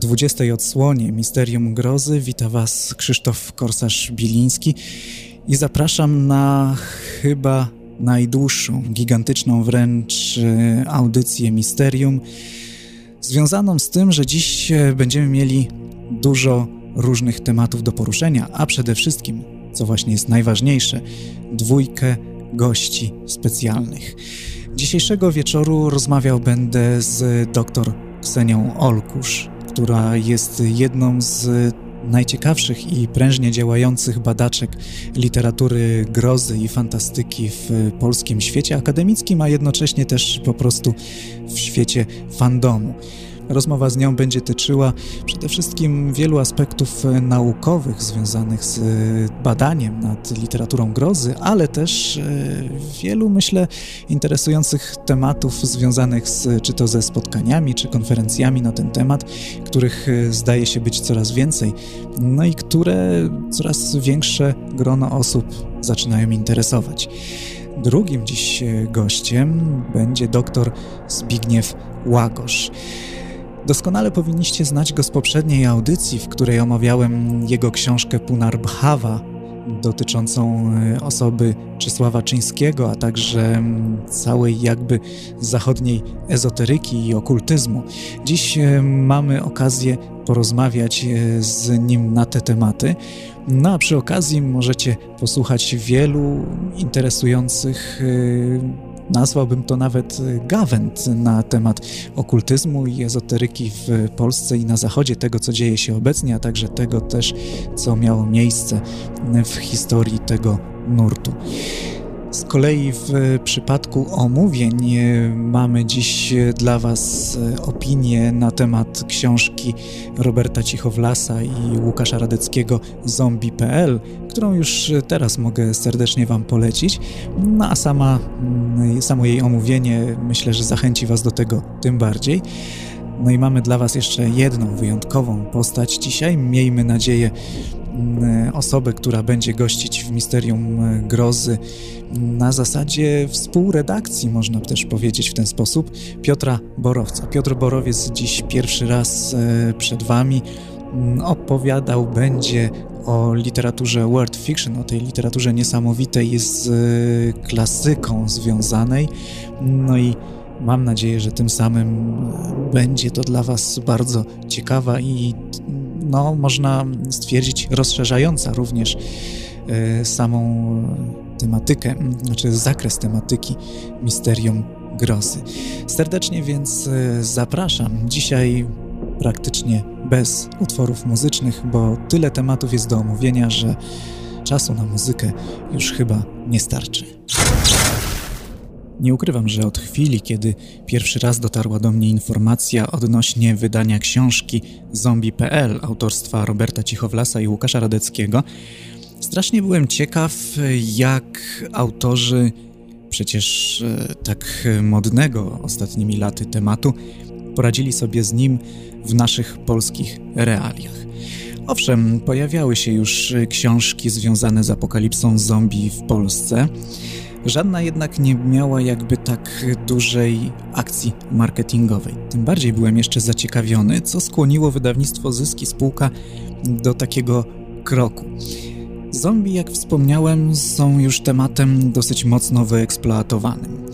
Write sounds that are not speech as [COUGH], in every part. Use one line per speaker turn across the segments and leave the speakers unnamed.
20 odsłonie Misterium Grozy wita Was Krzysztof Korsarz-Biliński i zapraszam na chyba najdłuższą, gigantyczną wręcz e, audycję Misterium, związaną z tym, że dziś e, będziemy mieli dużo różnych tematów do poruszenia, a przede wszystkim, co właśnie jest najważniejsze, dwójkę gości specjalnych. Dzisiejszego wieczoru rozmawiał będę z dr Ksenią Olkusz, która jest jedną z najciekawszych i prężnie działających badaczek literatury grozy i fantastyki w polskim świecie akademickim, a jednocześnie też po prostu w świecie fandomu. Rozmowa z nią będzie tyczyła przede wszystkim wielu aspektów e, naukowych związanych z e, badaniem nad literaturą grozy, ale też e, wielu, myślę, interesujących tematów związanych z, czy to ze spotkaniami, czy konferencjami na ten temat, których zdaje się być coraz więcej, no i które coraz większe grono osób zaczynają interesować. Drugim dziś gościem będzie dr Zbigniew Łagosz. Doskonale powinniście znać go z poprzedniej audycji, w której omawiałem jego książkę Punarbhava dotyczącą e, osoby Czesława Czyńskiego, a także mm, całej jakby zachodniej ezoteryki i okultyzmu. Dziś e, mamy okazję porozmawiać e, z nim na te tematy. No a przy okazji możecie posłuchać wielu interesujących Nazwałbym to nawet y, gawęd na temat okultyzmu i ezoteryki w Polsce i na zachodzie, tego co dzieje się obecnie, a także tego też, co miało miejsce w historii tego nurtu. Z kolei w przypadku omówień e, mamy dziś dla Was e, opinię na temat książki Roberta Cichowlasa i Łukasza Radeckiego Zombie.pl, którą już teraz mogę serdecznie Wam polecić, no a sama, mm, samo jej omówienie myślę, że zachęci Was do tego tym bardziej. No i mamy dla Was jeszcze jedną wyjątkową postać dzisiaj. Miejmy nadzieję, osobę, która będzie gościć w Misterium e, Grozy na zasadzie współredakcji, można też powiedzieć w ten sposób, Piotra Borowca. Piotr Borowiec dziś pierwszy raz e, przed Wami mm, opowiadał będzie o literaturze world fiction, o tej literaturze niesamowitej z e, klasyką związanej. No i mam nadzieję, że tym samym e, będzie to dla Was bardzo ciekawa i no, można stwierdzić rozszerzająca również samą tematykę, znaczy zakres tematyki Misterium Grozy. Serdecznie więc e, zapraszam. Dzisiaj praktycznie bez utworów muzycznych, bo tyle tematów jest do omówienia, że czasu na muzykę już chyba nie starczy. Nie ukrywam, że od chwili, kiedy pierwszy raz dotarła do mnie informacja odnośnie wydania książki Zombie.pl autorstwa Roberta Cichowlasa i Łukasza Radeckiego, Strasznie byłem ciekaw, jak autorzy przecież e, tak modnego ostatnimi laty tematu poradzili sobie z nim w naszych polskich realiach. Owszem, pojawiały się już książki związane z apokalipsą zombie w Polsce. Żadna jednak nie miała jakby tak dużej akcji marketingowej. Tym bardziej byłem jeszcze zaciekawiony, co skłoniło wydawnictwo Zyski Spółka do takiego kroku. Zombie, jak wspomniałem, są już tematem dosyć mocno wyeksploatowanym.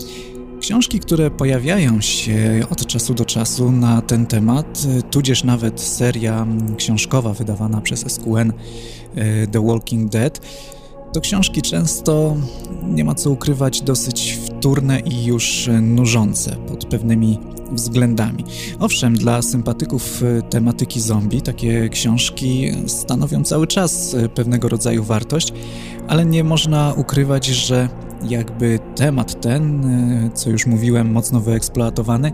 Książki, które pojawiają się od czasu do czasu na ten temat, tudzież nawet seria książkowa wydawana przez SQN e, The Walking Dead, to książki często, nie ma co ukrywać, dosyć wtórne i już nużące pod pewnymi względami. Owszem, dla sympatyków e, tematyki zombie takie książki stanowią cały czas e, pewnego rodzaju wartość, ale nie można ukrywać, że jakby temat ten, e, co już mówiłem, mocno wyeksploatowany,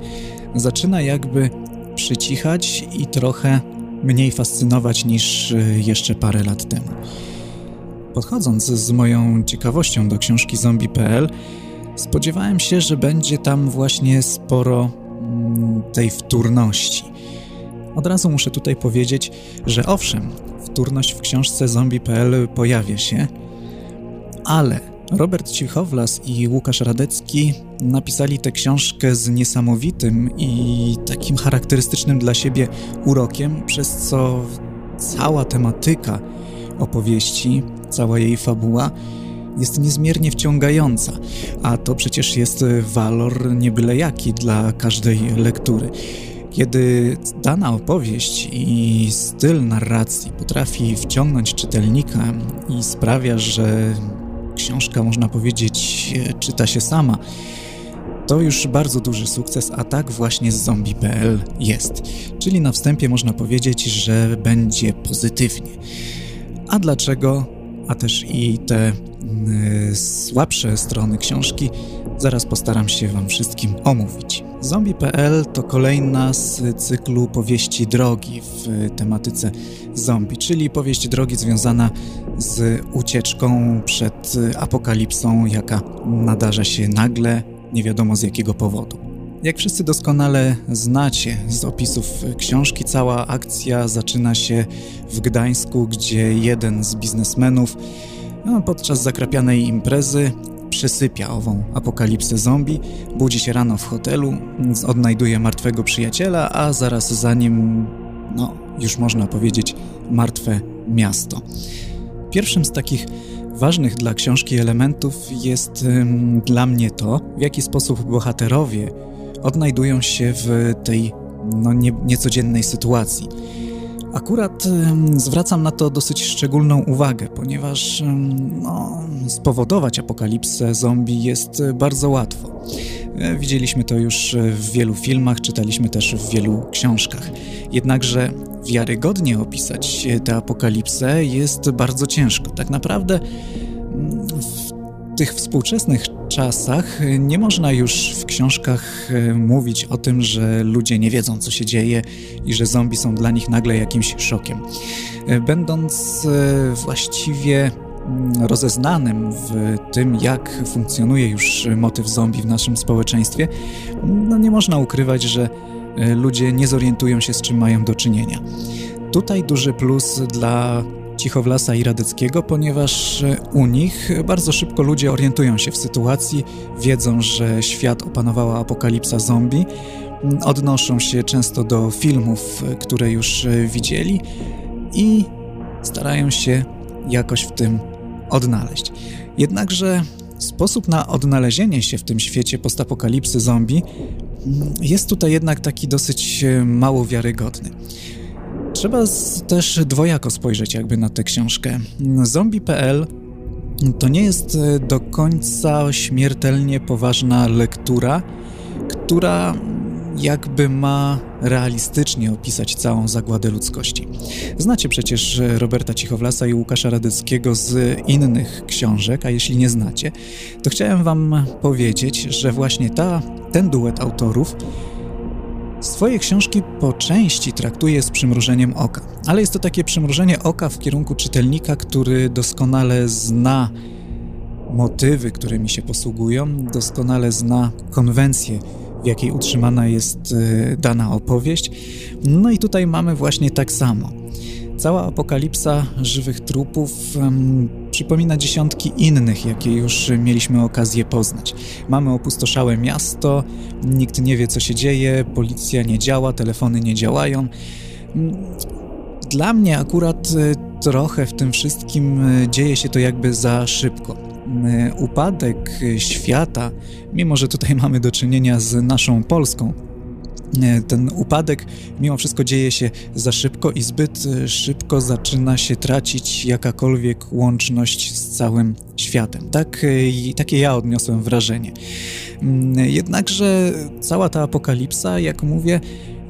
zaczyna jakby przycichać i trochę mniej fascynować niż jeszcze parę lat temu. Podchodząc z moją ciekawością do książki zombie.pl, spodziewałem się, że będzie tam właśnie sporo mm, tej wtórności. Od razu muszę tutaj powiedzieć, że owszem, wtórność w książce zombie.pl pojawia się, ale Robert Cichowlas i Łukasz Radecki napisali tę książkę z niesamowitym i takim charakterystycznym dla siebie urokiem, przez co cała tematyka opowieści, cała jej fabuła jest niezmiernie wciągająca, a to przecież jest walor nie byle jaki dla każdej lektury. Kiedy dana opowieść i styl narracji potrafi wciągnąć czytelnika i sprawia, że książka, można powiedzieć, czyta się sama, to już bardzo duży sukces, a tak właśnie z zombie.pl jest. Czyli na wstępie można powiedzieć, że będzie pozytywnie. A dlaczego? A też i te y, słabsze strony książki zaraz postaram się Wam wszystkim omówić. Zombie.pl to kolejna z cyklu powieści drogi w tematyce zombie, czyli powieść drogi związana z ucieczką przed apokalipsą, jaka nadarza się nagle, nie wiadomo z jakiego powodu. Jak wszyscy doskonale znacie z opisów książki, cała akcja zaczyna się w Gdańsku, gdzie jeden z biznesmenów no, podczas zakrapianej imprezy przesypia ową apokalipsę zombie, budzi się rano w hotelu, odnajduje martwego przyjaciela, a zaraz za nim, no, już można powiedzieć, martwe miasto. Pierwszym z takich ważnych dla książki elementów jest ym, dla mnie to, w jaki sposób bohaterowie odnajdują się w tej no, nie, niecodziennej sytuacji. Akurat zwracam na to dosyć szczególną uwagę, ponieważ no, spowodować apokalipsę zombie jest bardzo łatwo. E, widzieliśmy to już w wielu filmach, czytaliśmy też w wielu książkach. Jednakże wiarygodnie opisać tę apokalipsę jest bardzo ciężko. Tak naprawdę w tych współczesnych czasach nie można już w książkach e, mówić o tym, że ludzie nie wiedzą, co się dzieje i że zombie są dla nich nagle jakimś szokiem. E, będąc e, właściwie mm, rozeznanym w tym, jak funkcjonuje już motyw zombie w naszym społeczeństwie, no nie można ukrywać, że ludzie nie zorientują się, z czym mają do czynienia. Tutaj duży plus dla Cichowlasa i Radeckiego, ponieważ e, u nich bardzo szybko ludzie orientują się w sytuacji, wiedzą, że świat opanowała apokalipsa zombie, odnoszą się często do filmów, e, które już e, widzieli i starają się jakoś w tym odnaleźć. Jednakże sposób na odnalezienie się w tym świecie postapokalipsy zombie jest tutaj jednak taki dosyć mało wiarygodny. Trzeba też dwojako spojrzeć jakby na tę książkę. Zombie.pl to nie jest e, do końca śmiertelnie poważna lektura, która jakby ma realistycznie opisać całą zagładę ludzkości. Znacie przecież Roberta Cichowlasa i Łukasza Radyckiego z innych książek, a jeśli nie znacie, to chciałem wam powiedzieć, że właśnie ta, ten duet autorów Swoje książki po części traktuje z przymrużeniem oka, ale jest to takie przymrużenie oka w kierunku czytelnika, który doskonale zna motywy, którymi się posługują, doskonale zna konwencję, w jakiej utrzymana jest e, dana opowieść. No i tutaj mamy właśnie tak samo. Cała apokalipsa żywych trupów przypomina dziesiątki innych, jakie już mieliśmy okazję poznać. Mamy opustoszałe miasto, nikt nie wie co się dzieje, policja nie działa, telefony nie działają. Dla mnie akurat e, trochę w tym wszystkim e, dzieje się to jakby za szybko. E, upadek świata, mimo że tutaj [LAUGHS] mamy do czynienia z naszą Polską, ten upadek mimo wszystko dzieje się za szybko i zbyt e, szybko zaczyna się tracić jakakolwiek łączność z całym światem. Tak, e, takie ja odniosłem wrażenie. Mm, jednakże cała ta apokalipsa, jak mówię,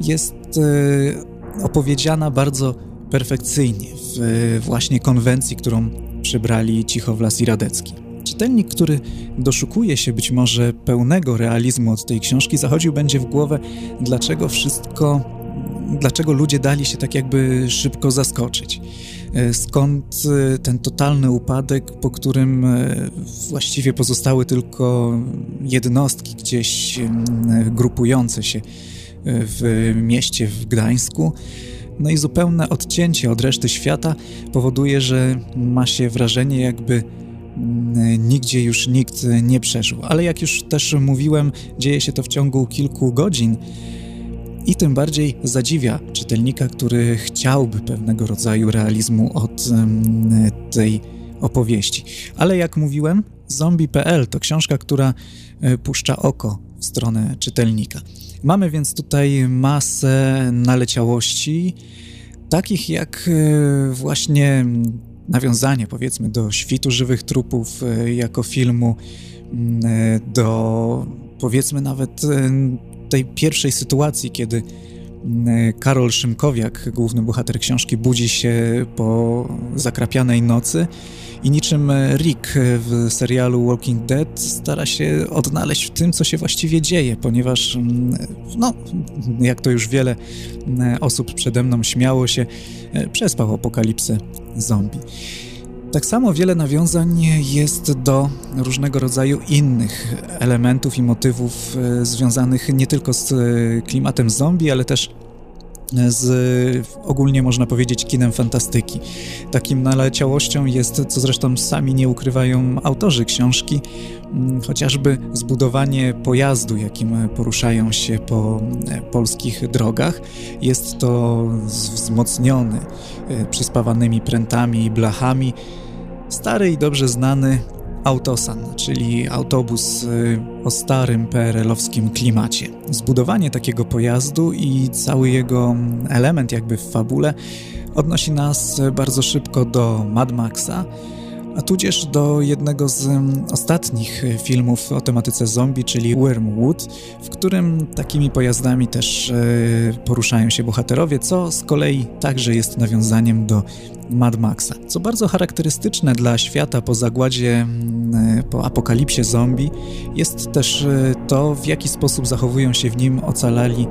jest e, opowiedziana bardzo perfekcyjnie w właśnie konwencji, którą przybrali Cichowlas i Radecki. Czytelnik, który doszukuje się być może pełnego realizmu od tej książki, zachodził będzie w głowę, dlaczego wszystko, dlaczego ludzie dali się tak jakby szybko zaskoczyć. E, skąd e, ten totalny upadek, po którym e, właściwie pozostały tylko jednostki gdzieś grupujące się w mieście w Gdańsku. No i zupełne odcięcie od reszty świata powoduje, że ma się wrażenie, jakby nigdzie już nikt nie przeżył. Ale jak już też mówiłem, dzieje się to w ciągu kilku godzin i tym bardziej zadziwia czytelnika, który chciałby pewnego rodzaju realizmu od tej opowieści. Ale jak mówiłem, Zombie.pl to książka, która e, puszcza oko w stronę czytelnika. Mamy więc tutaj masę naleciałości, takich jak e, właśnie nawiązanie powiedzmy do świtu żywych trupów e, jako filmu, do powiedzmy nawet tej pierwszej sytuacji, kiedy Karol Szymkowiak, główny bohater książki, budzi się po zakrapianej nocy i niczym Rick w serialu Walking Dead stara się odnaleźć w tym, co się właściwie dzieje, ponieważ, mm, no, jak to już wiele mm, osób przede mną śmiało się, e, przespał apokalipsę zombie. Tak samo wiele nawiązań jest do różnego rodzaju innych elementów i motywów e, związanych nie tylko z e, klimatem zombie, ale też z ogólnie można powiedzieć kinem fantastyki. Takim naleciałością jest, co zresztą sami nie ukrywają autorzy książki, mm, chociażby zbudowanie pojazdu, jakim poruszają się po e, polskich drogach. Jest to wzmocniony e, przyspawanymi prętami i blachami, stary i dobrze znany Autosan, czyli autobus y, o starym PRL-owskim klimacie. Zbudowanie takiego pojazdu i cały jego element jakby w fabule odnosi nas bardzo szybko do Mad Maxa, a tudzież do jednego z mm, ostatnich filmów o tematyce zombie, czyli Wormwood, w którym takimi pojazdami też e, poruszają się bohaterowie, co z kolei także jest nawiązaniem do Mad Maxa. Co bardzo charakterystyczne dla świata po zagładzie, mm, e, po apokalipsie zombie, jest też to, w jaki sposób zachowują się w nim ocalali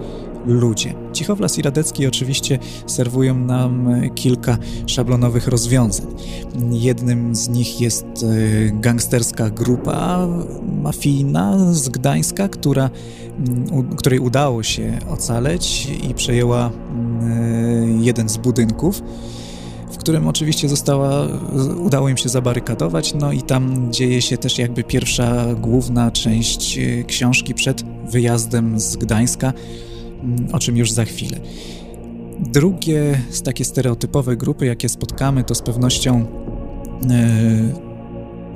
ludzie. Cichowlas i Radecki oczywiście serwują nam kilka szablonowych rozwiązań. Jednym z nich jest e, gangsterska grupa mafijna z Gdańska, która, której udało się ocaleć i przejęła e, jeden z budynków w którym oczywiście została, udało im się zabarykadować, no i tam dzieje się też jakby pierwsza główna część e, książki przed wyjazdem z Gdańska, o czym już za chwilę. Drugie z takie stereotypowe grupy, jakie spotkamy, to z pewnością e,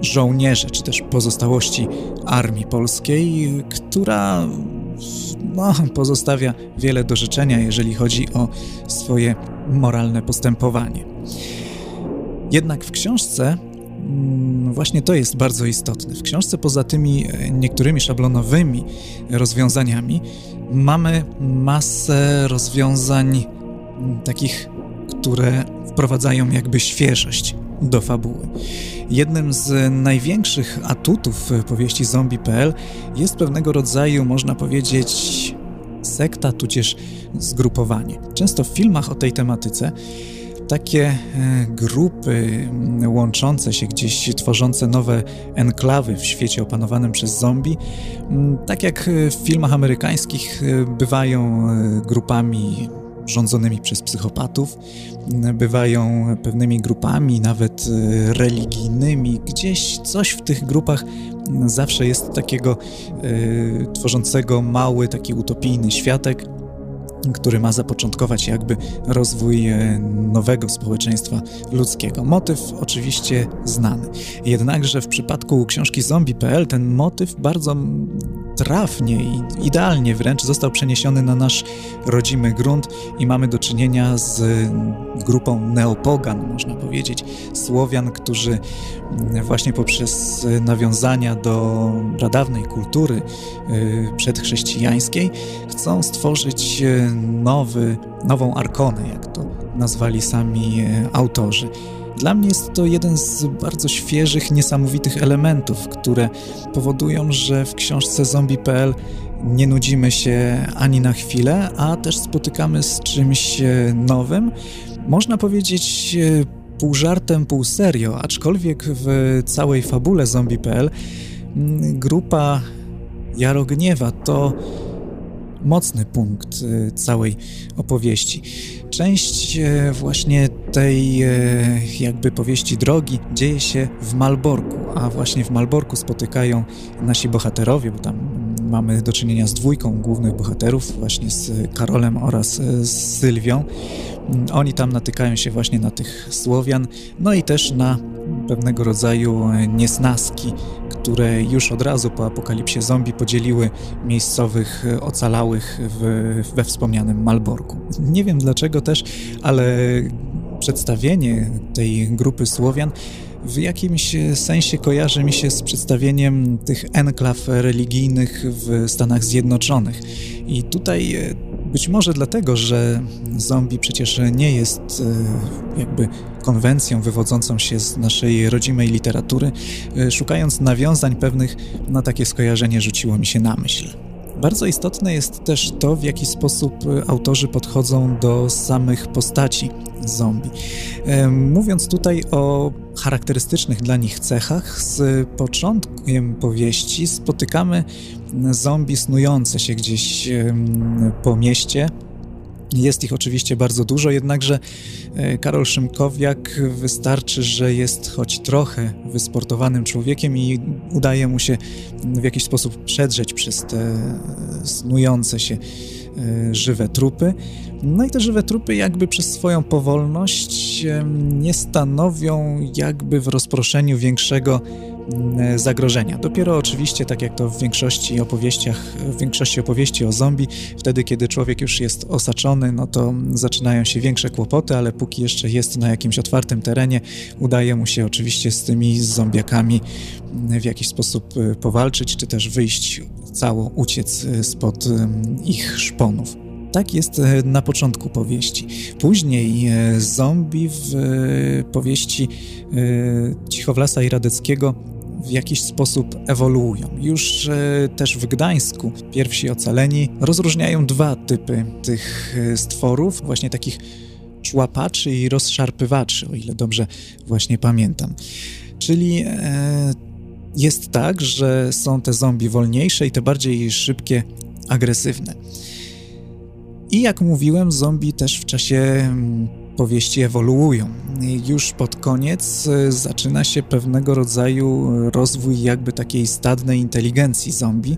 żołnierze, czy też pozostałości armii polskiej, która no, pozostawia wiele do życzenia, jeżeli chodzi o swoje moralne postępowanie. Jednak w książce właśnie to jest bardzo istotne. W książce poza tymi e, niektórymi szablonowymi rozwiązaniami mamy masę rozwiązań takich, które wprowadzają jakby świeżość do fabuły. Jednym z największych atutów powieści Zombie.pl jest pewnego rodzaju, można powiedzieć, sekta tudzież zgrupowanie. Często w filmach o tej tematyce takie e, grupy łączące się gdzieś, tworzące nowe enklawy w świecie opanowanym przez zombie, tak jak w filmach amerykańskich e, bywają e, grupami rządzonymi przez psychopatów, bywają pewnymi grupami, nawet religijnymi. Gdzieś coś w tych grupach zawsze jest takiego tworzącego mały, taki utopijny światek, który ma zapoczątkować jakby rozwój e, nowego społeczeństwa ludzkiego. Motyw oczywiście znany. Jednakże w przypadku książki Zombie.pl ten motyw bardzo trafnie i idealnie wręcz został przeniesiony na nasz rodzimy grunt i mamy do czynienia z grupą neopogan, można powiedzieć, Słowian, którzy właśnie poprzez nawiązania do pradawnej kultury y, przedchrześcijańskiej chcą stworzyć y, nowy, nową arkonę, jak to nazwali sami y, autorzy. Dla mnie jest to jeden z bardzo świeżych, niesamowitych elementów, które powodują, że w książce Zombie.pl nie nudzimy się ani na chwilę, a też spotykamy z czymś nowym. Można powiedzieć pół żartem, pół serio, aczkolwiek w całej fabule Zombie.pl mm, grupa Jarogniewa to mocny punkt całej opowieści. Część właśnie tej jakby powieści drogi dzieje się w Malborku, a właśnie w Malborku spotykają nasi bohaterowie, bo tam mamy do czynienia z dwójką głównych bohaterów, właśnie z Karolem oraz z Sylwią. Oni tam natykają się właśnie na tych Słowian, no i też na pewnego rodzaju niesnaski, które już od razu po apokalipsie zombie podzieliły miejscowych ocalałych w, we wspomnianym Malborku. Nie wiem dlaczego też, ale przedstawienie tej grupy Słowian w jakimś sensie kojarzy mi się z przedstawieniem tych enklaw religijnych w Stanach Zjednoczonych. I tutaj e, być może dlatego, że zombie przecież nie jest e, jakby konwencją wywodzącą się z naszej rodzimej literatury, e, szukając nawiązań pewnych, na takie skojarzenie rzuciło mi się na myśl. Bardzo istotne jest też to, w jaki sposób autorzy podchodzą do samych postaci zombie. Mówiąc tutaj o charakterystycznych dla nich cechach, z początkiem powieści spotykamy zombie snujące się gdzieś po mieście, jest ich oczywiście bardzo dużo, jednakże e, Karol Szymkowiak wystarczy, że jest choć trochę wysportowanym człowiekiem i udaje mu się w jakiś sposób przedrzeć przez te e, snujące się e, żywe trupy. No i te żywe trupy jakby przez swoją powolność nie stanowią jakby w rozproszeniu większego zagrożenia. Dopiero oczywiście, tak jak to w większości opowieściach, w większości opowieści o zombie, wtedy kiedy człowiek już jest osaczony, no to zaczynają się większe kłopoty, ale póki jeszcze jest na jakimś otwartym terenie, udaje mu się oczywiście z tymi zombiakami mm, w jakiś sposób y, powalczyć, czy też wyjść cało, uciec y, spod ich szponów. Tak jest e, na początku powieści. Później e, zombie w e, powieści Cichowlasa i Radeckiego w jakiś sposób ewoluują. Już też w Gdańsku pierwsi ocaleni rozróżniają dwa typy tych stworów, właśnie takich człapaczy i rozszarpywaczy, o ile dobrze właśnie pamiętam. Czyli jest tak, że są te zombie wolniejsze i te bardziej szybkie, agresywne. I jak mówiłem, zombie też w czasie mm, powieści ewoluują. Już pod koniec y, zaczyna się pewnego rodzaju rozwój jakby takiej stadnej inteligencji zombie,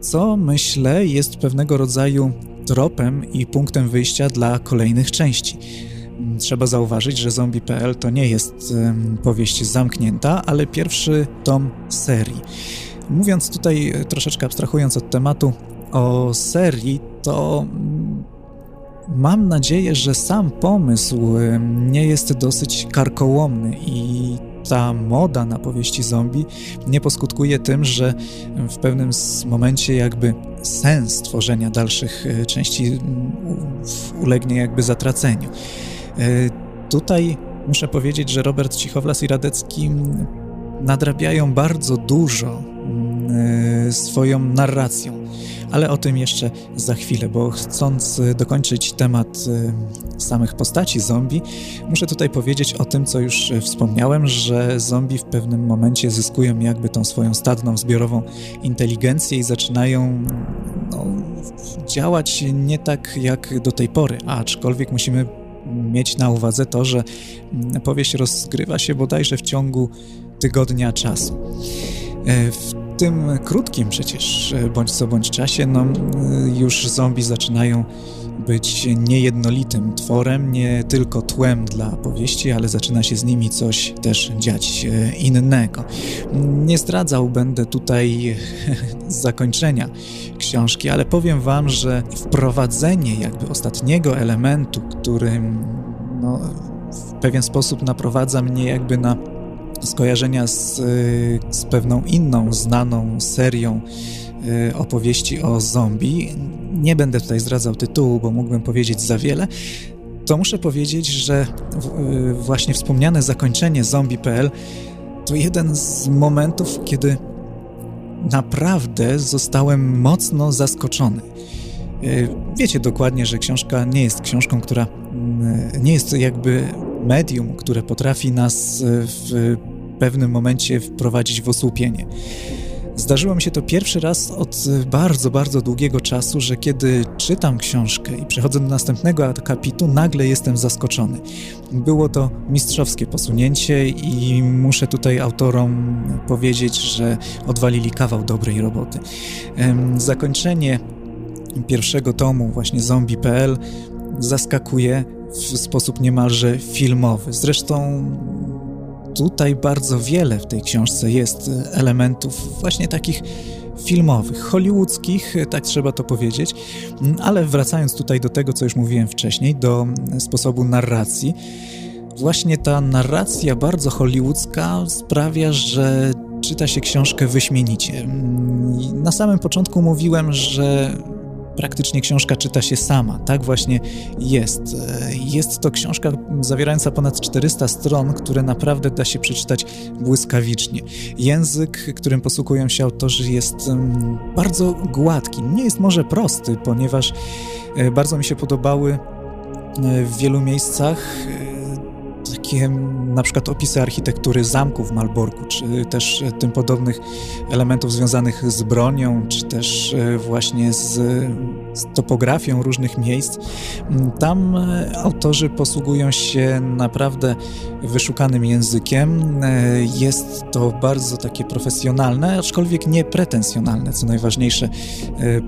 co myślę jest pewnego rodzaju tropem i punktem wyjścia dla kolejnych części. Trzeba zauważyć, że Zombie.pl to nie jest powieść zamknięta, ale pierwszy tom serii. Mówiąc tutaj, y, troszeczkę abstrahując od tematu, o serii, to mm, mam nadzieję, że sam pomysł nie jest dosyć karkołomny i ta moda na powieści zombie nie poskutkuje tym, że w pewnym momencie jakby sens tworzenia dalszych e, części ulegnie jakby zatraceniu. E, tutaj muszę powiedzieć, że Robert Cichowlas i Radecki nadrabiają bardzo dużo swoją narracją ale o tym jeszcze za chwilę, bo chcąc y, dokończyć temat y, samych postaci zombie, muszę tutaj powiedzieć o tym, co już wspomniałem, że zombie w pewnym momencie zyskują jakby tą swoją stadną, zbiorową inteligencję i zaczynają no, działać nie tak jak do tej pory, aczkolwiek musimy mieć na uwadze to, że mm, powieść rozgrywa się bodajże w ciągu tygodnia czasu. W tym krótkim przecież e, bądź co bądź czasie, no już zombie zaczynają być niejednolitym tworem, nie tylko tłem dla powieści, ale zaczyna się z nimi coś też dziać e, innego. Nie zdradzał będę tutaj [LAUGHS] zakończenia książki, ale powiem wam, że wprowadzenie jakby ostatniego elementu, którym no, w pewien sposób naprowadza mnie jakby na skojarzenia z, z pewną inną znaną serią y, opowieści o zombie. Nie będę tutaj zdradzał tytułu, bo mógłbym powiedzieć za wiele. To muszę powiedzieć, że y, właśnie wspomniane zakończenie zombie.pl to jeden z momentów, kiedy naprawdę zostałem mocno zaskoczony. Y, wiecie dokładnie, że książka nie jest książką, która nie jest jakby medium, które potrafi nas w pewnym momencie wprowadzić w osłupienie. Zdarzyło mi się to pierwszy raz od bardzo, bardzo długiego czasu, że kiedy czytam książkę i przechodzę do następnego akapitu, nagle jestem zaskoczony. Było to mistrzowskie posunięcie i muszę tutaj autorom powiedzieć, że odwalili kawał dobrej roboty. Zakończenie pierwszego tomu, właśnie zombie.pl, zaskakuje w sposób niemalże filmowy. Zresztą tutaj bardzo wiele w tej książce jest elementów właśnie takich filmowych, hollywoodzkich, tak trzeba to powiedzieć, ale wracając tutaj do tego, co już mówiłem wcześniej, do sposobu narracji, właśnie ta narracja bardzo hollywoodzka sprawia, że czyta się książkę wyśmienicie. Na samym początku mówiłem, że praktycznie książka czyta się sama. Tak właśnie jest. Jest to książka zawierająca ponad 400 stron, które naprawdę da się przeczytać błyskawicznie. Język, którym posługują się autorzy, jest bardzo gładki. Nie jest może prosty, ponieważ e, bardzo mi się podobały e, w wielu miejscach e, takie na przykład opisy architektury zamków w Malborku, czy też tym podobnych elementów związanych z bronią, czy też e, właśnie z, z topografią różnych miejsc. Tam e, autorzy posługują się naprawdę wyszukanym językiem. E, jest to bardzo takie profesjonalne, aczkolwiek nie pretensjonalne, co najważniejsze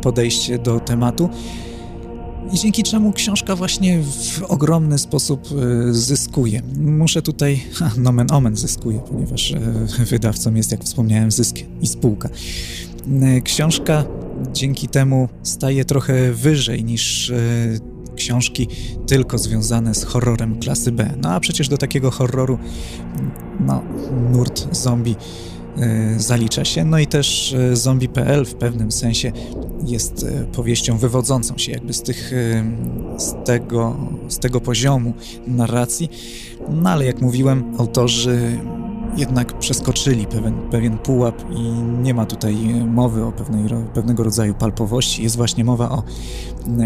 podejście do tematu i dzięki czemu książka właśnie w ogromny sposób e, zyskuje. Muszę tutaj, nomen omen zyskuje, ponieważ e, wydawcą jest, jak wspomniałem, zysk i spółka. E, książka dzięki temu staje trochę wyżej niż książki tylko związane z horrorem klasy B. No a przecież do takiego horroru no, nurt zombie zalicza się. No i też e, Zombie.pl w pewnym sensie jest e, powieścią wywodzącą się jakby z, tych, z, tego, z tego poziomu narracji. No ale jak mówiłem, autorzy jednak przeskoczyli pewien, pewien pułap i nie ma tutaj mowy o pewnej, pewnego rodzaju palpowości. Jest właśnie mowa o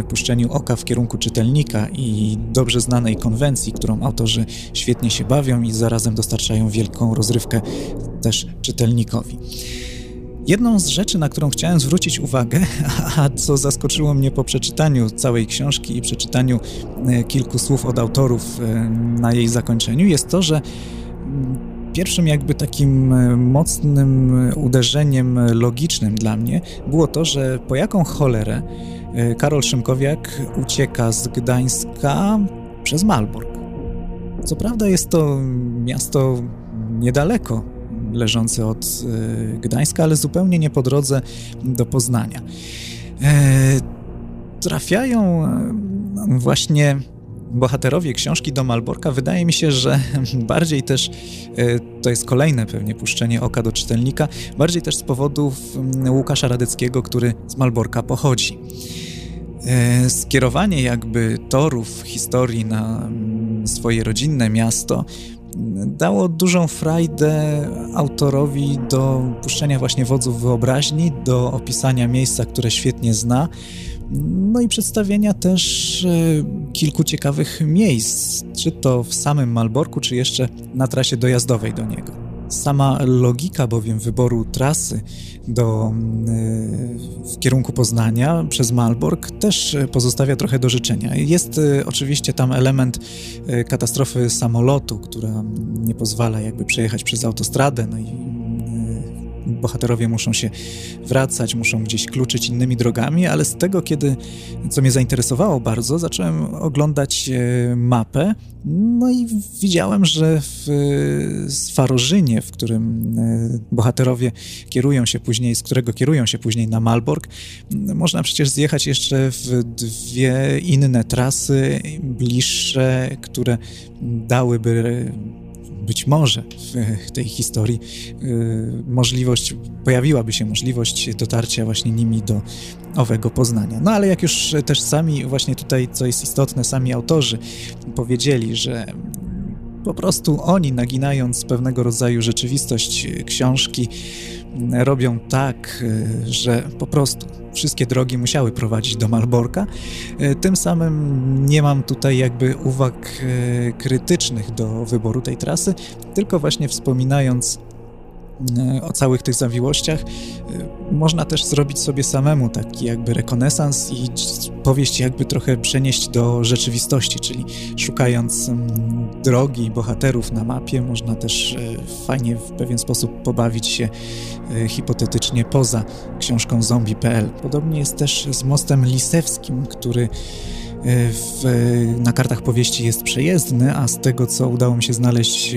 puszczeniu oka w kierunku czytelnika i dobrze znanej konwencji, którą autorzy świetnie się bawią i zarazem dostarczają wielką rozrywkę też czytelnikowi. Jedną z rzeczy, na którą chciałem zwrócić uwagę, [LAUGHS] a co zaskoczyło mnie po przeczytaniu całej książki i przeczytaniu e, kilku słów od autorów e, na jej zakończeniu, jest to, że Pierwszym jakby takim e, mocnym uderzeniem logicznym dla mnie było to, że po jaką cholerę e, Karol Szymkowiak ucieka z Gdańska przez Malbork. Co prawda jest to miasto niedaleko leżące od e, Gdańska, ale zupełnie nie po drodze do Poznania. Trafiają właśnie bohaterowie książki do Malborka, wydaje mi się, że [LAUGHS] bardziej też e, to jest kolejne pewnie puszczenie oka do czytelnika, bardziej też z powodów mm, Łukasza Radeckiego, który z Malborka pochodzi. E, skierowanie jakby torów historii na mm, swoje rodzinne miasto mm, dało dużą frajdę autorowi do puszczenia właśnie wodzów wyobraźni, do opisania miejsca, które świetnie zna, no i przedstawienia też e, kilku ciekawych miejsc, czy to w samym Malborku, czy jeszcze na trasie dojazdowej do niego. Sama logika bowiem wyboru trasy do, e, w kierunku Poznania przez Malbork też pozostawia trochę do życzenia. Jest e, oczywiście tam element katastrofy samolotu, która nie pozwala jakby przejechać przez autostradę, no i bohaterowie muszą się wracać, muszą gdzieś kluczyć innymi drogami, ale z tego, kiedy, co mnie zainteresowało bardzo, zacząłem oglądać e, mapę, no i widziałem, że w Swarożynie, w którym e, bohaterowie kierują się później, z którego kierują się później na Malbork, można przecież zjechać jeszcze w dwie inne trasy bliższe, które dałyby być może w tej historii y, możliwość, pojawiłaby się możliwość dotarcia właśnie nimi do owego Poznania. No ale jak już też sami właśnie tutaj, co jest istotne, sami autorzy powiedzieli, że po prostu oni, naginając pewnego rodzaju rzeczywistość książki, robią tak, że po prostu wszystkie drogi musiały prowadzić do Malborka. Tym samym nie mam tutaj jakby uwag krytycznych do wyboru tej trasy, tylko właśnie wspominając o całych tych zawiłościach. Można też zrobić sobie samemu taki jakby rekonesans i powieść jakby trochę przenieść do rzeczywistości, czyli szukając drogi bohaterów na mapie, można też fajnie w pewien sposób pobawić się hipotetycznie poza książką zombie.pl. Podobnie jest też z mostem lisewskim, który w, na kartach powieści jest przejezdny, a z tego, co udało mi się znaleźć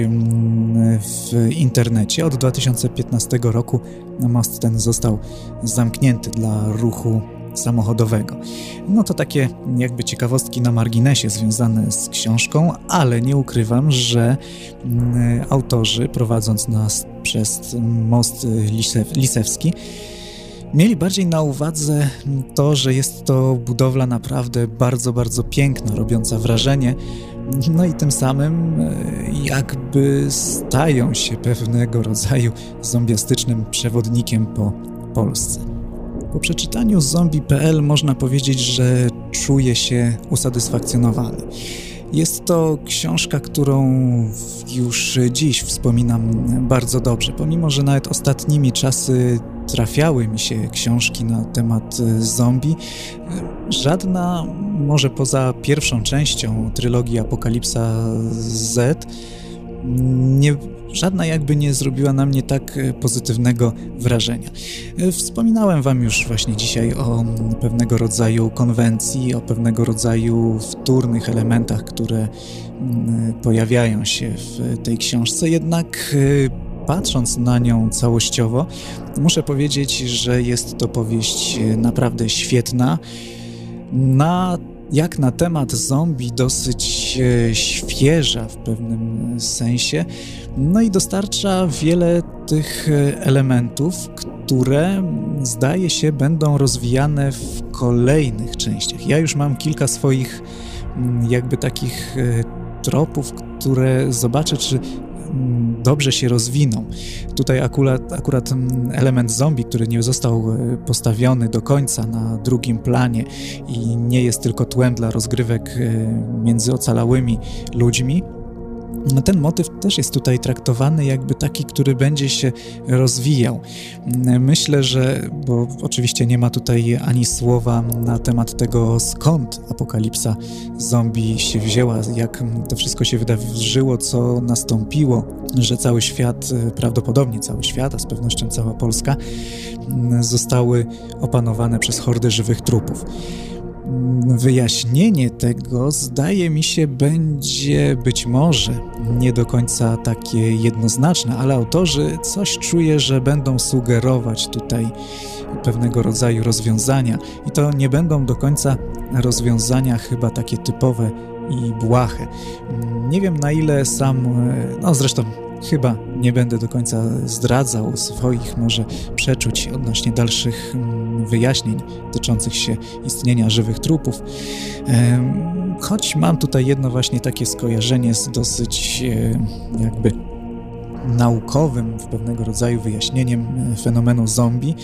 w internecie, od 2015 roku most ten został zamknięty dla ruchu samochodowego. No to takie jakby ciekawostki na marginesie związane z książką, ale nie ukrywam, że autorzy prowadząc nas przez most Lisew, Lisewski Mieli bardziej na uwadze to, że jest to budowla naprawdę bardzo, bardzo piękna, robiąca wrażenie, no i tym samym e, jakby stają się pewnego rodzaju zombiastycznym przewodnikiem po Polsce. Po przeczytaniu zombie.pl można powiedzieć, że czuję się usatysfakcjonowany. Jest to książka, którą już dziś wspominam bardzo dobrze, pomimo że nawet ostatnimi czasy trafiały mi się książki na temat zombie. Żadna, może poza pierwszą częścią trylogii Apokalipsa Z, nie żadna jakby nie zrobiła na mnie tak e, pozytywnego wrażenia. E, wspominałem Wam już właśnie dzisiaj o pewnego rodzaju konwencji, o pewnego rodzaju wtórnych elementach, które pojawiają się w tej książce, jednak e, patrząc na nią całościowo, muszę powiedzieć, że jest to powieść naprawdę świetna. Na jak na temat zombie dosyć świeża w pewnym sensie, no i dostarcza wiele tych e, elementów, które zdaje się będą rozwijane w kolejnych częściach. Ja już mam kilka swoich mm, jakby takich e, tropów, które zobaczę, czy dobrze się rozwiną. Tutaj akurat, akurat mm, element zombie, który nie został e, postawiony do końca na drugim planie i nie jest tylko tłem dla rozgrywek między ocalałymi ludźmi, no ten motyw też jest tutaj traktowany jakby taki, który będzie się rozwijał. Myślę, że, bo oczywiście nie ma tutaj ani słowa na temat tego, skąd apokalipsa zombie się wzięła, jak to wszystko się wydarzyło, co nastąpiło, że cały świat, prawdopodobnie cały świat, a z pewnością cała Polska, zostały opanowane przez hordy żywych trupów wyjaśnienie tego, zdaje mi się, będzie być może nie do końca takie jednoznaczne, ale autorzy coś czuję, że będą sugerować tutaj pewnego rodzaju rozwiązania i to nie będą do końca rozwiązania chyba takie typowe i błahe. Nie wiem na ile sam, no zresztą Chyba nie będę do końca zdradzał swoich może przeczuć odnośnie dalszych mm, wyjaśnień dotyczących się istnienia żywych trupów. Choć mam tutaj jedno właśnie takie skojarzenie z dosyć e, jakby naukowym, w pewnego rodzaju wyjaśnieniem e, fenomenu zombie,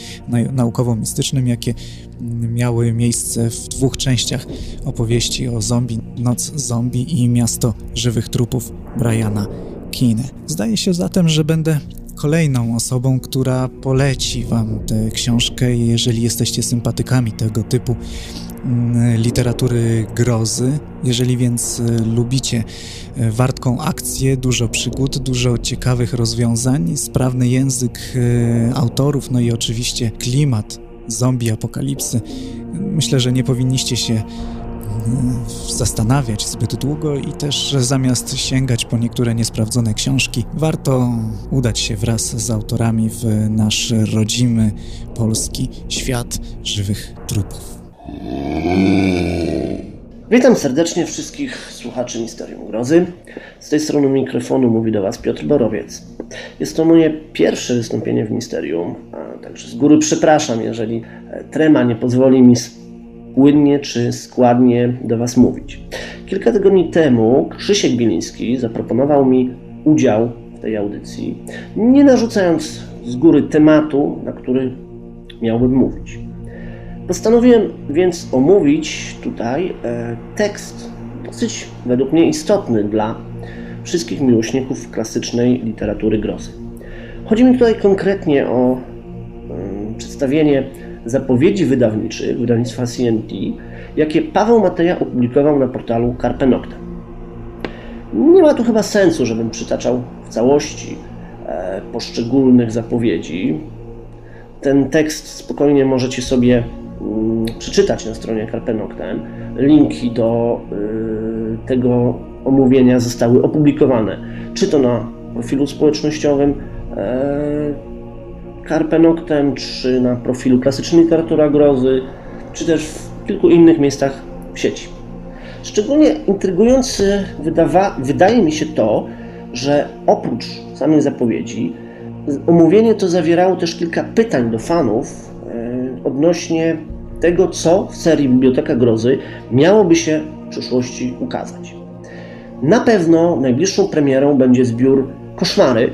naukowo-mistycznym, jakie mm, miały miejsce w dwóch częściach opowieści o zombie, Noc Zombie i Miasto Żywych Trupów Briana Kine. Zdaje się zatem, że będę kolejną osobą, która poleci Wam tę książkę, jeżeli jesteście sympatykami tego typu mm, literatury grozy. Jeżeli więc e, lubicie e, wartką akcję, dużo przygód, dużo ciekawych rozwiązań, sprawny język e, autorów, no i oczywiście klimat zombie apokalipsy, myślę, że nie powinniście się zastanawiać zbyt długo i też zamiast sięgać po niektóre niesprawdzone książki, warto udać się wraz z autorami w nasz rodzimy polski świat żywych trupów.
Witam serdecznie wszystkich słuchaczy Misterium Grozy. Z tej strony mikrofonu mówi do Was Piotr Borowiec. Jest to moje pierwsze wystąpienie w Misterium, także z góry przepraszam, jeżeli trema nie pozwoli mi płynnie czy składnie do Was mówić. Kilka tygodni temu Krzysiek Biliński zaproponował mi udział w tej audycji, nie narzucając z góry tematu, na który miałbym mówić. Postanowiłem więc omówić tutaj e, tekst dosyć według mnie istotny dla wszystkich miłośników klasycznej literatury grozy. Chodzi mi tutaj konkretnie o przedstawienie zapowiedzi wydawniczych wydawnictwa CNT, jakie Paweł Mateja opublikował na portalu Carpe Noctem. Nie ma tu chyba sensu, żebym przytaczał w całości e, poszczególnych zapowiedzi. Ten tekst spokojnie możecie sobie mm, przeczytać na stronie Carpe Noctem. Linki do y, tego omówienia zostały opublikowane, czy to na profilu społecznościowym e, Carpe Noctem, czy na profilu Klasyczna Literatura Grozy, czy też w kilku innych miejscach w sieci. Szczególnie intrygujący wydawa, wydaje mi się to, że oprócz samych zapowiedzi, omówienie to zawierało też kilka pytań do fanów e, odnośnie tego, co w serii Biblioteka Grozy miałoby się w przyszłości ukazać. Na pewno najbliższą premierą będzie zbiór Koszmary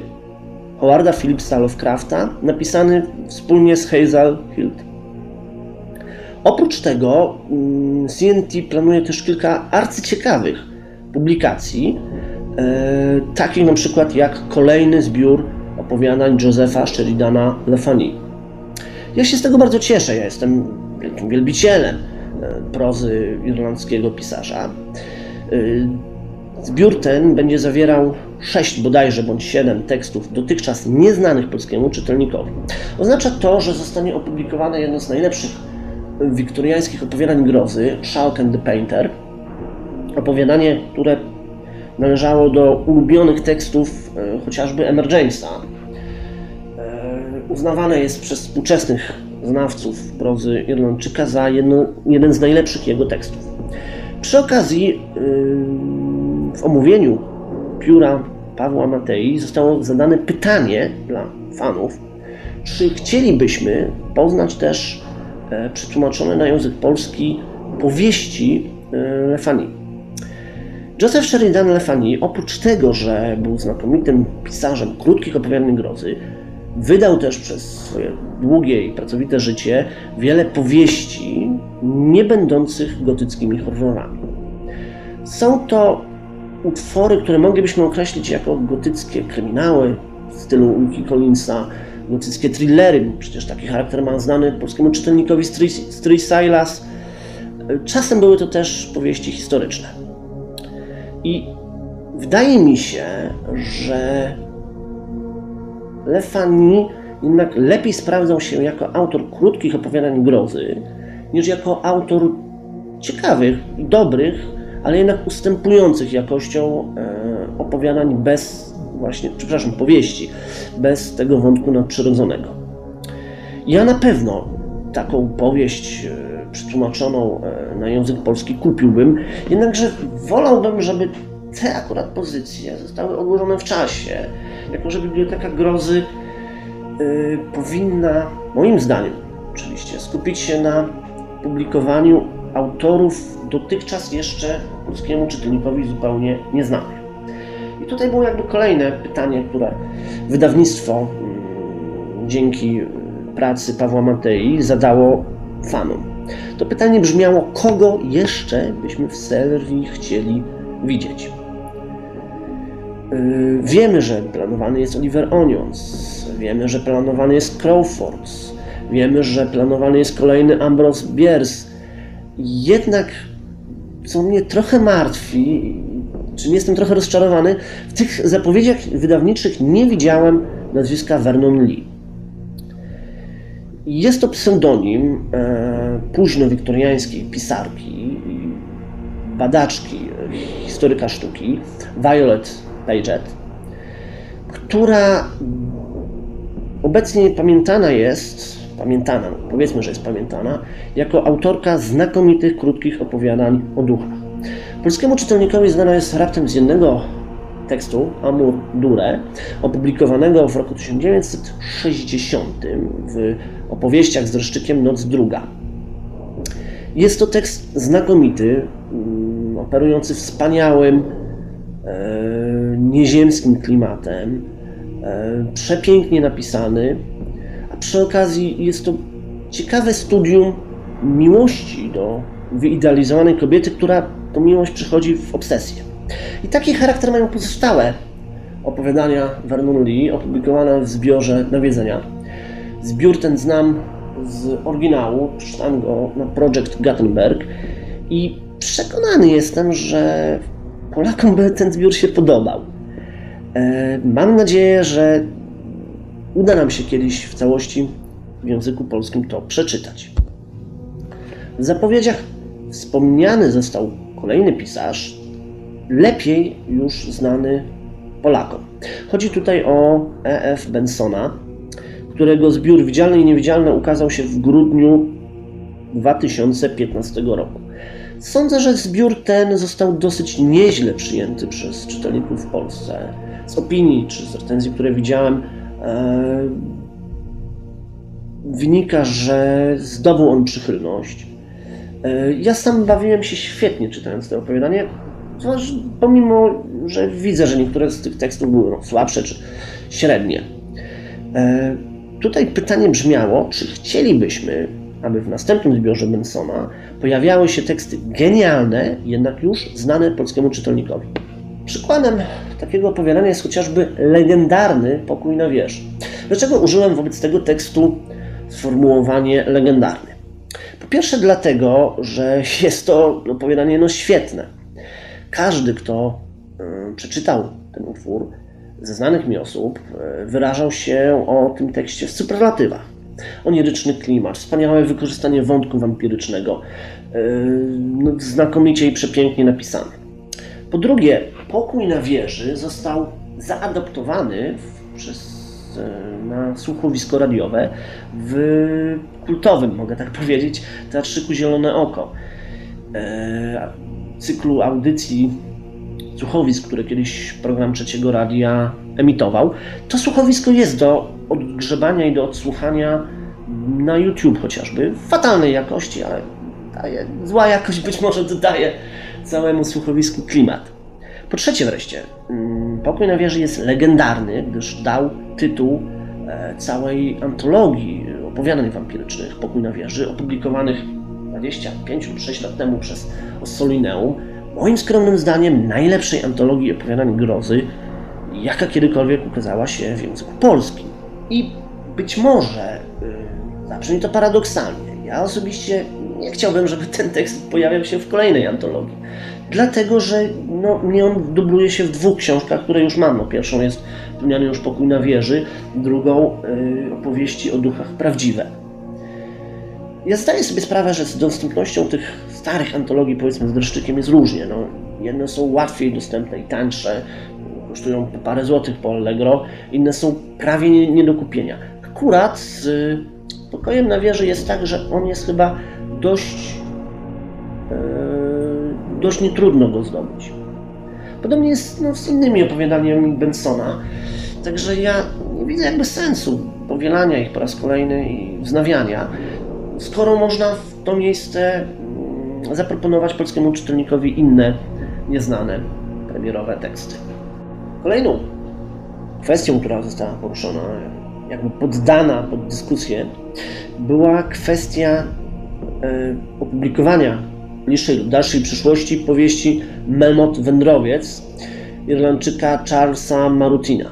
Howarda Phillipsa Lovecrafta, napisany wspólnie z Hazel Hilt. Oprócz tego CNT mm, planuje też kilka arcyciekawych publikacji, e, takich na przykład jak kolejny zbiór opowiadań Josepha Sheridana Le Fany. Ja się z tego bardzo cieszę, ja jestem wielkim wielbicielem e, prozy irlandzkiego pisarza. Zbiór ten będzie zawierał sześć bodajże bądź siedem tekstów dotychczas nieznanych polskiemu czytelnikowi. Oznacza to, że zostanie opublikowane jedno z najlepszych wiktoriańskich opowiadań grozy, Shark and the Painter. Opowiadanie, które należało do ulubionych tekstów e, chociażby Emergence'a. E, uznawane jest przez współczesnych znawców prozy Irlandczyka za jedno, jeden z najlepszych jego tekstów. Przy okazji w omówieniu pióra Pawła Matei zostało zadane pytanie dla fanów, czy chcielibyśmy poznać też e, przetłumaczone na język polski powieści e, Lefani. Joseph Sheridan Lefani, oprócz tego, że był znakomitym pisarzem krótkich opowiadań grozy, wydał też przez swoje długie i pracowite życie wiele powieści, nie będących gotyckimi horrorami. Są to utwory, które moglibyśmy określić jako gotyckie kryminały w stylu Wiki Collinsa, gotyckie thrillery, bo przecież taki charakter ma znany polskiemu czytelnikowi Stray Silas. Czasem były to też powieści historyczne. I wydaje mi się, że Le Fany jednak lepiej sprawdzał się jako autor krótkich opowiadań grozy, niż jako autor ciekawych i dobrych, ale jednak ustępujących jakością e, opowiadań bez właśnie, przepraszam, powieści, bez tego wątku nadprzyrodzonego. Ja na pewno taką powieść e, przetłumaczoną e, na język polski kupiłbym, jednakże wolałbym, żeby te akurat pozycje zostały odłożone w czasie, jako że Biblioteka Grozy powinna, moim zdaniem oczywiście, skupić się na publikowaniu autorów dotychczas jeszcze polskiemu czytelnikowi zupełnie nieznanych. I tutaj było jakby kolejne pytanie, które wydawnictwo mm, dzięki pracy Pawła Matei zadało fanom. To pytanie brzmiało, kogo jeszcze byśmy w serii chcieli widzieć. Yy, wiemy, że planowany jest Oliver Onions, wiemy, że planowany jest Crawford, wiemy, że planowany jest kolejny Ambrose Bierce, jednak są mnie trochę martwi, czym jestem trochę rozczarowany. W tych zapowiedziach wydawniczych nie widziałem nazwiska Vernon Lee. Jest to pseudonim e, późno-wiktoriańskiej pisarki, badaczki, historyka sztuki, Violet Paget, która obecnie pamiętana jest pamiętana, powiedzmy, że jest pamiętana, jako autorka znakomitych krótkich opowiadań o duchach. Polskiemu czytelnikowi znana jest raptem z jednego tekstu, Amur Dure, opublikowanego w roku 1960 w opowieściach z dreszczykiem Noc Druga. Jest to tekst znakomity, mm, operujący wspaniałym, e, nieziemskim klimatem, e, przepięknie napisany, przy okazji jest to ciekawe studium miłości do wyidealizowanej kobiety, która tą miłość przychodzi w obsesję. I taki charakter mają pozostałe opowiadania Vernon Lee, opublikowane w zbiorze Nawiedzenia. Zbiór ten znam z oryginału, przeczytałem go na Project Gutenberg i przekonany jestem, że Polakom by ten zbiór się podobał. E, mam nadzieję, że uda nam się kiedyś w całości w języku polskim to przeczytać. W zapowiedziach wspomniany został kolejny pisarz, lepiej już znany Polakom. Chodzi tutaj o E.F. Bensona, którego zbiór Widzialne i Niewidzialne ukazał się w grudniu 2015 roku. Sądzę, że zbiór ten został dosyć nieźle przyjęty przez czytelników w Polsce. Z opinii czy z recenzji, które widziałem, wynika, że zdobył on przychylność. E, ja sam bawiłem się świetnie czytając to opowiadanie, pomimo, że widzę, że niektóre z tych tekstów były no, słabsze czy średnie. E, tutaj pytanie brzmiało, czy chcielibyśmy, aby w następnym zbiorze Bensona pojawiały się teksty genialne, jednak już znane polskiemu czytelnikowi. Przykładem takiego opowiadania jest chociażby legendarny Pokój na wieży. Dlaczego użyłem wobec tego tekstu sformułowanie legendarny? Po pierwsze dlatego, że [LAUGHS] jest to opowiadanie no świetne. Każdy, kto y, przeczytał ten utwór ze znanych mi osób, y, wyrażał się o tym tekście w superlatywach. Oniryczny klimat, wspaniałe wykorzystanie wątku wampirycznego, y, no, znakomicie i przepięknie napisane. Po drugie, pokój na wieży został zaadoptowany przez E, na słuchowisko radiowe w kultowym, mogę tak [LAUGHS] powiedzieć, Teatrzyku Zielone Oko. E, cyklu audycji słuchowisk, które kiedyś program Trzeciego Radia emitował. To słuchowisko jest do odgrzebania i do odsłuchania na YouTube chociażby. W fatalnej jakości, ale daje, zła jakość być może dodaje całemu słuchowisku klimat. Po trzecie wreszcie, mm, Pokój na wieży jest legendarny, gdyż dał tytuł e, całej antologii opowiadań wampirycznych Pokój na wieży, opublikowanych 25 lub 6 lat temu przez Ossolineum. Moim skromnym zdaniem najlepszej antologii opowiadań grozy, jaka kiedykolwiek ukazała się w języku polskim. I być może, yy, zabrzmi to paradoksalnie, ja osobiście nie chciałbym, żeby ten tekst pojawiał się w kolejnej antologii dlatego że no, mnie on dubluje się w dwóch książkach, które już mam. No, pierwszą jest Wspomniany już pokój na wieży, drugą y, opowieści o duchach prawdziwe. Ja zdaję sobie sprawę, że z dostępnością tych starych antologii, powiedzmy z dreszczykiem, jest różnie. No, jedne są łatwiej dostępne i tańsze, kosztują po parę złotych po Allegro, inne są prawie nie, nie do kupienia. Akurat z Pokojem na wieży jest tak, że on jest chyba dość dość nietrudno go zdobyć. Podobnie jest no, z innymi opowiadaniami Bensona, także ja nie widzę jakby sensu powielania ich po raz kolejny i wznawiania, skoro można w to miejsce mm, zaproponować polskiemu czytelnikowi inne, nieznane, premierowe teksty. Kolejną kwestią, która została poruszona, jakby poddana pod dyskusję, była kwestia e, opublikowania bliższej lub dalszej przyszłości powieści Melmot Wędrowiec Irlandczyka Charlesa Marutina.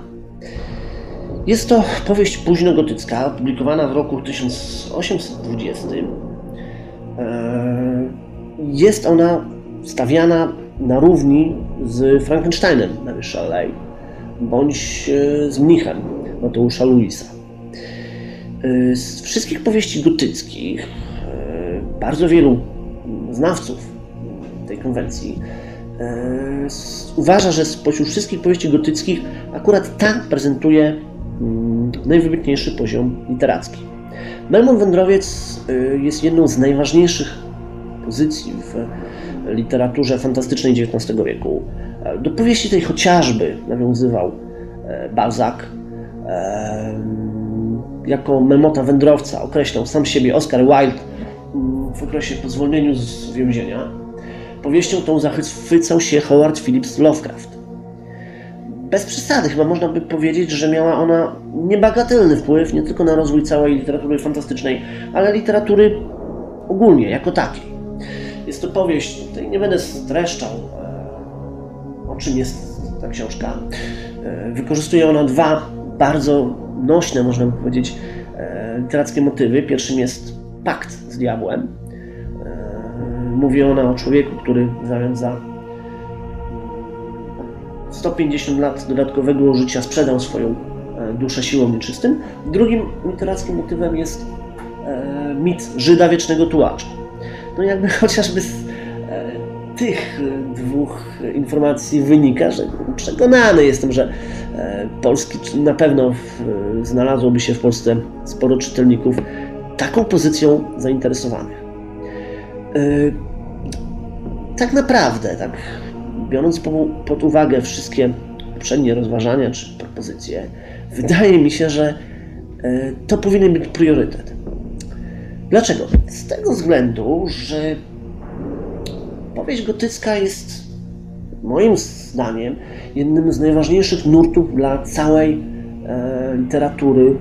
Jest to powieść późnogotycka, opublikowana w roku 1820. E, jest ona stawiana na równi z Frankensteinem Mary Shelley bądź e, z Mnichem Mateusza Louisa. E, z wszystkich powieści gotyckich bardzo wielu znawców tej konwencji e, uważa, że spośród wszystkich powieści gotyckich akurat ta prezentuje mm, najwybitniejszy poziom literacki. Melmont Wędrowiec e, jest jedną z najważniejszych pozycji w literaturze fantastycznej XIX wieku. E, do powieści tej chociażby nawiązywał Balzac. Jako Melmota Wędrowca określał sam siebie Oscar Wilde w okresie po zwolnieniu z więzienia, powieścią tą zachwycał się Howard Phillips Lovecraft. Bez przesady chyba można by powiedzieć, że miała ona niebagatelny wpływ nie tylko na rozwój całej literatury fantastycznej, ale literatury ogólnie, jako takiej. Jest to powieść, tutaj nie będę streszczał, e, o czym jest ta książka. Wykorzystuje ona dwa bardzo nośne, można by powiedzieć, literackie motywy. Pierwszym jest pakt z diabłem. Mówi ona o człowieku, który w zamian za 150 lat dodatkowego życia sprzedał swoją e, duszę siłą nieczystym. Drugim literackim motywem jest e, mit Żyda wiecznego tułacza. No jakby [LAUGHS] chociażby z e, tych dwóch informacji wynika, że przekonany jestem, że polski na pewno znalazłoby się w Polsce sporo czytelników taką pozycją zainteresowanych. Tak naprawdę, tak biorąc pod uwagę wszystkie poprzednie rozważania czy propozycje, wydaje mi się, że e, to powinien być priorytet. Dlaczego? Z tego względu, że powieść gotycka jest moim zdaniem jednym z najważniejszych nurtów dla całej e, literatury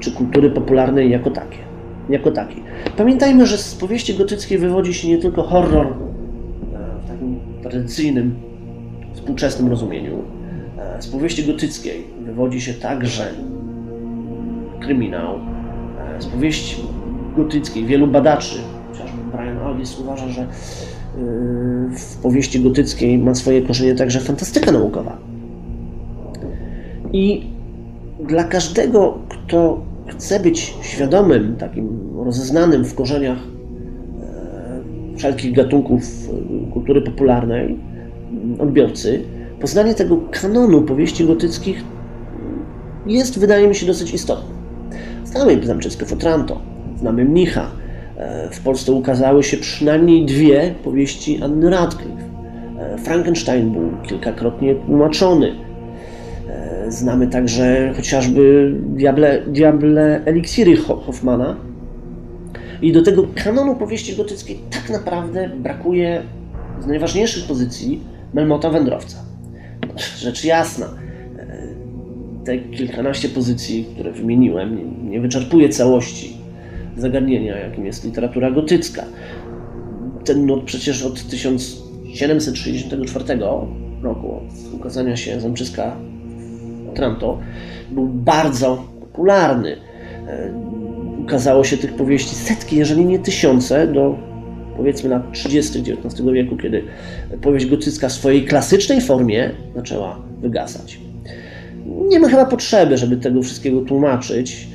czy kultury popularnej jako takie. Jako takiej. Pamiętajmy, że z powieści gotyckiej wywodzi się nie tylko horror tradycyjnym, współczesnym rozumieniu. E, z powieści gotyckiej wywodzi się także kryminał. E, z powieści gotyckiej wielu badaczy, chociażby Brian Aldiss uważa, że e, w powieści gotyckiej ma swoje korzenie także fantastyka naukowa. I dla każdego, kto chce być świadomym, takim rozeznanym w korzeniach wszelkich gatunków e, kultury popularnej, odbiorcy, poznanie tego kanonu powieści gotyckich jest, wydaje mi się, dosyć istotne. Znamy Zamczyckie Fotranto, znamy Mnicha. E, w Polsce ukazały się przynajmniej dwie powieści Anny Radcliffe. E, Frankenstein był kilkakrotnie tłumaczony. Znamy także chociażby Diable, Diable Eliksiry Hoffmana, i do tego kanonu powieści gotyckiej tak naprawdę brakuje z najważniejszych pozycji Melmota Wędrowca. [LAUGHS] Rzecz jasna, e, te kilkanaście pozycji, które wymieniłem, nie wyczerpuje całości zagadnienia, jakim jest literatura gotycka. Ten nurt przecież od 1764 roku, od ukazania się Zamczyska Otranto, był bardzo popularny e, ukazało się tych powieści setki, jeżeli nie tysiące, do powiedzmy lat 30. XIX wieku, kiedy powieść gotycka w swojej klasycznej formie zaczęła wygasać. Nie ma chyba potrzeby, żeby tego wszystkiego tłumaczyć.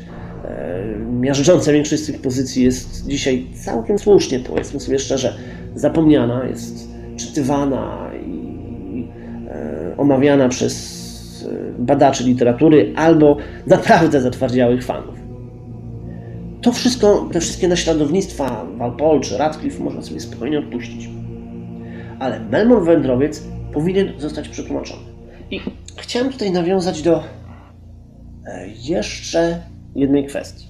E, miażdżąca większość z tych pozycji jest dzisiaj całkiem słusznie, powiedzmy sobie szczerze, zapomniana, jest czytywana i e, omawiana przez e, badaczy literatury albo [LAUGHS] naprawdę zatwardziałych fanów to wszystko, te wszystkie naśladownictwa Walpole czy Radcliffe można sobie spokojnie odpuścić. Ale Melmor Wędrowiec powinien zostać przetłumaczony. I chciałem tutaj nawiązać do e, jeszcze jednej kwestii.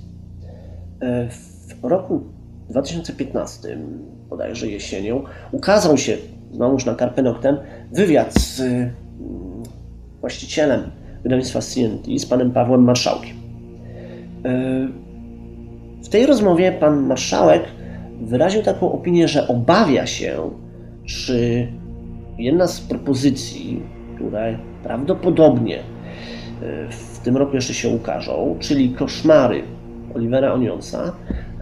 E, w roku 2015, bodajże jesienią, ukazał się, znowuż na Carpenoctem, wywiad z mm, właścicielem wydawnictwa CNT, z panem Pawłem Marszałkiem. E, w tej rozmowie pan marszałek wyraził taką opinię, że obawia się, czy jedna z propozycji, które prawdopodobnie e, w tym roku jeszcze się ukażą, czyli koszmary Olivera Onionsa,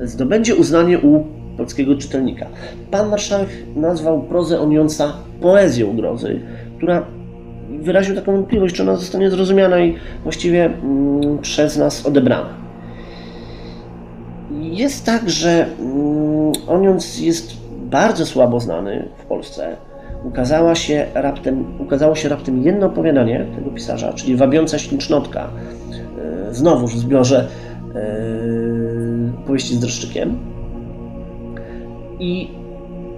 zdobędzie uznanie u polskiego czytelnika. Pan marszałek nazwał prozę Onionsa poezją grozy, która wyraził taką wątpliwość, czy ona zostanie zrozumiana i właściwie mm, przez nas odebrana. Jest tak, że mm, Onions jest bardzo słabo znany w Polsce. Ukazała się raptem, ukazało się raptem jedno opowiadanie tego pisarza, czyli Wabiąca Ślicznotka, e, znowu w zbiorze e, powieści z dreszczykiem. I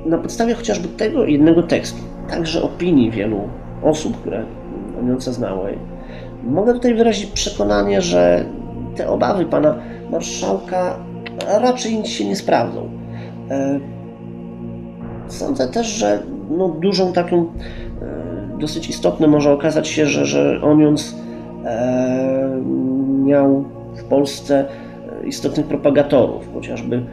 na podstawie chociażby tego jednego tekstu, także opinii wielu osób, które Onionsa znały, mogę tutaj wyrazić przekonanie, że te obawy pana marszałka raczej nic się nie sprawdzą. E, sądzę też, że no, dużą taką, e, dosyć istotne może okazać się, że, że Onions e, miał w Polsce istotnych propagatorów, chociażby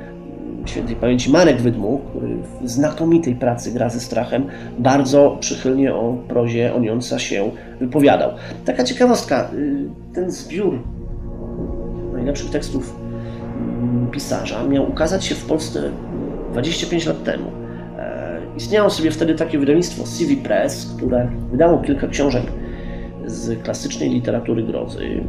świętej pamięci Marek Wydmuch, który w znakomitej pracy gra ze strachem bardzo przychylnie o prozie Oniąca się wypowiadał. Taka ciekawostka, y, ten zbiór najlepszych tekstów mm, pisarza miał ukazać się w Polsce 25 lat temu. E, istniało sobie wtedy takie wydawnictwo CV Press, które wydało kilka książek z klasycznej literatury grozy.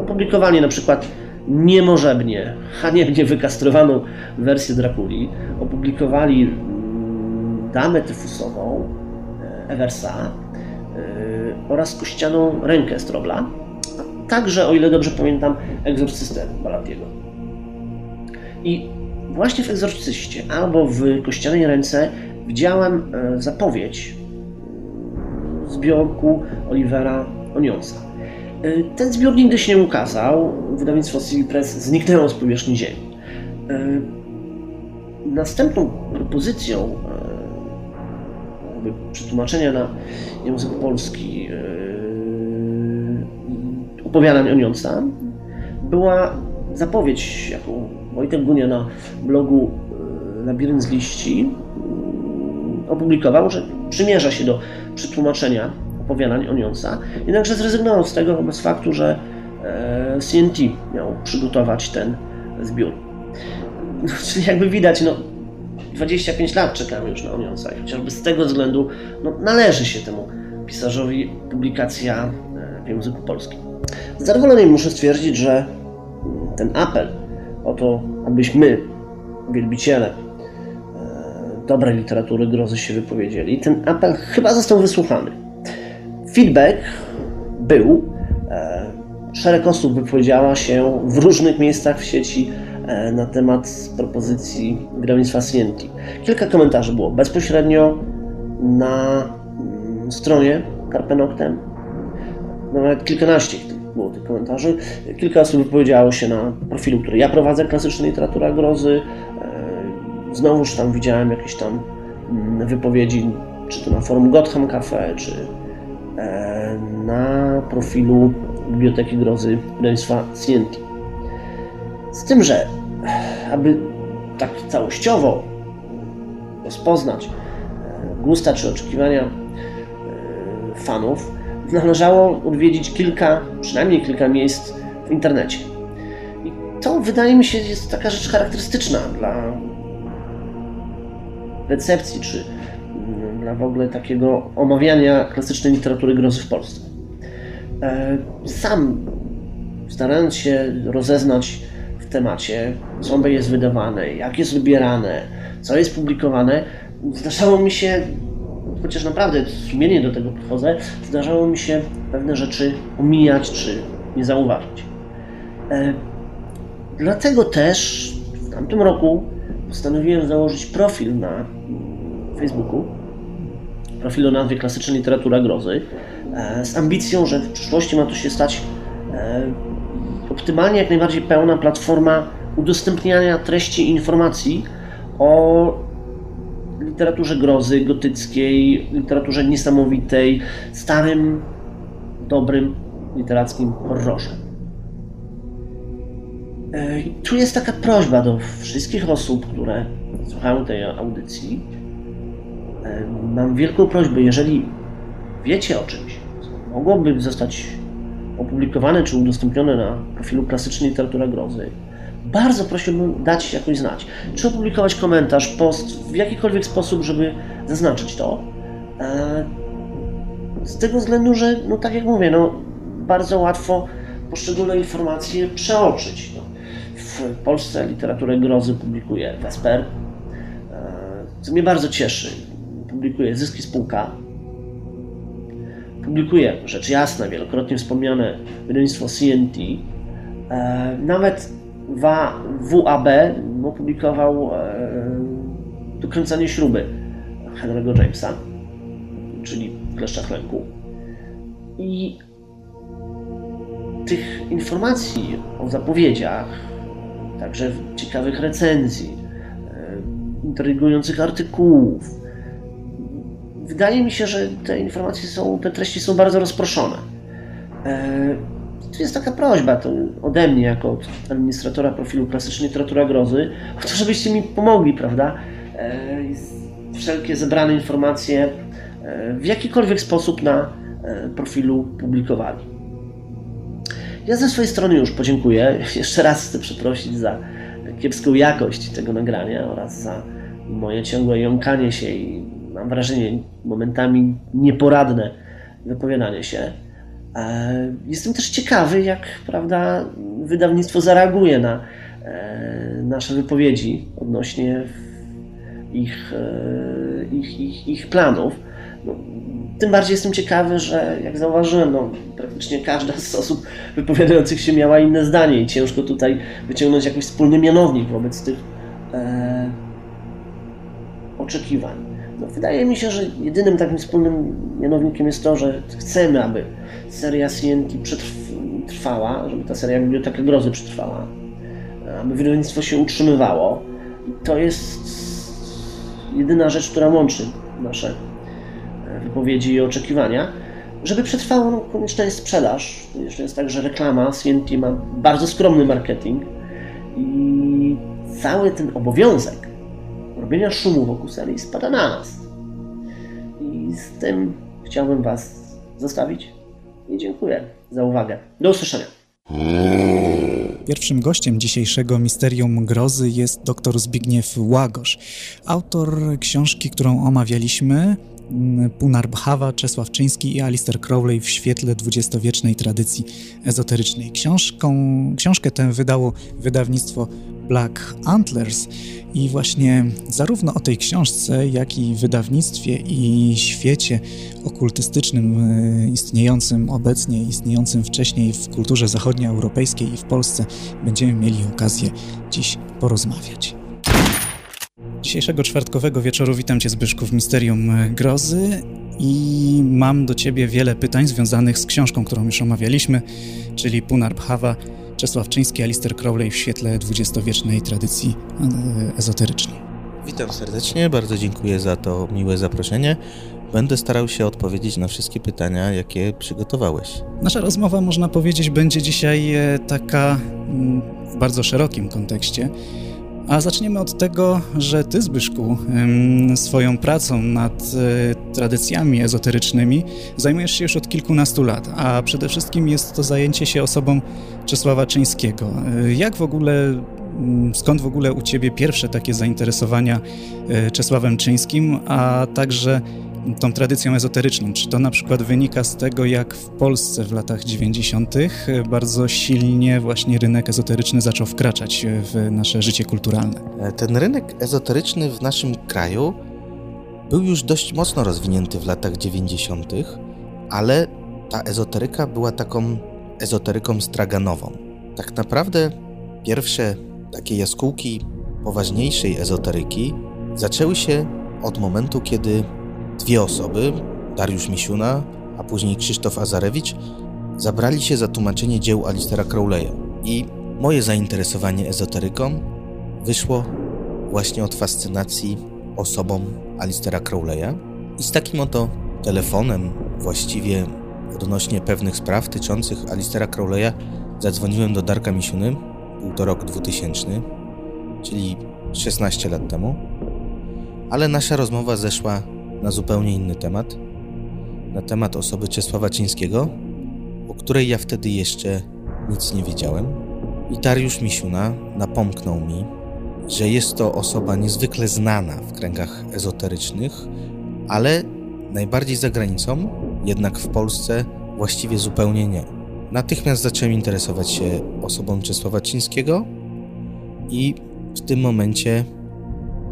Opublikowali na przykład niemożebnie, haniebnie wykastrowaną wersję Drakuli. Opublikowali mm, Damę Tyfusową e, Eversa e, oraz kościaną rękę Strobla, a także, o ile dobrze pamiętam, Egzorcystę Balatiego. I właśnie w Egzorcyście albo w kościanej ręce widziałem e, zapowiedź mm, zbiorku Olivera Onionsa. E, ten zbiór nigdy się nie ukazał. Wydawnictwo CV Press zniknęło z powierzchni ziemi. E, następną propozycją przetłumaczenia na język polski opowiadań Onionsa była zapowiedź, jaką Wojtek Gunia na blogu Labirynt z liści opublikował, że przymierza się do przetłumaczenia opowiadań Onionsa, jednakże zrezygnował z tego wobec faktu, że CNT e, miał przygotować ten zbiór. No, [LAUGHS] czyli jakby widać, no 25 lat czekamy już na Onionsa i chociażby z tego względu no, należy się temu pisarzowi publikacja e, w języku polskim. Z zadowoleniem muszę stwierdzić, że ten apel o to, abyśmy, wielbiciele e, dobrej literatury grozy się wypowiedzieli, ten apel chyba został wysłuchany. Feedback był. E, szereg osób wypowiedziała się w różnych miejscach w sieci e, na temat propozycji wydawnictwa Sienti. Kilka komentarzy było bezpośrednio na mm, stronie Carpe Noctem, nawet kilkanaście było tych komentarzy. Kilka osób wypowiedziało się na profilu, który ja prowadzę, klasyczna literatura grozy. E, znowuż tam widziałem jakieś tam mm, wypowiedzi, czy to na forum Gotham Cafe, czy na profilu Biblioteki Grozy wydawnictwa Scienti. Z tym, że aby tak całościowo rozpoznać e, gusta czy oczekiwania fanów, należało odwiedzić kilka, przynajmniej kilka miejsc w internecie. I to wydaje mi się jest taka rzecz charakterystyczna dla recepcji, czy dla w ogóle takiego omawiania klasycznej literatury grozy w Polsce. E, sam starając się rozeznać w temacie, co jest wydawane, jak jest wybierane, co jest publikowane, zdarzało mi się chociaż naprawdę sumiennie do tego podchodzę, zdarzało mi się pewne rzeczy omijać czy nie zauważyć. E, dlatego też w tamtym roku postanowiłem założyć profil na Facebooku, profil o nazwie Klasyczna Literatura Grozy, e, z ambicją, że w przyszłości ma to się stać e, optymalnie jak najbardziej pełna platforma udostępniania treści i informacji o literaturze grozy gotyckiej, literaturze niesamowitej, starym, dobrym literackim horrorze. E, tu jest taka prośba do wszystkich osób, które słuchają tej audycji. Mam wielką prośbę, jeżeli wiecie o czymś, co mogłoby zostać opublikowane czy udostępnione na profilu klasycznej literatury grozy, bardzo prosiłbym dać jakoś znać. Czy opublikować komentarz, post, w jakikolwiek sposób, żeby zaznaczyć to. E, z tego względu, że, no tak jak mówię, no, bardzo łatwo poszczególne informacje przeoczyć. No. W Polsce literaturę grozy publikuje Vesper, e, co mnie bardzo cieszy. Publikuje Zyski Spółka, publikuje, rzecz jasna, wielokrotnie wspomniane wydawnictwo CNT, e, nawet WAB opublikował e, dokręcanie śruby Henry'ego Jamesa, czyli w kleszczach lęku. I tych informacji o zapowiedziach, także ciekawych recenzji, e, intrygujących artykułów, wydaje mi się, że te informacje są, te treści są bardzo rozproszone. E, tu jest taka prośba to ode mnie, jako od administratora profilu klasycznej literatura grozy, o to, żebyście mi pomogli, prawda? E, wszelkie zebrane informacje e, w jakikolwiek sposób na profilu publikowali. Ja ze swojej strony już podziękuję. [LAUGHS] Jeszcze raz chcę przeprosić za kiepską jakość tego nagrania oraz za moje ciągłe jąkanie się i mam wrażenie momentami nieporadne wypowiadanie się. E, jestem też ciekawy, jak prawda, wydawnictwo zareaguje na e, nasze wypowiedzi odnośnie ich, e, ich, ich, ich planów. No, tym bardziej jestem ciekawy, że jak zauważyłem, no, praktycznie każda z osób wypowiadających się miała inne zdanie i ciężko tutaj wyciągnąć jakiś wspólny mianownik wobec tych e, oczekiwań. No, wydaje mi się, że jedynym takim wspólnym mianownikiem jest to, że chcemy, aby seria CNT przetrwała, żeby ta seria Biblioteka Grozy przetrwała, aby wydawnictwo się utrzymywało. I to jest jedyna rzecz, która łączy nasze e, wypowiedzi i oczekiwania. Żeby przetrwało, no, konieczna jest sprzedaż. Jeszcze jest tak, że reklama CNT ma bardzo skromny marketing i cały ten obowiązek robienia szumu wokół serii spada na nas. I z tym chciałbym Was zostawić i dziękuję za uwagę. Do usłyszenia.
Pierwszym gościem dzisiejszego Misterium Grozy jest dr Zbigniew Łagosz, autor książki, którą omawialiśmy, Punarbhava, Czesław Czyński i Alistair Crowley w świetle dwudziestowiecznej tradycji ezoterycznej. Książką, książkę tę wydało wydawnictwo Black Antlers i właśnie zarówno o tej książce, jak i wydawnictwie i świecie okultystycznym e, istniejącym obecnie, istniejącym wcześniej w kulturze zachodnioeuropejskiej i w Polsce będziemy mieli okazję dziś porozmawiać. Dzisiejszego czwartkowego wieczoru witam Cię Zbyszku w Misterium Grozy i mam do Ciebie wiele pytań związanych z książką, którą już omawialiśmy, czyli Punarbhava Czesław Czyński, Alister Crowley w świetle dwudziestowiecznej tradycji e, ezoterycznej.
Witam serdecznie, bardzo dziękuję za to miłe zaproszenie. Będę starał się odpowiedzieć na wszystkie pytania, jakie przygotowałeś.
Nasza rozmowa, można powiedzieć, będzie dzisiaj e, taka mm, w bardzo szerokim kontekście. A zaczniemy od tego, że ty, Zbyszku, swoją pracą nad e, tradycjami ezoterycznymi zajmujesz się już od kilkunastu lat, a przede wszystkim jest to zajęcie się osobą Czesława Czyńskiego. E, jak w ogóle, mm, skąd w ogóle u ciebie pierwsze takie zainteresowania e, Czesławem Czyńskim, a także tą tradycją ezoteryczną. Czy to na przykład wynika z tego, jak w Polsce w latach 90. bardzo silnie właśnie rynek ezoteryczny zaczął wkraczać w nasze życie kulturalne?
Ten rynek ezoteryczny w naszym kraju był już dość mocno rozwinięty w latach 90., ale ta ezoteryka była taką ezoteryką straganową. Tak naprawdę pierwsze takie jaskółki poważniejszej ezoteryki zaczęły się od momentu, kiedy Dwie osoby, Dariusz Misiuna, a później Krzysztof Azarewicz, zabrali się za tłumaczenie dzieł Alistera Crowleya. I moje zainteresowanie ezoteryką wyszło właśnie od fascynacji osobą Alistera Crowleya. I z takim oto telefonem właściwie odnośnie pewnych spraw tyczących Alistera Crowleya zadzwoniłem do Darka Misiuny, był to rok 2000, czyli 16 lat temu, ale nasza rozmowa zeszła na zupełnie inny temat. Na temat osoby Czesława Cińskiego, o której ja wtedy jeszcze nic nie wiedziałem. I Dariusz Misiuna napomknął mi, że jest to osoba niezwykle znana w kręgach ezoterycznych, ale najbardziej za granicą, jednak w Polsce właściwie zupełnie nie. Natychmiast zacząłem interesować się osobą Czesława Cińskiego i w tym momencie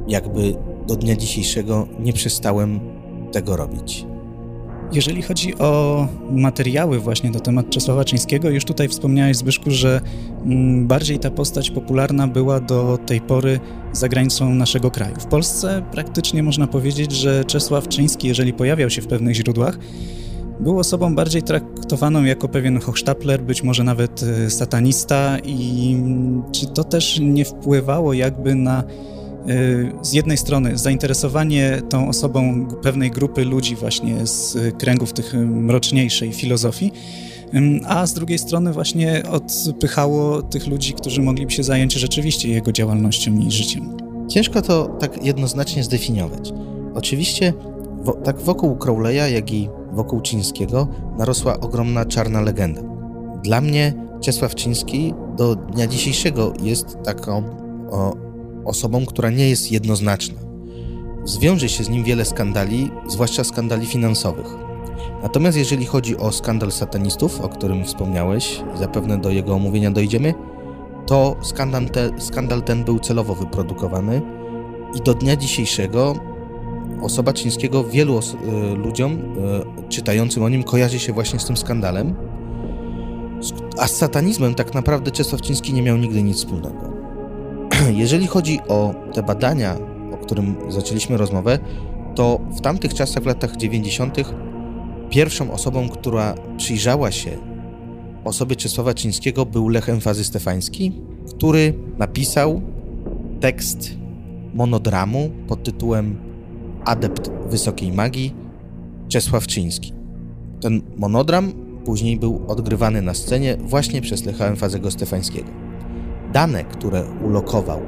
jakby do dnia dzisiejszego nie przestałem tego robić.
Jeżeli chodzi o materiały właśnie na temat Czesława Czyńskiego, już tutaj wspomniałeś Zbyszku, że mm, bardziej ta postać popularna była do tej pory za granicą naszego kraju. W Polsce praktycznie można powiedzieć, że Czesław Czyński, jeżeli pojawiał się w pewnych źródłach, był osobą bardziej traktowaną jako pewien hochsztapler, być może nawet y, satanista i mm, czy to też nie wpływało jakby na z jednej strony zainteresowanie tą osobą pewnej grupy ludzi właśnie z kręgów tych mroczniejszej filozofii, a z drugiej strony właśnie odpychało tych ludzi, którzy mogliby się zająć rzeczywiście jego działalnością i życiem.
Ciężko to tak jednoznacznie zdefiniować. Oczywiście wo, tak wokół Crowley'a, jak i wokół Czyńskiego narosła ogromna czarna legenda. Dla mnie Czesław Czyński do dnia dzisiejszego jest taką o, osobą, która nie jest jednoznaczna. Zwiąże się z nim wiele skandali, zwłaszcza skandali finansowych. Natomiast jeżeli chodzi o skandal satanistów, o którym wspomniałeś, zapewne do jego omówienia dojdziemy, to skandal, te, skandal ten był celowo wyprodukowany i do dnia dzisiejszego osoba Czyńskiego wielu os- y, ludziom y, czytającym o nim kojarzy się właśnie z tym skandalem, a z satanizmem tak naprawdę Czesław Czyński nie miał nigdy nic wspólnego. [CLEARS THROAT] Jeżeli chodzi o te badania, o którym zaczęliśmy rozmowę, to w tamtych czasach, w latach 90., pierwszą osobą, która przyjrzała się osobie Czesława Czyńskiego, był Lech Emfazy Stefański, który napisał tekst monodramu pod tytułem Adept Wysokiej Magii Czesław Czyński. Ten monodram później był odgrywany na scenie właśnie przez Lecha Emfazego Stefańskiego. Dane, które ulokował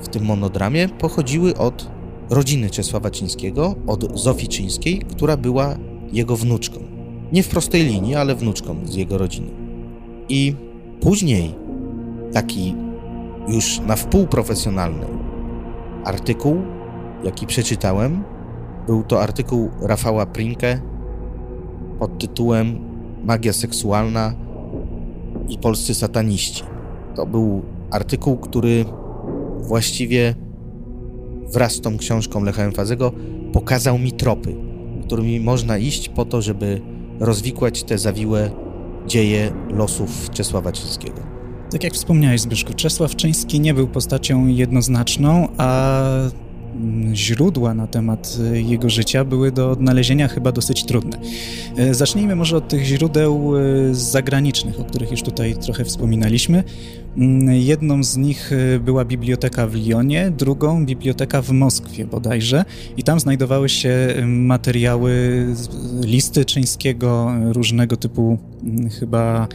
w tym monodramie, pochodziły od rodziny Czesława Czyńskiego, od Zofii Czyńskiej, która była jego wnuczką. Nie w prostej linii, ale wnuczką z jego rodziny. I później taki już na wpół profesjonalny artykuł, jaki przeczytałem, był to artykuł Rafała Prinke pod tytułem Magia seksualna i polscy sataniści. To był artykuł, który właściwie wraz z tą książką Lecha Emfazego pokazał mi tropy, którymi można iść po to, żeby rozwikłać te zawiłe dzieje losów Czesława Czyńskiego.
Tak jak wspomniałeś, Zbyszku, Czesław Czyński nie był postacią jednoznaczną, a źródła na temat jego życia były do odnalezienia chyba dosyć trudne. Zacznijmy może od tych źródeł e, zagranicznych, o których już tutaj trochę wspominaliśmy. Mm, jedną z nich była biblioteka w Lyonie, drugą biblioteka w Moskwie bodajże i tam znajdowały się materiały, listy Czyńskiego, różnego typu mm, chyba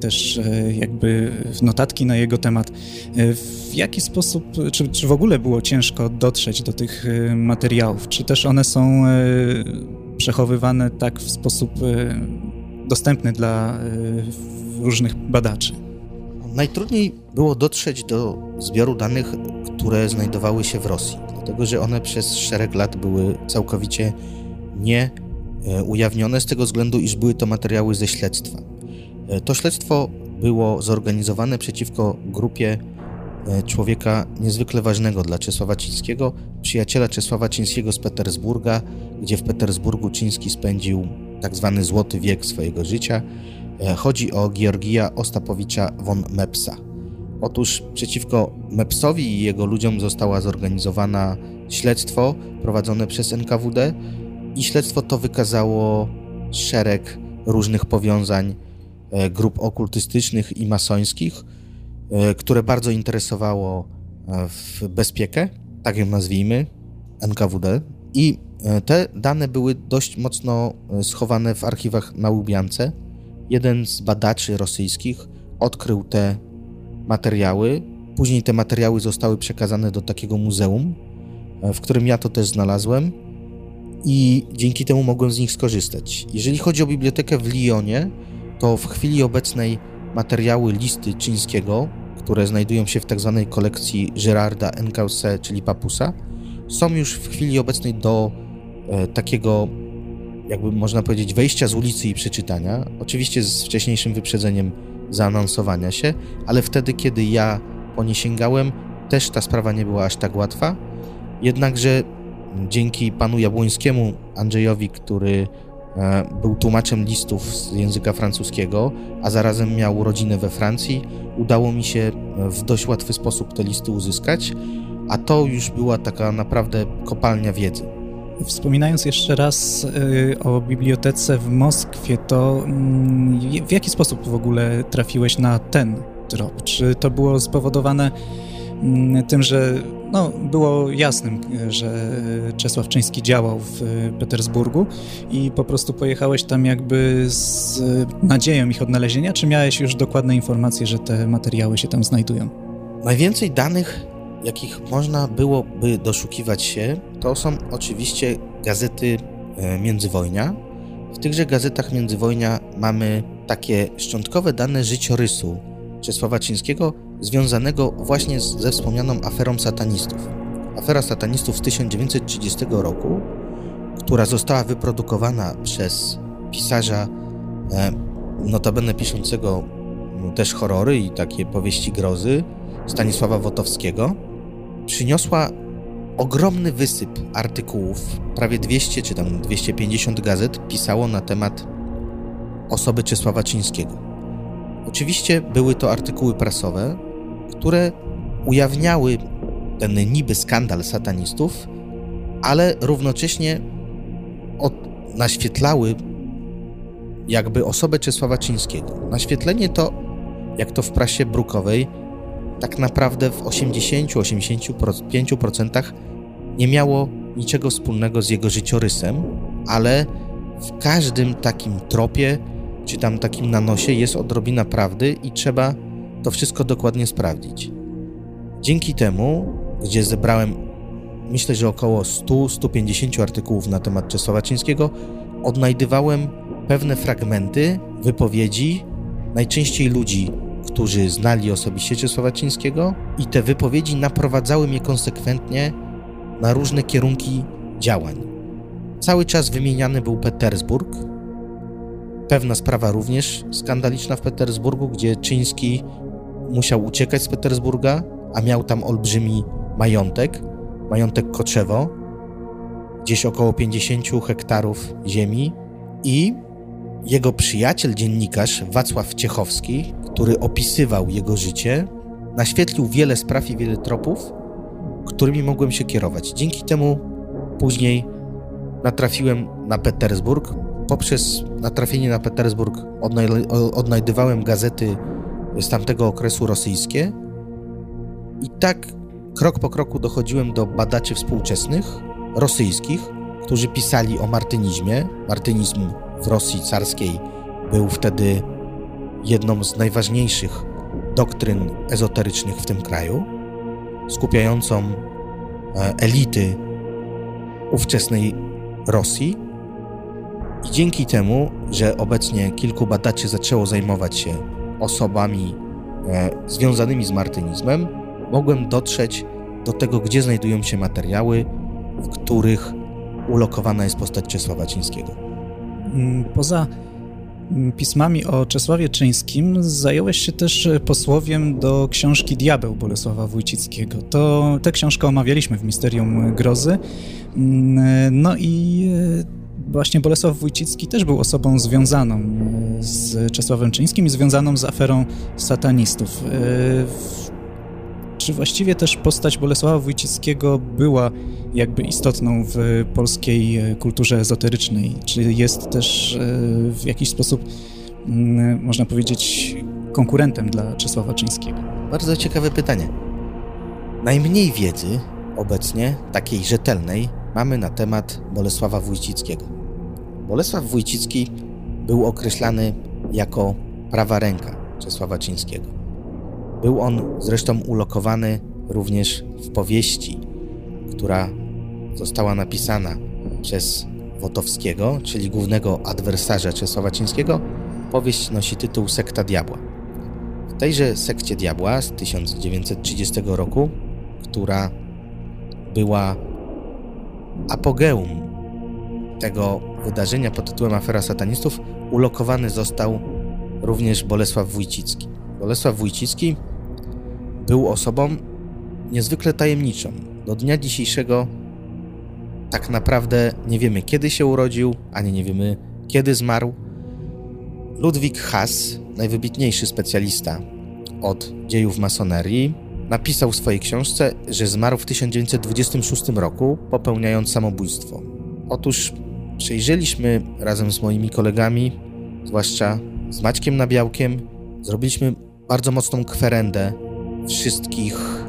też jakby notatki na jego temat. W jaki sposób, czy, czy w ogóle było ciężko dotrzeć do tych materiałów? Czy też one są przechowywane tak w sposób dostępny dla różnych badaczy?
Najtrudniej było dotrzeć do zbioru danych, które znajdowały się w Rosji, dlatego że one przez szereg lat były całkowicie nie ujawnione z tego względu, iż były to materiały ze śledztwa. E, to śledztwo było zorganizowane przeciwko grupie e, człowieka niezwykle ważnego dla Czesława Cińskiego, przyjaciela Czesława Cińskiego z Petersburga, gdzie w Petersburgu Ciński spędził tak zwany złoty wiek swojego życia. E, chodzi o Georgija Ostapowicza von Mepsa. Otóż przeciwko Mepsowi i jego ludziom została zorganizowana śledztwo prowadzone przez NKWD i śledztwo to wykazało szereg różnych powiązań E, grup okultystycznych i masońskich, e, które bardzo interesowało w bezpiekę, tak ją nazwijmy, NKWD. I te dane były dość mocno schowane w archiwach na Łubiance. Jeden z badaczy rosyjskich odkrył te materiały. Później te materiały zostały przekazane do takiego muzeum, w którym ja to też znalazłem i dzięki temu mogłem z nich skorzystać. Jeżeli chodzi o bibliotekę w Lyonie, to w chwili obecnej materiały listy czyńskiego, które znajdują się w tzw. Tak kolekcji Gerarda Enkause, czyli Papusa, są już w chwili obecnej do e, takiego, jakby można powiedzieć, wejścia z ulicy i przeczytania. Oczywiście z wcześniejszym wyprzedzeniem zaanonsowania się, ale wtedy, kiedy ja po nie sięgałem, też ta sprawa nie była aż tak łatwa. Jednakże dzięki panu Jabłońskiemu, Andrzejowi, który E, był tłumaczem listów z języka francuskiego, a zarazem miał rodzinę we Francji. Udało mi się e, w dość łatwy sposób te listy uzyskać, a to już była taka naprawdę kopalnia wiedzy.
Wspominając jeszcze raz e, o bibliotece w Moskwie, to mm, w jaki sposób w ogóle trafiłeś na ten trop? Czy to było spowodowane mm, tym, że no, było jasnym, że Czesław Czyński działał w Petersburgu i po prostu pojechałeś tam jakby z nadzieją ich odnalezienia, czy miałeś już dokładne informacje, że te materiały się tam znajdują?
Najwięcej danych, jakich można byłoby doszukiwać się, to są oczywiście gazety e, międzywojnia. W tychże gazetach międzywojnia mamy takie szczątkowe dane życiorysu Czesława Czyńskiego związanego właśnie ze wspomnianą aferą satanistów. Afera satanistów z 1930 roku, która została wyprodukowana przez pisarza e, notabene piszącego też horrory i takie powieści grozy Stanisława Wotowskiego, przyniosła ogromny wysyp artykułów, prawie 200 czy tam 250 gazet pisało na temat osoby Czesława Czyńskiego. Oczywiście były to artykuły prasowe, które ujawniały ten niby skandal satanistów, ale równocześnie od, naświetlały jakby osobę Czesława Czyńskiego. Naświetlenie to, jak to w prasie brukowej, tak naprawdę w 80-85% nie miało niczego wspólnego z jego życiorysem, ale w każdym takim tropie czy tam takim nanosie jest odrobina prawdy i trzeba to wszystko dokładnie sprawdzić. Dzięki temu, gdzie zebrałem myślę, że około 100-150 artykułów na temat Czesława Czyńskiego, odnajdywałem pewne fragmenty wypowiedzi, najczęściej ludzi, którzy znali osobiście Czesława Czyńskiego i te wypowiedzi naprowadzały mnie konsekwentnie na różne kierunki działań. Cały czas wymieniany był Petersburg, pewna sprawa również skandaliczna w Petersburgu, gdzie Czyński musiał uciekać z Petersburga, a miał tam olbrzymi majątek, majątek Koczewo, gdzieś około 50 hektarów ziemi i jego przyjaciel, dziennikarz Wacław Ciechowski, który opisywał jego życie, naświetlił wiele spraw i wiele tropów, którymi mogłem się kierować. Dzięki temu później natrafiłem na Petersburg. Poprzez natrafienie na Petersburg odnajdywałem gazety z tamtego okresu rosyjskie i tak krok po kroku dochodziłem do badaczy współczesnych, rosyjskich, którzy pisali o martynizmie. Martynizm w Rosji carskiej był wtedy jedną z najważniejszych doktryn ezoterycznych w tym kraju, skupiającą e, elity ówczesnej Rosji. I dzięki temu, że obecnie kilku badaczy zaczęło zajmować się osobami e, związanymi z martynizmem, mogłem dotrzeć do tego, gdzie znajdują się materiały, w których ulokowana jest postać Czesława Cińskiego.
Mm, poza pismami o Czesławie Czyńskim zająłeś się też posłowiem do książki Diabeł Bolesława Wójcickiego. To tę książkę omawialiśmy w Misterium Grozy. Mm, no i e, właśnie Bolesław Wójcicki też był osobą związaną e, z Czesławem Czyńskim i związaną z aferą satanistów. Czy właściwie też postać Bolesława Wójcickiego była jakby istotną w polskiej e, kulturze ezoterycznej? Czy jest też e, w jakiś sposób, mm, można powiedzieć, konkurentem dla Czesława Czyńskiego?
Bardzo ciekawe pytanie. Najmniej wiedzy obecnie, takiej rzetelnej, mamy na temat Bolesława Wójcickiego. Bolesław Wójcicki był określany jako prawa ręka Czesława Czyńskiego. Był on zresztą ulokowany również w powieści, która została napisana przez Wotowskiego, czyli głównego adwersarza Czesława Cińskiego. Powieść nosi tytuł Sekta Diabła. W tejże sekcie Diabła z 1930 roku, która była apogeum tego wydarzenia pod tytułem Afera Satanistów, ulokowany został również Bolesław Wójcicki. Bolesław Wójcicki był osobą niezwykle tajemniczą. Do dnia dzisiejszego tak naprawdę nie wiemy, kiedy się urodził, ani nie wiemy, kiedy zmarł. Ludwik Haas, najwybitniejszy specjalista od dziejów masonerii, napisał w swojej książce, że zmarł w 1926 roku, popełniając samobójstwo. Otóż przejrzeliśmy razem z moimi kolegami, zwłaszcza z Maćkiem Nabiałkiem, zrobiliśmy bardzo mocną kwerendę wszystkich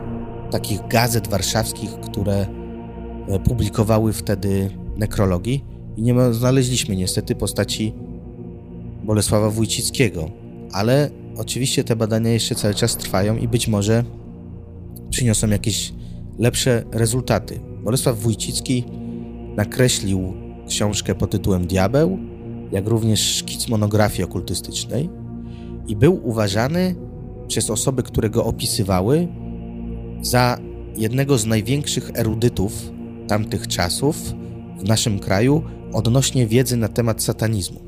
takich gazet warszawskich, które e, publikowały wtedy nekrologii i nie znaleźliśmy niestety postaci Bolesława Wójcickiego, ale oczywiście te badania jeszcze cały czas trwają i być może przyniosą jakieś lepsze rezultaty. Bolesław Wójcicki nakreślił książkę pod tytułem Diabeł, jak również szkic monografii okultystycznej i był uważany przez osoby, które go opisywały, za jednego z największych erudytów tamtych czasów w naszym kraju odnośnie wiedzy na temat satanizmu.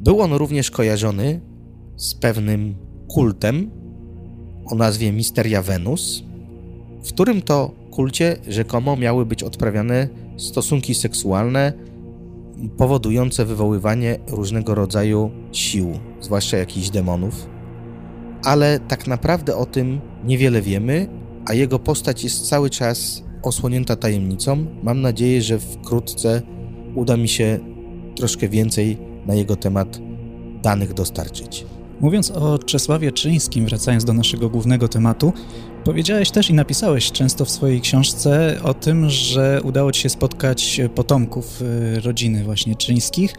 Był on również kojarzony z pewnym kultem o nazwie Misteria Venus, w którym to kulcie rzekomo miały być odprawiane stosunki seksualne powodujące wywoływanie różnego rodzaju sił, zwłaszcza jakichś demonów. Ale tak naprawdę o tym niewiele wiemy, a jego postać jest cały czas osłonięta tajemnicą. Mam nadzieję, że wkrótce uda mi się troszkę więcej na jego temat danych dostarczyć.
Mówiąc o Czesławie Czyńskim, wracając do naszego głównego tematu, powiedziałeś też i napisałeś często w swojej książce o tym, że udało ci się spotkać potomków y, rodziny właśnie Czyńskich,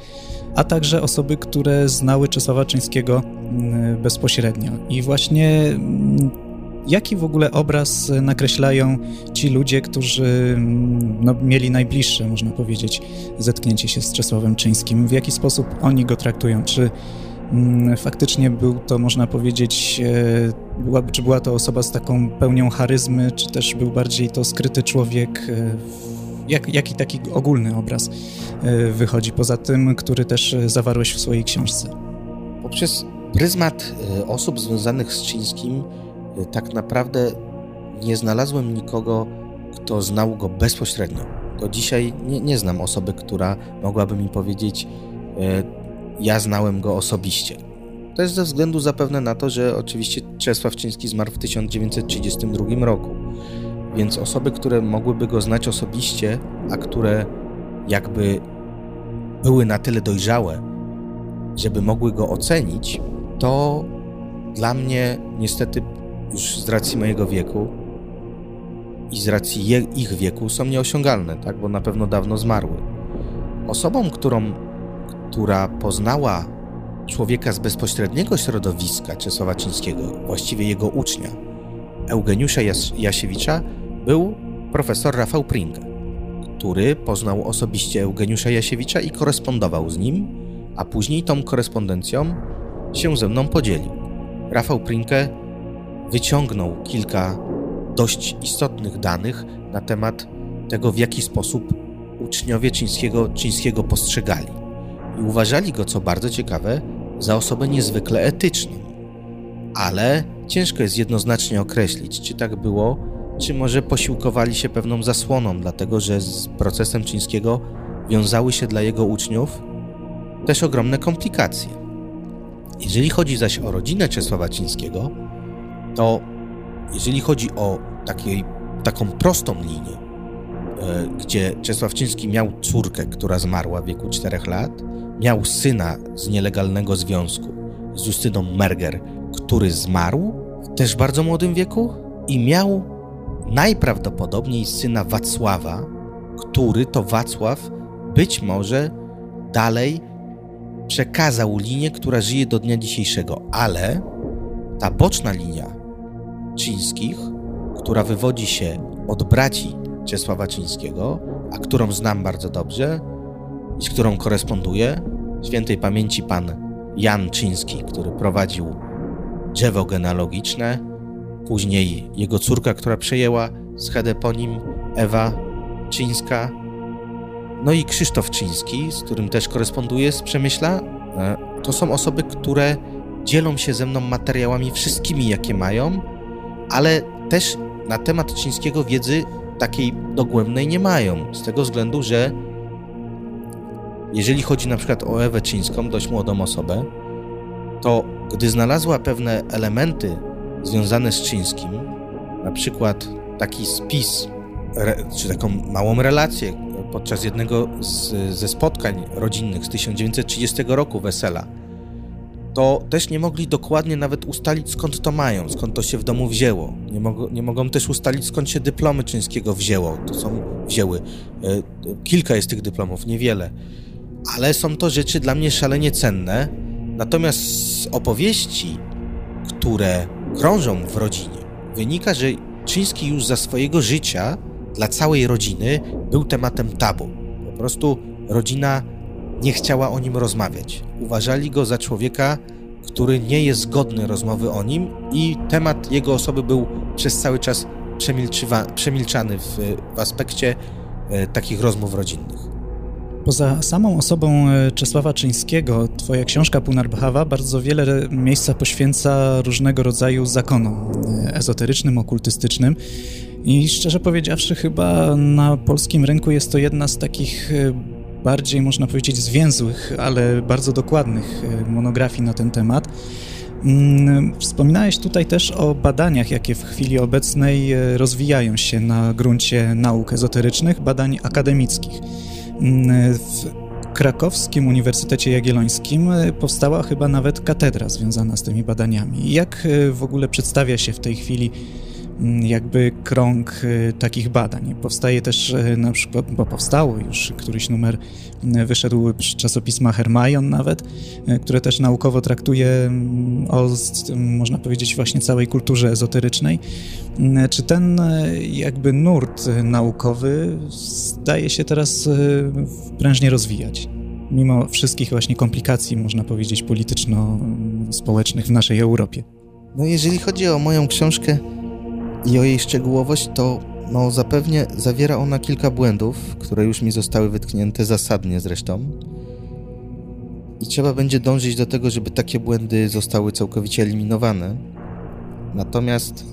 a także osoby, które znały Czesława Czyńskiego y, bezpośrednio. I właśnie mm, jaki w ogóle obraz nakreślają ci ludzie, którzy mm, no, mieli najbliższe, można powiedzieć, zetknięcie się z Czesławem Czyńskim? W jaki sposób oni go traktują? Czy Mm, faktycznie był to, można powiedzieć, e, była, czy była to osoba z taką pełnią charyzmy, czy też był bardziej to skryty człowiek? E, jak, jaki taki ogólny obraz e, wychodzi poza tym, który też zawarłeś w swojej książce?
Poprzez pryzmat osób związanych z Czyńskim tak naprawdę nie znalazłem nikogo, kto znał go bezpośrednio. Do dzisiaj nie, nie znam osoby, która mogłaby mi powiedzieć, ja znałem go osobiście. To jest ze względu zapewne na to, że oczywiście Czesław Czyński zmarł w 1932 roku. Więc osoby, które mogłyby go znać osobiście, a które jakby były na tyle dojrzałe, żeby mogły go ocenić, to dla mnie niestety już z racji mojego wieku i z racji ich wieku są nieosiągalne, tak? bo na pewno dawno zmarły. Osobą, którą która poznała człowieka z bezpośredniego środowiska Czesława Czyńskiego, właściwie jego ucznia, Eugeniusza Jas Jasiewicza, był profesor Rafał Prinkę, który poznał osobiście Eugeniusza Jasiewicza i korespondował z nim, a później tą korespondencją się ze mną podzielił. Rafał Prinkę wyciągnął kilka dość istotnych danych na temat tego, w jaki sposób uczniowie Czyńskiego postrzegali i uważali go, co bardzo ciekawe, za osobę niezwykle etyczną. Ale ciężko jest jednoznacznie określić, czy tak było, czy może posiłkowali się pewną zasłoną, dlatego że z procesem Czyńskiego wiązały się dla jego uczniów też ogromne komplikacje. Jeżeli chodzi zaś o rodzinę Czesława Czyńskiego, to jeżeli chodzi o takiej, taką prostą linię, e, gdzie Czesław Czyński miał córkę, która zmarła w wieku 4 lat, miał syna z nielegalnego związku z Justyną Merger, który zmarł w też bardzo młodym wieku i miał najprawdopodobniej syna Wacława, który to Wacław być może dalej przekazał linię, która żyje do dnia dzisiejszego, ale ta boczna linia Czyńskich, która wywodzi się od braci Czesława Czyńskiego, a którą znam bardzo dobrze, z którą koresponduje świętej pamięci pan Jan Czyński, który prowadził drzewo genealogiczne, później jego córka, która przejęła schedę po nim, Ewa Czyńska, no i Krzysztof Czyński, z którym też koresponduję z Przemyśla. E, to są osoby, które dzielą się ze mną materiałami wszystkimi, jakie mają, ale też na temat Czyńskiego wiedzy takiej dogłębnej nie mają, z tego względu, że jeżeli chodzi na przykład o Ewę Czyńską, dość młodą osobę, to gdy znalazła pewne elementy związane z Czyńskim, na przykład taki spis, czy taką małą relację podczas jednego z, ze spotkań rodzinnych z 1930 roku wesela, to też nie mogli dokładnie nawet ustalić, skąd to mają, skąd to się w domu wzięło. Nie, mogą, nie mogą też ustalić, skąd się dyplomy czyńskiego wzięło. To są wzięły. E, kilka jest tych dyplomów, niewiele. Ale są to rzeczy dla mnie szalenie cenne. Natomiast z opowieści, które krążą w rodzinie, wynika, że Czyński już za swojego życia dla całej rodziny był tematem tabu. Po prostu rodzina nie chciała o nim rozmawiać. Uważali go za człowieka, który nie jest godny rozmowy o nim i temat jego osoby był przez cały czas przemilczany w, w aspekcie e, takich rozmów rodzinnych.
Poza samą osobą e, Czesława Czyńskiego, twoja książka Punarbhava bardzo wiele miejsca poświęca różnego rodzaju zakonom e, ezoterycznym, okultystycznym. I szczerze powiedziawszy, chyba na polskim rynku jest to jedna z takich bardziej, można powiedzieć, zwięzłych, ale bardzo dokładnych e, monografii na ten temat. Mm, wspominałeś tutaj też o badaniach, jakie w chwili obecnej e, rozwijają się na gruncie nauk ezoterycznych, badań akademickich. Mm, w krakowskim Uniwersytecie Jagiellońskim e, powstała chyba nawet katedra związana z tymi badaniami. Jak w ogóle przedstawia się w tej chwili jakby krąg y, takich badań. Powstaje też y, na przykład, bo powstało już któryś numer, y, wyszedł czasopisma Hermion nawet, które też naukowo traktuje mm, o, można powiedzieć, właśnie całej kulturze ezoterycznej. Mm, czy ten jakby nurt naukowy zdaje się teraz prężnie rozwijać? Mimo wszystkich właśnie komplikacji, można powiedzieć, polityczno-społecznych w naszej Europie.
No jeżeli chodzi o moją książkę, i o jej szczegółowość, to no, zapewnie zawiera ona kilka błędów, które już mi zostały wytknięte zasadnie zresztą. I trzeba będzie dążyć do tego, żeby takie błędy zostały całkowicie eliminowane. Natomiast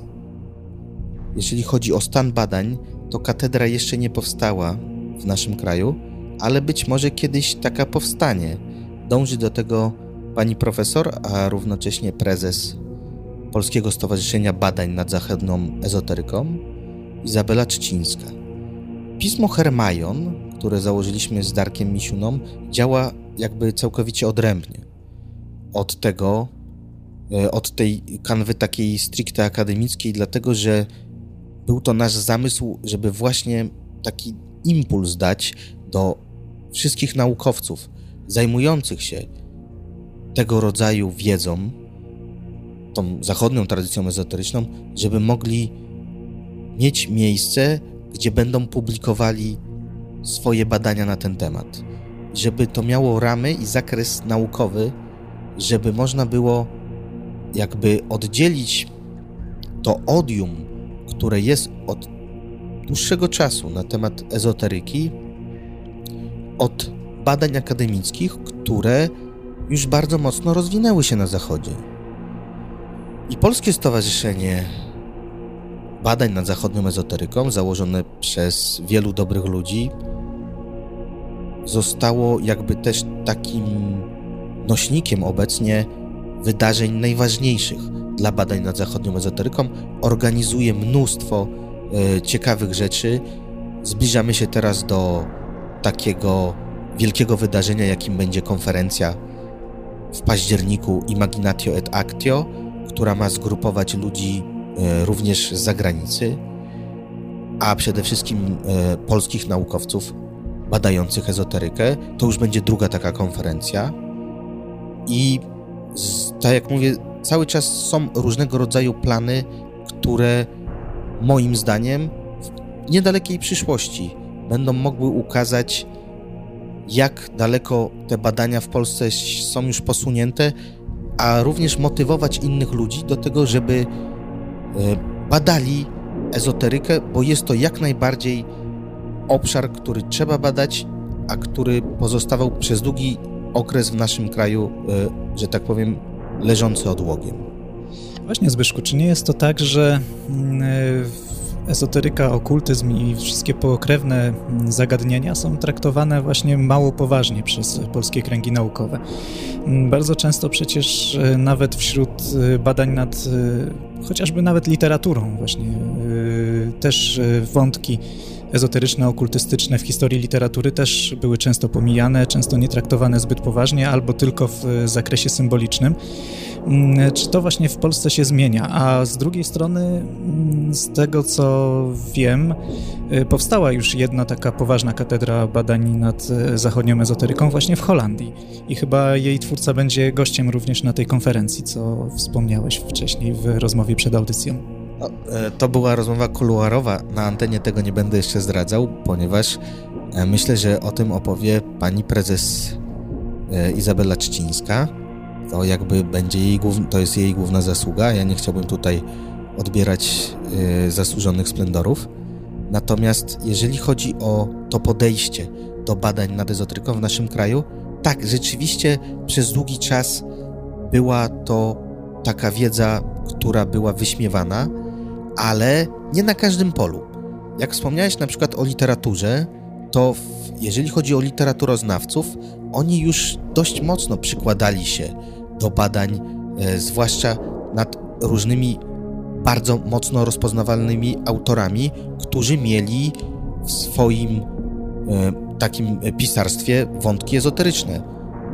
jeśli chodzi o stan badań, to katedra jeszcze nie powstała w naszym kraju, ale być może kiedyś taka powstanie. Dąży do tego pani profesor, a równocześnie prezes Polskiego Stowarzyszenia Badań nad Zachodnią Ezoteryką, Izabela Trzcińska. Pismo Hermajon, które założyliśmy z Darkiem Misiuną, działa jakby całkowicie odrębnie od tego, e, od tej kanwy takiej stricte akademickiej, dlatego że był to nasz zamysł, żeby właśnie taki impuls dać do wszystkich naukowców zajmujących się tego rodzaju wiedzą, tą zachodnią tradycją ezoteryczną, żeby mogli mieć miejsce, gdzie będą publikowali swoje badania na ten temat. Żeby to miało ramy i zakres naukowy, żeby można było jakby oddzielić to odium, które jest od dłuższego czasu na temat ezoteryki, od badań akademickich, które już bardzo mocno rozwinęły się na Zachodzie. I Polskie Stowarzyszenie Badań nad Zachodnią Ezoteryką, założone przez wielu dobrych ludzi, zostało jakby też takim nośnikiem obecnie wydarzeń najważniejszych dla badań nad zachodnią ezoteryką. Organizuje mnóstwo e, ciekawych rzeczy. Zbliżamy się teraz do takiego wielkiego wydarzenia, jakim będzie konferencja w październiku Imaginatio et Actio, która ma zgrupować ludzi e, również z zagranicy, a przede wszystkim e, polskich naukowców badających ezoterykę. To już będzie druga taka konferencja. I tak jak mówię, cały czas są różnego rodzaju plany, które moim zdaniem w niedalekiej przyszłości będą mogły ukazać, jak daleko te badania w Polsce są już posunięte, a również motywować innych ludzi do tego, żeby e, badali ezoterykę, bo jest to jak najbardziej obszar, który trzeba badać, a który pozostawał przez długi okres w naszym kraju, e, że tak powiem, leżący odłogiem.
Właśnie, Zbyszku, czy nie jest to tak, że mm, e, ezoteryka, okultyzm i wszystkie pokrewne zagadnienia są traktowane właśnie mało poważnie przez polskie kręgi naukowe. Bardzo często przecież e, nawet wśród e, badań nad e, chociażby nawet literaturą właśnie też wątki ezoteryczne, okultystyczne w historii literatury też były często pomijane, często nie traktowane zbyt poważnie albo tylko w zakresie symbolicznym. Mm, czy to właśnie w Polsce się zmienia? A z drugiej strony, mm, z tego co wiem, y, powstała już jedna taka poważna katedra badań nad y, zachodnią ezoteryką właśnie w Holandii. I chyba jej twórca będzie gościem również na tej konferencji, co wspomniałeś wcześniej w rozmowie przed audycją.
No, e, to była rozmowa kuluarowa. Na antenie tego nie będę jeszcze zdradzał, ponieważ e, myślę, że o tym opowie pani prezes e, Izabela Czcińska to jakby będzie jej to jest jej główna zasługa. Ja nie chciałbym tutaj odbierać zasłużonych splendorów. Natomiast jeżeli chodzi o to podejście do badań nad ezotryką w naszym kraju, tak, rzeczywiście przez długi czas była to taka wiedza, która była wyśmiewana, ale nie na każdym polu. Jak wspomniałeś na przykład o literaturze, to w, jeżeli chodzi o literaturoznawców, oni już dość mocno przykładali się do badań, e, zwłaszcza nad różnymi bardzo mocno rozpoznawalnymi autorami, którzy mieli w swoim e, takim pisarstwie wątki ezoteryczne.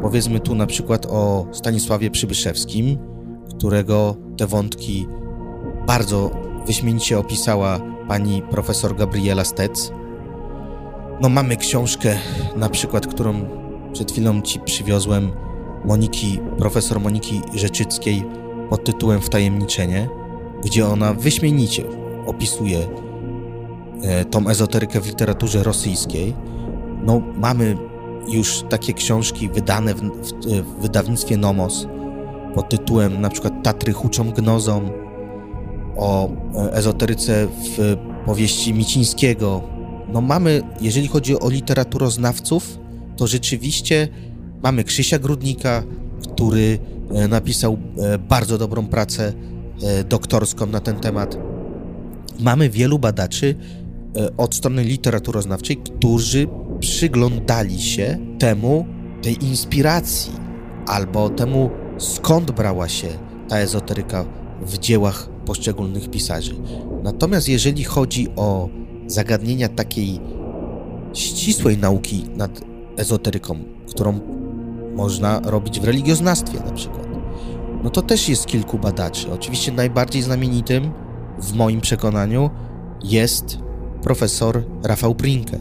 Powiedzmy tu na przykład o Stanisławie Przybyszewskim, którego te wątki bardzo wyśmienicie opisała pani profesor Gabriela Stec. No mamy książkę na przykład, którą przed chwilą ci przywiozłem, Moniki, profesor Moniki Rzeczyckiej pod tytułem Wtajemniczenie, gdzie ona wyśmienicie opisuje e, tą ezoterykę w literaturze rosyjskiej. No, mamy już takie książki wydane w, w, w wydawnictwie Nomos pod tytułem na przykład Tatry huczą gnozą, o e, ezoteryce w powieści Micińskiego. No mamy, jeżeli chodzi o literaturoznawców, to rzeczywiście Mamy Krzysia Grudnika, który e, napisał e, bardzo dobrą pracę doktorską na ten temat. Mamy wielu badaczy od strony literaturoznawczej, którzy przyglądali się temu, tej inspiracji, albo temu, skąd brała się ta ezoteryka w dziełach poszczególnych pisarzy. Natomiast jeżeli chodzi o zagadnienia takiej ścisłej nauki nad ezoteryką, którą można robić w religioznawstwie na przykład. No to też jest kilku badaczy. Oczywiście najbardziej znamienitym, w moim przekonaniu, jest profesor Rafał Prinke.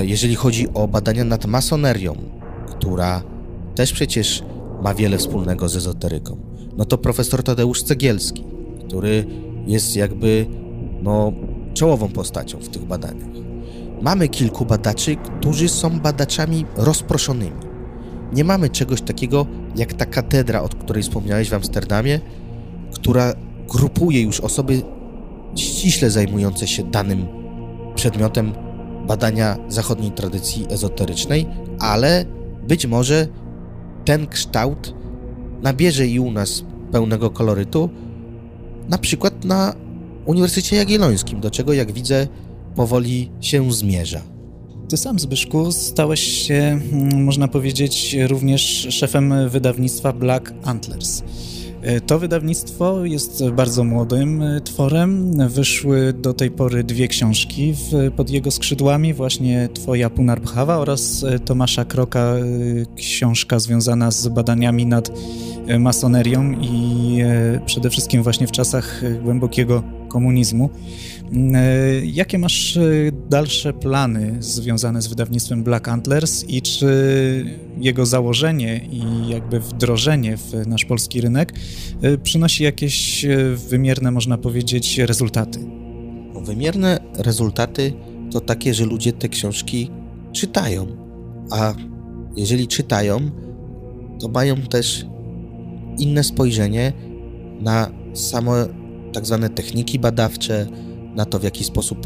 Jeżeli chodzi o badania nad masonerią, która też przecież ma wiele wspólnego z ezoteryką, no to profesor Tadeusz Cegielski, który jest jakby no, czołową postacią w tych badaniach. Mamy kilku badaczy, którzy są badaczami rozproszonymi nie mamy czegoś takiego jak ta katedra, o której wspomniałeś w Amsterdamie, która grupuje już osoby ściśle zajmujące się danym przedmiotem badania zachodniej tradycji ezoterycznej, ale być może ten kształt nabierze i u nas pełnego kolorytu, na przykład na Uniwersytecie Jagiellońskim, do czego, jak widzę, powoli się zmierza.
Ty sam, Zbyszku, stałeś się, mm, można powiedzieć, również szefem wydawnictwa Black Antlers. E, to wydawnictwo jest bardzo młodym e, tworem. Wyszły do tej pory dwie książki w, pod jego skrzydłami, właśnie Twoja Punarbhawa oraz e, Tomasza Kroka, książka związana z badaniami nad masonerią i przede wszystkim właśnie w czasach głębokiego komunizmu. E, jakie masz e, dalsze plany związane z wydawnictwem Black Antlers i czy jego założenie i jakby wdrożenie w nasz polski rynek e, przynosi jakieś wymierne, można powiedzieć, rezultaty?
No, wymierne rezultaty to takie, że ludzie te książki czytają, a jeżeli czytają, to mają też inne spojrzenie na same tak zwane techniki badawcze, na to, w jaki sposób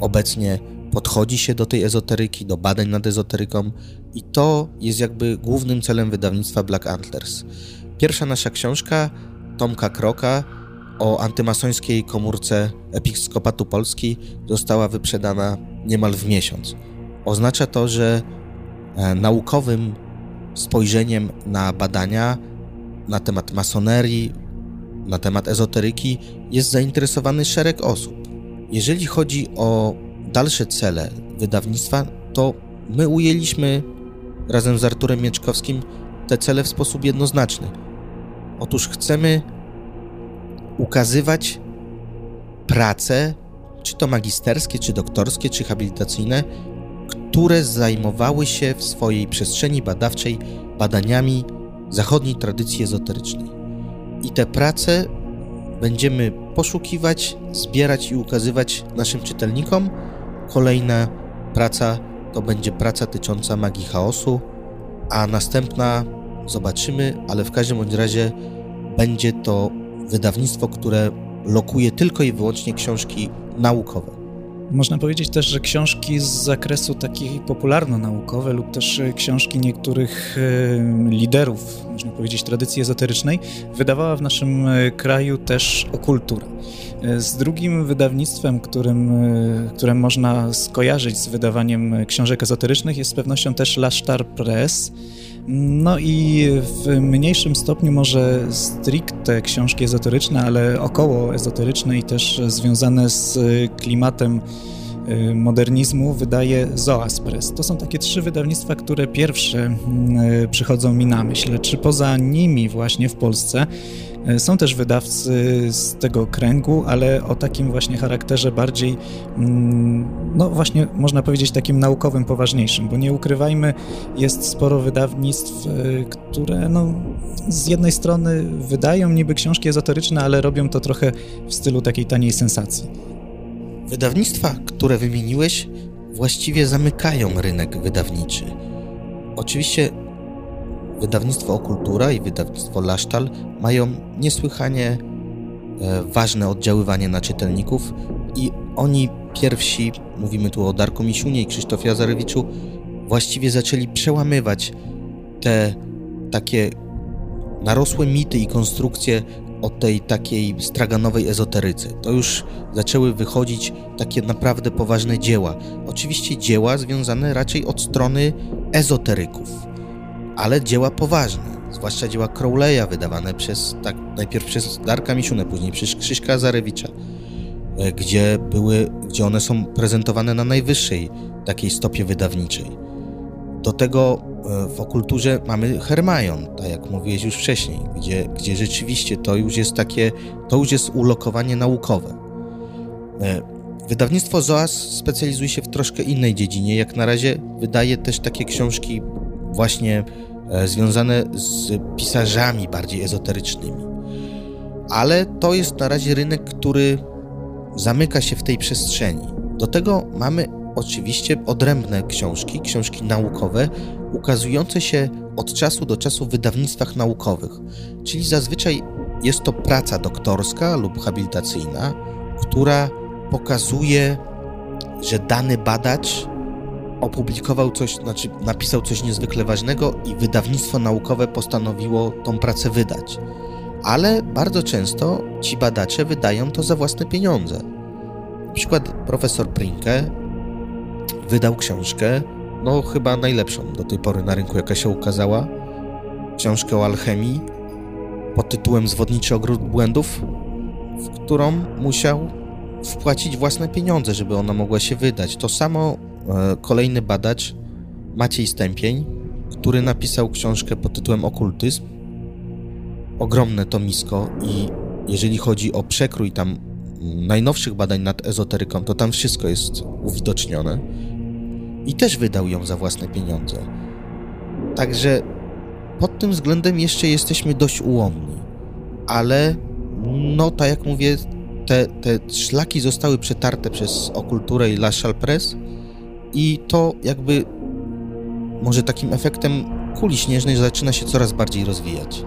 obecnie podchodzi się do tej ezoteryki, do badań nad ezoteryką i to jest jakby głównym celem wydawnictwa Black Antlers. Pierwsza nasza książka Tomka Kroka o antymasońskiej komórce Episkopatu Polski została wyprzedana niemal w miesiąc. Oznacza to, że e, naukowym spojrzeniem na badania na temat masonerii, na temat ezoteryki jest zainteresowany szereg osób. Jeżeli chodzi o dalsze cele wydawnictwa, to my ujęliśmy razem z Arturem Mieczkowskim te cele w sposób jednoznaczny. Otóż chcemy ukazywać prace, czy to magisterskie, czy doktorskie, czy habilitacyjne, które zajmowały się w swojej przestrzeni badawczej badaniami zachodniej tradycji ezoterycznej. I te prace będziemy poszukiwać, zbierać i ukazywać naszym czytelnikom. Kolejna praca to będzie praca tycząca magii chaosu, a następna zobaczymy, ale w każdym bądź razie będzie to wydawnictwo, które lokuje tylko i wyłącznie książki naukowe.
Można powiedzieć też, że książki z zakresu takich popularno-naukowe lub też e, książki niektórych e, liderów, można powiedzieć, tradycji ezoterycznej wydawała w naszym e, kraju też okultura. Z drugim wydawnictwem, którym, które można skojarzyć z wydawaniem książek ezoterycznych jest z pewnością też Lasztar Press, no i w mniejszym stopniu może stricte książki ezoteryczne, ale około ezoteryczne i też związane z klimatem y, modernizmu wydaje Zoas Press. To są takie trzy wydawnictwa, które pierwsze y, przychodzą mi na myśl. Czy poza nimi właśnie w Polsce są też wydawcy z tego kręgu, ale o takim właśnie charakterze bardziej, mm, no właśnie można powiedzieć takim naukowym, poważniejszym, bo nie ukrywajmy, jest sporo wydawnictw, e, które no, z jednej strony wydają niby książki ezoteryczne, ale robią to trochę w stylu takiej taniej sensacji.
Wydawnictwa, które wymieniłeś, właściwie zamykają rynek wydawniczy. Oczywiście Wydawnictwo Okultura i wydawnictwo Lasztal mają niesłychanie e, ważne oddziaływanie na czytelników i oni pierwsi, mówimy tu o Darku Misiunie i Krzysztofie Azarewiczu, właściwie zaczęli przełamywać te takie narosłe mity i konstrukcje o tej takiej straganowej ezoteryce. To już zaczęły wychodzić takie naprawdę poważne dzieła. Oczywiście dzieła związane raczej od strony ezoteryków ale dzieła poważne, zwłaszcza dzieła Crowleya wydawane przez, tak, najpierw przez Darka Misiunę, później przez Krzyśka Zarewicza, e, gdzie, były, gdzie one są prezentowane na najwyższej takiej stopie wydawniczej. Do tego e, w okulturze mamy Hermion, tak jak mówiłeś już wcześniej, gdzie, gdzie rzeczywiście to już jest takie, to już jest ulokowanie naukowe. E, wydawnictwo Zoas specjalizuje się w troszkę innej dziedzinie. Jak na razie wydaje też takie książki właśnie e, związane z pisarzami bardziej ezoterycznymi. Ale to jest na razie rynek, który zamyka się w tej przestrzeni. Do tego mamy oczywiście odrębne książki, książki naukowe, ukazujące się od czasu do czasu w wydawnictwach naukowych. Czyli zazwyczaj jest to praca doktorska lub habilitacyjna, która pokazuje, że dany badacz opublikował coś, znaczy napisał coś niezwykle ważnego i wydawnictwo naukowe postanowiło tą pracę wydać. Ale bardzo często ci badacze wydają to za własne pieniądze. Na przykład profesor Prinke wydał książkę, no chyba najlepszą do tej pory na rynku, jaka się ukazała. Książkę o alchemii pod tytułem Zwodniczy ogród błędów, w którą musiał wpłacić własne pieniądze, żeby ona mogła się wydać. To samo kolejny badacz, Maciej Stępień, który napisał książkę pod tytułem Okultyzm. Ogromne tomisko i jeżeli chodzi o przekrój tam najnowszych badań nad ezoteryką, to tam wszystko jest uwidocznione. I też wydał ją za własne pieniądze. Także pod tym względem jeszcze jesteśmy dość ułomni. Ale, no tak jak mówię, te, te szlaki zostały przetarte przez Okulturę i La Press i to jakby może takim efektem kuli śnieżnej zaczyna się coraz bardziej rozwijać.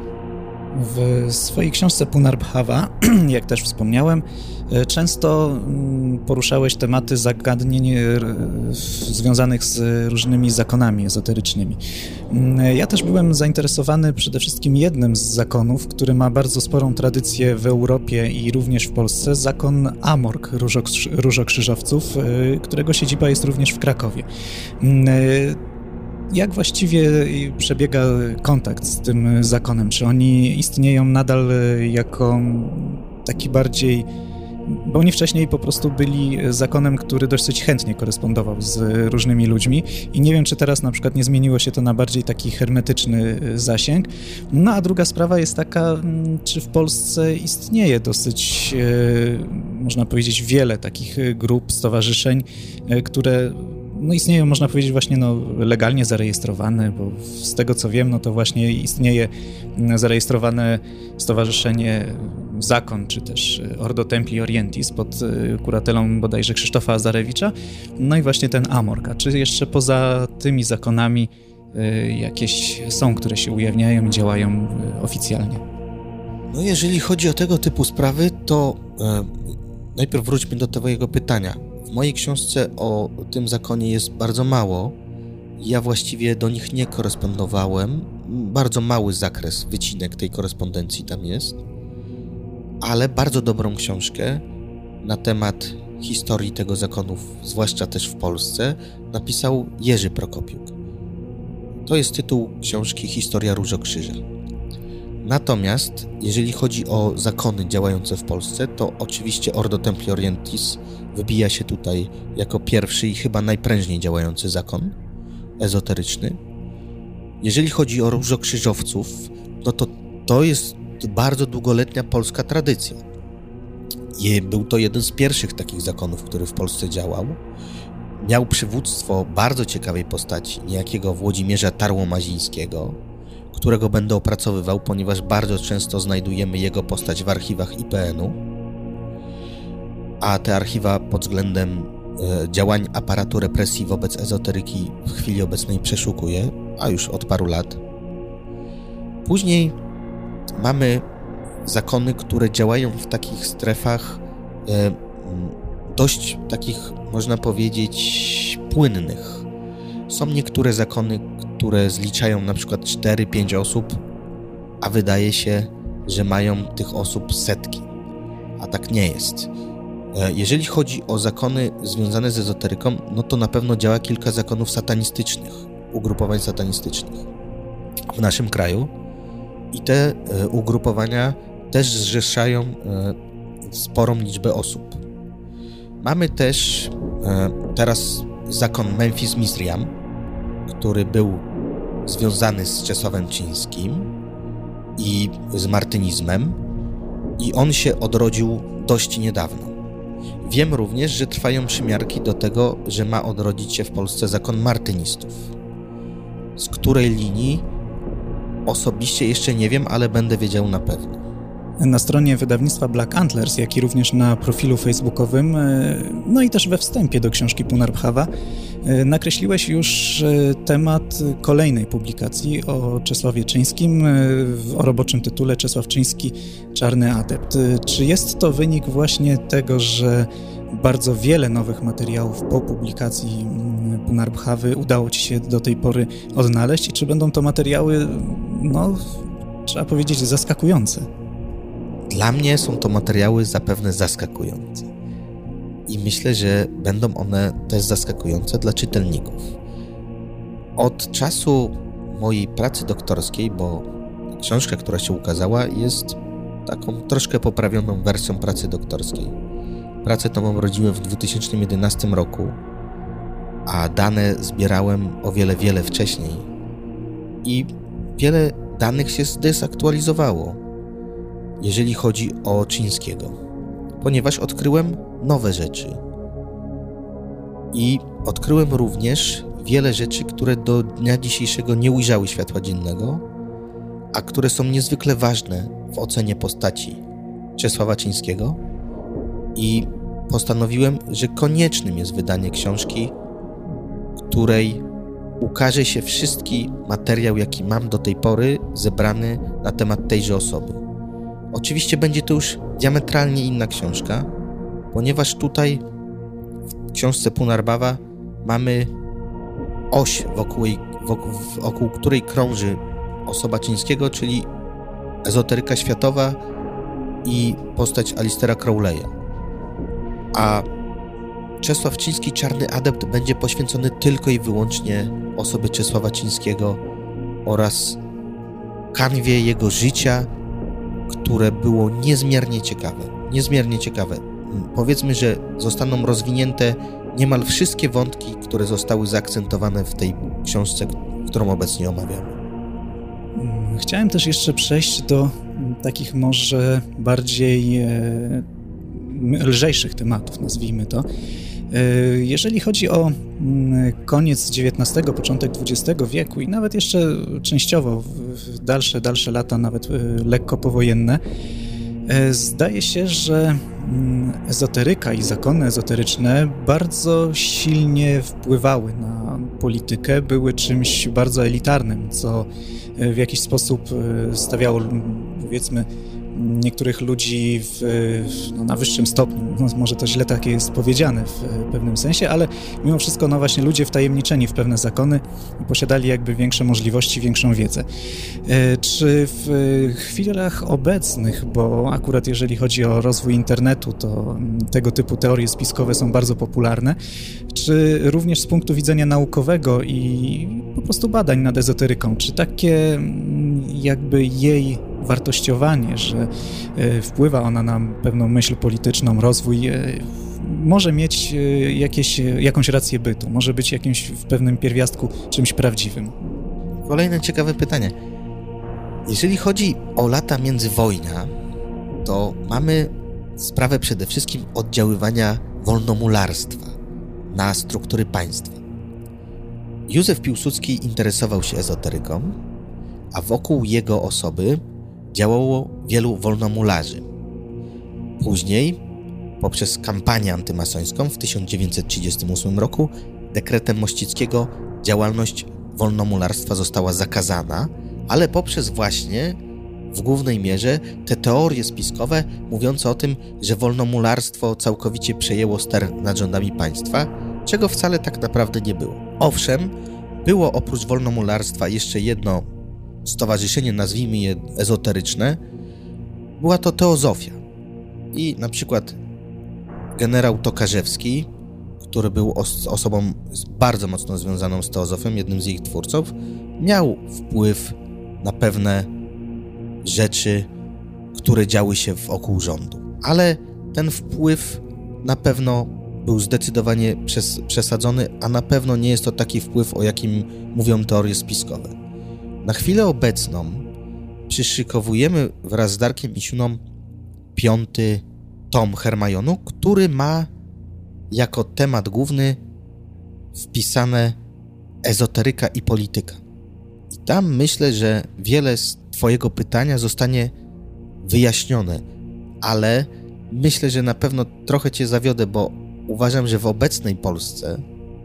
W swojej książce Punarbhava, [CLEARS THROAT] jak też wspomniałem, e, często mm, poruszałeś tematy zagadnień e, związanych z różnymi zakonami ezoterycznymi. Mm, ja też byłem zainteresowany przede wszystkim jednym z zakonów, który ma bardzo sporą tradycję w Europie i również w Polsce, zakon Amorg Różokrzyżowców, e, którego siedziba jest również w Krakowie. Jak właściwie przebiega kontakt z tym zakonem? Czy oni istnieją nadal jako taki bardziej bo oni wcześniej po prostu byli zakonem, który dosyć chętnie korespondował z różnymi ludźmi i nie wiem, czy teraz na przykład nie zmieniło się to na bardziej taki hermetyczny zasięg. No a druga sprawa jest taka, czy w Polsce istnieje dosyć, e, można powiedzieć, wiele takich grup, stowarzyszeń, e, które no istnieją, można powiedzieć, właśnie no, legalnie zarejestrowane, bo z tego co wiem, no to właśnie istnieje zarejestrowane stowarzyszenie Zakon, czy też Ordo Templi Orientis pod e, kuratelą bodajże Krzysztofa Azarewicza, no i właśnie ten Amorka. Czy jeszcze poza tymi zakonami e, jakieś są, które się ujawniają i działają e, oficjalnie?
No jeżeli chodzi o tego typu sprawy, to e, najpierw wróćmy do tego pytania mojej książce o tym zakonie jest bardzo mało. Ja właściwie do nich nie korespondowałem. Bardzo mały zakres, wycinek tej korespondencji tam jest. Ale bardzo dobrą książkę na temat historii tego zakonu, zwłaszcza też w Polsce, napisał Jerzy Prokopiuk. To jest tytuł książki Historia Różokrzyża. Natomiast jeżeli chodzi o zakony działające w Polsce, to oczywiście Ordo Templi Orientis wybija się tutaj jako pierwszy i chyba najprężniej działający zakon ezoteryczny. Jeżeli chodzi o różokrzyżowców, no to to jest bardzo długoletnia polska tradycja. I był to jeden z pierwszych takich zakonów, który w Polsce działał. Miał przywództwo bardzo ciekawej postaci, niejakiego Włodzimierza Tarłomazińskiego, którego będę opracowywał, ponieważ bardzo często znajdujemy jego postać w archiwach IPN-u. A te archiwa pod względem e, działań aparatu represji wobec ezoteryki w chwili obecnej przeszukuję, a już od paru lat. Później mamy zakony, które działają w takich strefach e, dość takich, można powiedzieć, płynnych. Są niektóre zakony, które zliczają na przykład 4-5 osób, a wydaje się, że mają tych osób setki. A tak nie jest. E, jeżeli chodzi o zakony związane z ezoteryką, no to na pewno działa kilka zakonów satanistycznych, ugrupowań satanistycznych w naszym kraju. I te e, ugrupowania też zrzeszają e, sporą liczbę osób. Mamy też teraz zakon Memphis Misriam, który był związany z Czesławem Cińskim i z martynizmem i on się odrodził dość niedawno. Wiem również, że trwają przymiarki do tego, że ma odrodzić się w Polsce zakon martynistów. Z której linii osobiście jeszcze nie wiem, ale będę wiedział na pewno.
Na stronie wydawnictwa Black Antlers, jak i również na profilu facebookowym, e, no i też we wstępie do książki Punarbhawa, e, nakreśliłeś już e, temat kolejnej publikacji o Czesławie Czyńskim o roboczym tytule Czesław Czyński Czarny Adept. Czy jest to wynik właśnie tego, że bardzo wiele nowych materiałów po publikacji mm, Punarbhawy udało Ci się do tej pory odnaleźć i czy będą to materiały, no, trzeba powiedzieć, zaskakujące?
Dla mnie są to materiały zapewne zaskakujące. I myślę, że będą one też zaskakujące dla czytelników. Od czasu mojej pracy doktorskiej, bo książka, która się ukazała, jest taką troszkę poprawioną wersją pracy doktorskiej. Pracę tą rodziłem w 2011 roku, a dane zbierałem o wiele, wiele wcześniej. I wiele danych się zdezaktualizowało jeżeli chodzi o Czyńskiego, ponieważ odkryłem nowe rzeczy. I odkryłem również wiele rzeczy, które do dnia dzisiejszego nie ujrzały światła dziennego, a które są niezwykle ważne w ocenie postaci Czesława Czyńskiego i postanowiłem, że koniecznym jest wydanie książki, której ukaże się wszystki materiał, jaki mam do tej pory zebrany na temat tejże osoby. Oczywiście będzie to już diametralnie inna książka, ponieważ tutaj w książce Punarbawa mamy oś, wokół, wokół, wokół której krąży osoba Czyńskiego, czyli ezoteryka światowa i postać Alistera Crowleya. A Czesław Ciński, Czarny Adept, będzie poświęcony tylko i wyłącznie osobie Czesława Cińskiego oraz kanwie jego życia które było niezmiernie ciekawe. Niezmiernie ciekawe. powiedzmy, że zostaną rozwinięte niemal wszystkie wątki, które zostały zaakcentowane w tej książce, którą obecnie omawiamy.
Mm, chciałem też jeszcze przejść do takich może bardziej e, lżejszych tematów, nazwijmy to. E, jeżeli chodzi o mm, koniec XIX, początek XX wieku i nawet jeszcze częściowo dalsze, dalsze lata, nawet e, lekko powojenne, e, zdaje się, że mm, ezoteryka i zakony ezoteryczne bardzo silnie wpływały na politykę, były czymś bardzo elitarnym, co w jakiś sposób stawiało, powiedzmy, niektórych ludzi w, no, na wyższym stopniu. No, może to źle takie jest powiedziane w pewnym sensie, ale mimo wszystko no właśnie ludzie wtajemniczeni w pewne zakony posiadali jakby większe możliwości, większą wiedzę. E, czy w chwilach obecnych, bo akurat jeżeli chodzi o rozwój internetu, to tego typu teorie spiskowe są bardzo popularne, czy również z punktu widzenia naukowego i po prostu badań nad ezoteryką, czy takie jakby jej wartościowanie, że e, wpływa ona na pewną myśl polityczną, rozwój, e, może mieć e, jakieś, jakąś rację bytu, może być jakimś w pewnym pierwiastku czymś prawdziwym.
Kolejne ciekawe pytanie. Jeżeli chodzi o lata międzywojnia, to mamy sprawę przede wszystkim oddziaływania wolnomularstwa na struktury państwa. Józef Piłsudski interesował się ezoteryką, a wokół jego osoby działało wielu wolnomularzy. Później, poprzez kampanię antymasońską w 1938 roku, dekretem Mościckiego działalność wolnomularstwa została zakazana, ale poprzez właśnie w głównej mierze te teorie spiskowe mówiące o tym, że wolnomularstwo całkowicie przejęło ster nad rządami państwa, czego wcale tak naprawdę nie było. Owszem, było oprócz wolnomularstwa jeszcze jedno stowarzyszenie, nazwijmy je ezoteryczne, była to teozofia. I na przykład generał Tokarzewski, który był os osobą bardzo mocno związaną z teozofią, jednym z jej twórców, miał wpływ na pewne rzeczy, które działy się wokół rządu. Ale ten wpływ na pewno był zdecydowanie przes przesadzony, a na pewno nie jest to taki wpływ, o jakim mówią teorie spiskowe. Na chwilę obecną przyszykowujemy wraz z Darkiem Misiuną piąty tom Hermajonu, który ma jako temat główny wpisane ezoteryka i polityka. I tam myślę, że wiele z Twojego pytania zostanie wyjaśnione, ale myślę, że na pewno trochę Cię zawiodę, bo uważam, że w obecnej Polsce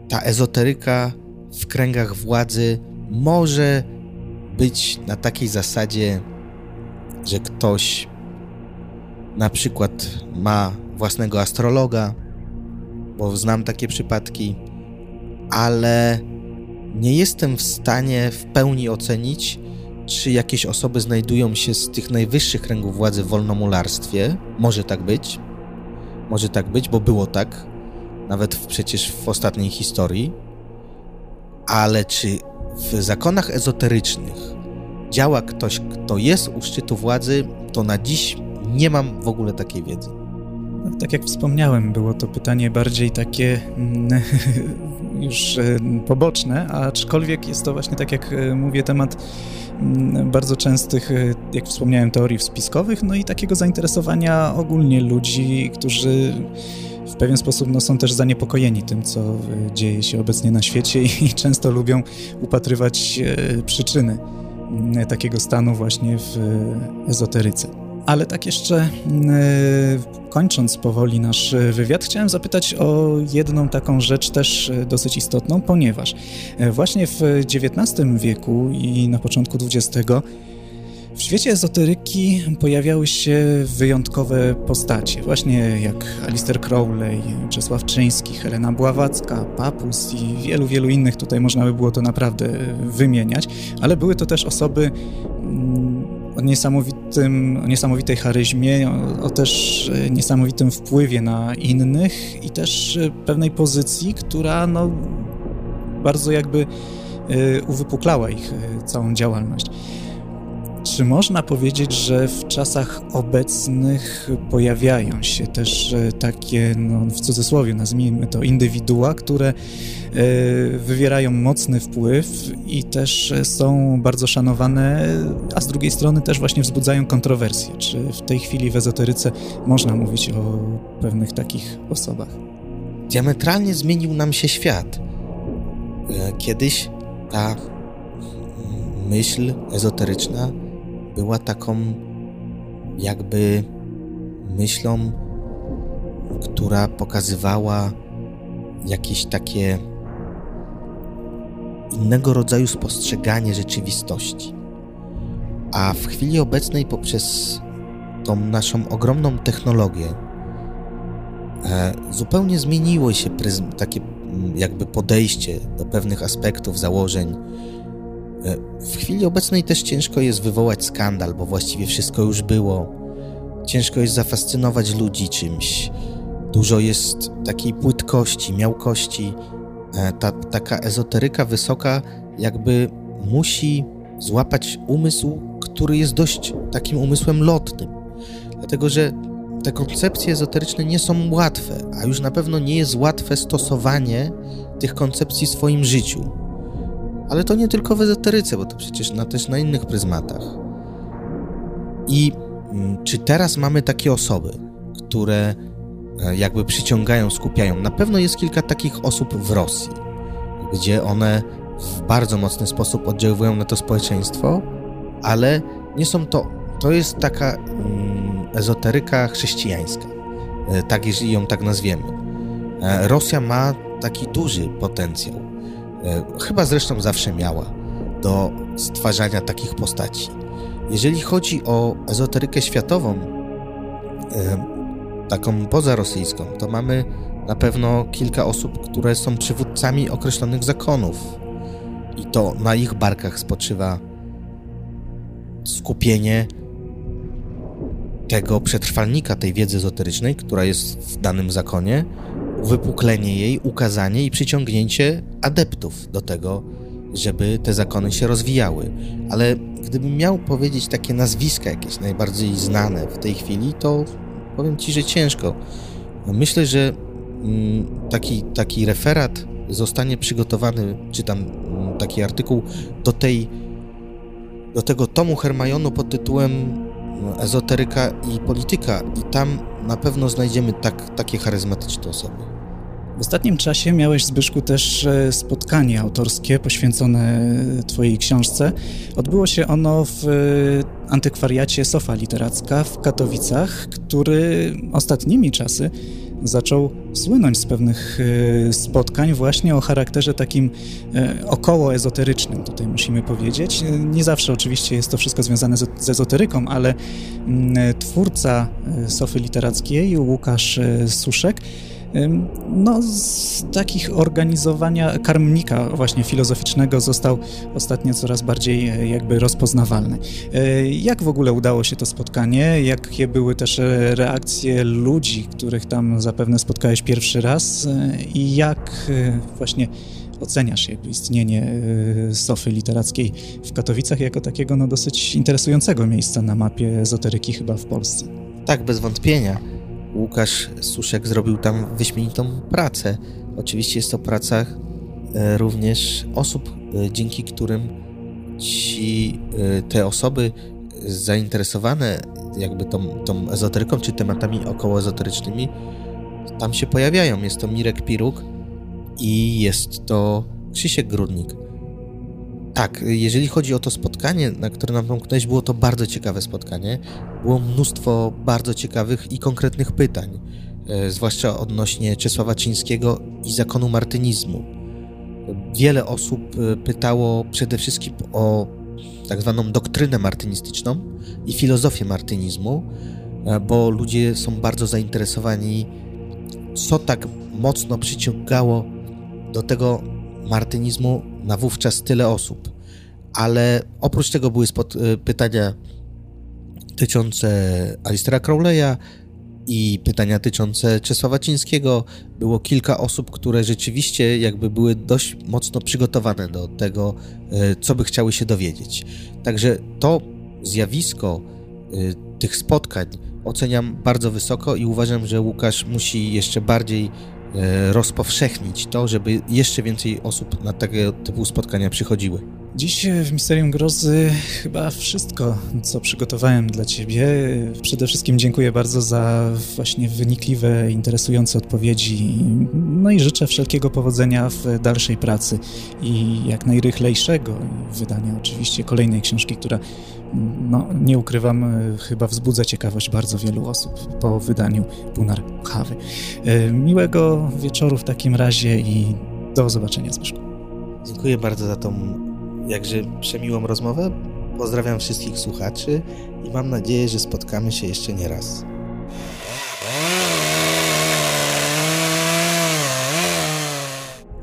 ta ezoteryka w kręgach władzy może być na takiej zasadzie, że ktoś na przykład ma własnego astrologa, bo znam takie przypadki, ale nie jestem w stanie w pełni ocenić, czy jakieś osoby znajdują się z tych najwyższych kręgów władzy w wolnomularstwie. Może tak być. Może tak być, bo było tak. Nawet w, przecież w ostatniej historii. Ale czy w zakonach ezoterycznych działa ktoś, kto jest u szczytu władzy, to na dziś nie mam w ogóle takiej wiedzy.
No, tak jak wspomniałem, było to pytanie bardziej takie mm, [LAUGHS] już e, poboczne, aczkolwiek jest to właśnie, tak jak e, mówię, temat mm, bardzo częstych, e, jak wspomniałem, teorii spiskowych, no i takiego zainteresowania ogólnie ludzi, którzy pewien sposób no, są też zaniepokojeni tym, co e, dzieje się obecnie na świecie [LAUGHS] i często lubią upatrywać e, przyczyny takiego stanu właśnie w e, ezoteryce. Ale tak jeszcze kończąc powoli nasz wywiad, chciałem zapytać o jedną taką rzecz też dosyć istotną, ponieważ właśnie w XIX wieku i na początku XX w świecie ezoteryki pojawiały się wyjątkowe postacie, właśnie jak Alistair Crowley, Czesław Czyński, Helena Bławacka, Papus i wielu, wielu innych. Tutaj można by było to naprawdę wymieniać, ale były to też osoby mm, o, niesamowitym, o niesamowitej charyzmie, o, o też niesamowitym wpływie na innych i też pewnej pozycji, która no, bardzo jakby uwypuklała ich całą działalność. Czy można powiedzieć, że w czasach obecnych pojawiają się też e, takie, no, w cudzysłowie nazwijmy to, indywidua, które e, wywierają mocny wpływ i też są bardzo szanowane, a z drugiej strony też właśnie wzbudzają kontrowersje? Czy w tej chwili w ezoteryce można mówić o pewnych takich osobach?
Diametralnie zmienił nam się świat. E, kiedyś ta myśl ezoteryczna była taką jakby myślą, która pokazywała jakieś takie innego rodzaju spostrzeganie rzeczywistości. A w chwili obecnej, poprzez tą naszą ogromną technologię, e, zupełnie zmieniło się takie jakby podejście do pewnych aspektów, założeń w chwili obecnej też ciężko jest wywołać skandal, bo właściwie wszystko już było. Ciężko jest zafascynować ludzi czymś. Dużo jest takiej płytkości, miałkości. E, ta taka ezoteryka wysoka jakby musi złapać umysł, który jest dość takim umysłem lotnym. Dlatego, że te koncepcje ezoteryczne nie są łatwe, a już na pewno nie jest łatwe stosowanie tych koncepcji w swoim życiu. Ale to nie tylko w ezoteryce, bo to przecież na, też na innych pryzmatach. I mm, czy teraz mamy takie osoby, które e, jakby przyciągają, skupiają? Na pewno jest kilka takich osób w Rosji, gdzie one w bardzo mocny sposób oddziaływują na to społeczeństwo, ale nie są to. To jest taka mm, ezoteryka chrześcijańska, e, tak jeżeli ją tak nazwiemy. E, Rosja ma taki duży potencjał chyba zresztą zawsze miała, do stwarzania takich postaci. Jeżeli chodzi o ezoterykę światową, e, taką pozarosyjską, to mamy na pewno kilka osób, które są przywódcami określonych zakonów. I to na ich barkach spoczywa skupienie tego przetrwalnika, tej wiedzy ezoterycznej, która jest w danym zakonie, uwypuklenie jej, ukazanie i przyciągnięcie adeptów do tego, żeby te zakony się rozwijały. Ale gdybym miał powiedzieć takie nazwiska jakieś najbardziej znane w tej chwili, to powiem Ci, że ciężko. Myślę, że mm, taki, taki referat zostanie przygotowany, czy tam mm, taki artykuł do tej do tego tomu Hermajonu pod tytułem Ezoteryka i polityka i tam na pewno znajdziemy tak, takie charyzmatyczne osoby.
W ostatnim czasie miałeś, Zbyszku, też e, spotkanie autorskie poświęcone Twojej książce. Odbyło się ono w e, antykwariacie Sofa Literacka w Katowicach, który ostatnimi czasy zaczął słynąć z pewnych e, spotkań właśnie o charakterze takim około ezoterycznym, tutaj musimy powiedzieć. Nie zawsze oczywiście jest to wszystko związane z ezoteryką, ale mm, twórca Sofy Literackiej, Łukasz Suszek, no, z takich organizowania karmnika właśnie filozoficznego został ostatnio coraz bardziej e, jakby rozpoznawalny. E, jak w ogóle udało się to spotkanie? Jakie były też e, reakcje ludzi, których tam zapewne spotkałeś pierwszy raz? I jak właśnie oceniasz jakby istnienie Sofy Literackiej w Katowicach jako takiego no, dosyć interesującego miejsca na mapie ezoteryki chyba w Polsce?
Tak, bez wątpienia. Łukasz Suszek zrobił tam wyśmienitą pracę. Oczywiście jest to praca e, również osób, e, dzięki którym ci, e, te osoby zainteresowane jakby tą, tą ezoteryką, czy tematami okołoezoterycznymi, tam się pojawiają. Jest to Mirek Piruk i jest to Krzysiek Grudnik. Tak, jeżeli chodzi o to spotkanie, na które nam pomknąłeś, było to bardzo ciekawe spotkanie. Było mnóstwo bardzo ciekawych i konkretnych pytań, e, zwłaszcza odnośnie Czesława Czyńskiego i zakonu martynizmu. Wiele osób e, pytało przede wszystkim o tak zwaną doktrynę martynistyczną i filozofię martynizmu, e, bo ludzie są bardzo zainteresowani, co tak mocno przyciągało do tego martynizmu na wówczas tyle osób. Ale oprócz tego były spod, y, pytania dotyczące Alistera Crowley'a i pytania dotyczące Czesława Cińskiego. Było kilka osób, które rzeczywiście jakby były dość mocno przygotowane do tego, y, co by chciały się dowiedzieć. Także to zjawisko y, tych spotkań oceniam bardzo wysoko i uważam, że Łukasz musi jeszcze bardziej rozpowszechnić to, żeby jeszcze więcej osób na tego typu spotkania przychodziły.
Dziś w Misterium Grozy chyba wszystko, co przygotowałem dla Ciebie. Przede wszystkim dziękuję bardzo za właśnie wynikliwe, interesujące odpowiedzi. No i życzę wszelkiego powodzenia w dalszej pracy i jak najrychlejszego wydania oczywiście kolejnej książki, która, no nie ukrywam, chyba wzbudza ciekawość bardzo wielu osób po wydaniu Punar Chawy. Miłego wieczoru w takim razie i do zobaczenia Zbyszku.
Dziękuję bardzo za tą jakże przemiłą rozmowę. Pozdrawiam wszystkich słuchaczy i mam nadzieję, że spotkamy się jeszcze nie raz.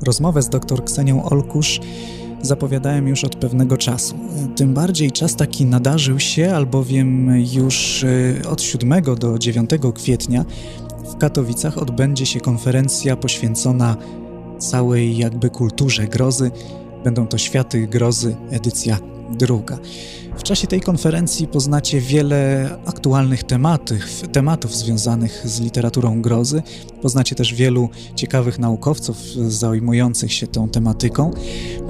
Rozmowę z dr Ksenią Olkusz zapowiadałem już od pewnego czasu. Tym bardziej czas taki nadarzył się, albowiem już e, od 7 do 9 kwietnia w Katowicach odbędzie się konferencja poświęcona całej jakby kulturze grozy, Będą to Światy Grozy, edycja druga. W czasie tej konferencji poznacie wiele aktualnych tematów, tematów związanych z literaturą grozy. Poznacie też wielu ciekawych naukowców zajmujących się tą tematyką.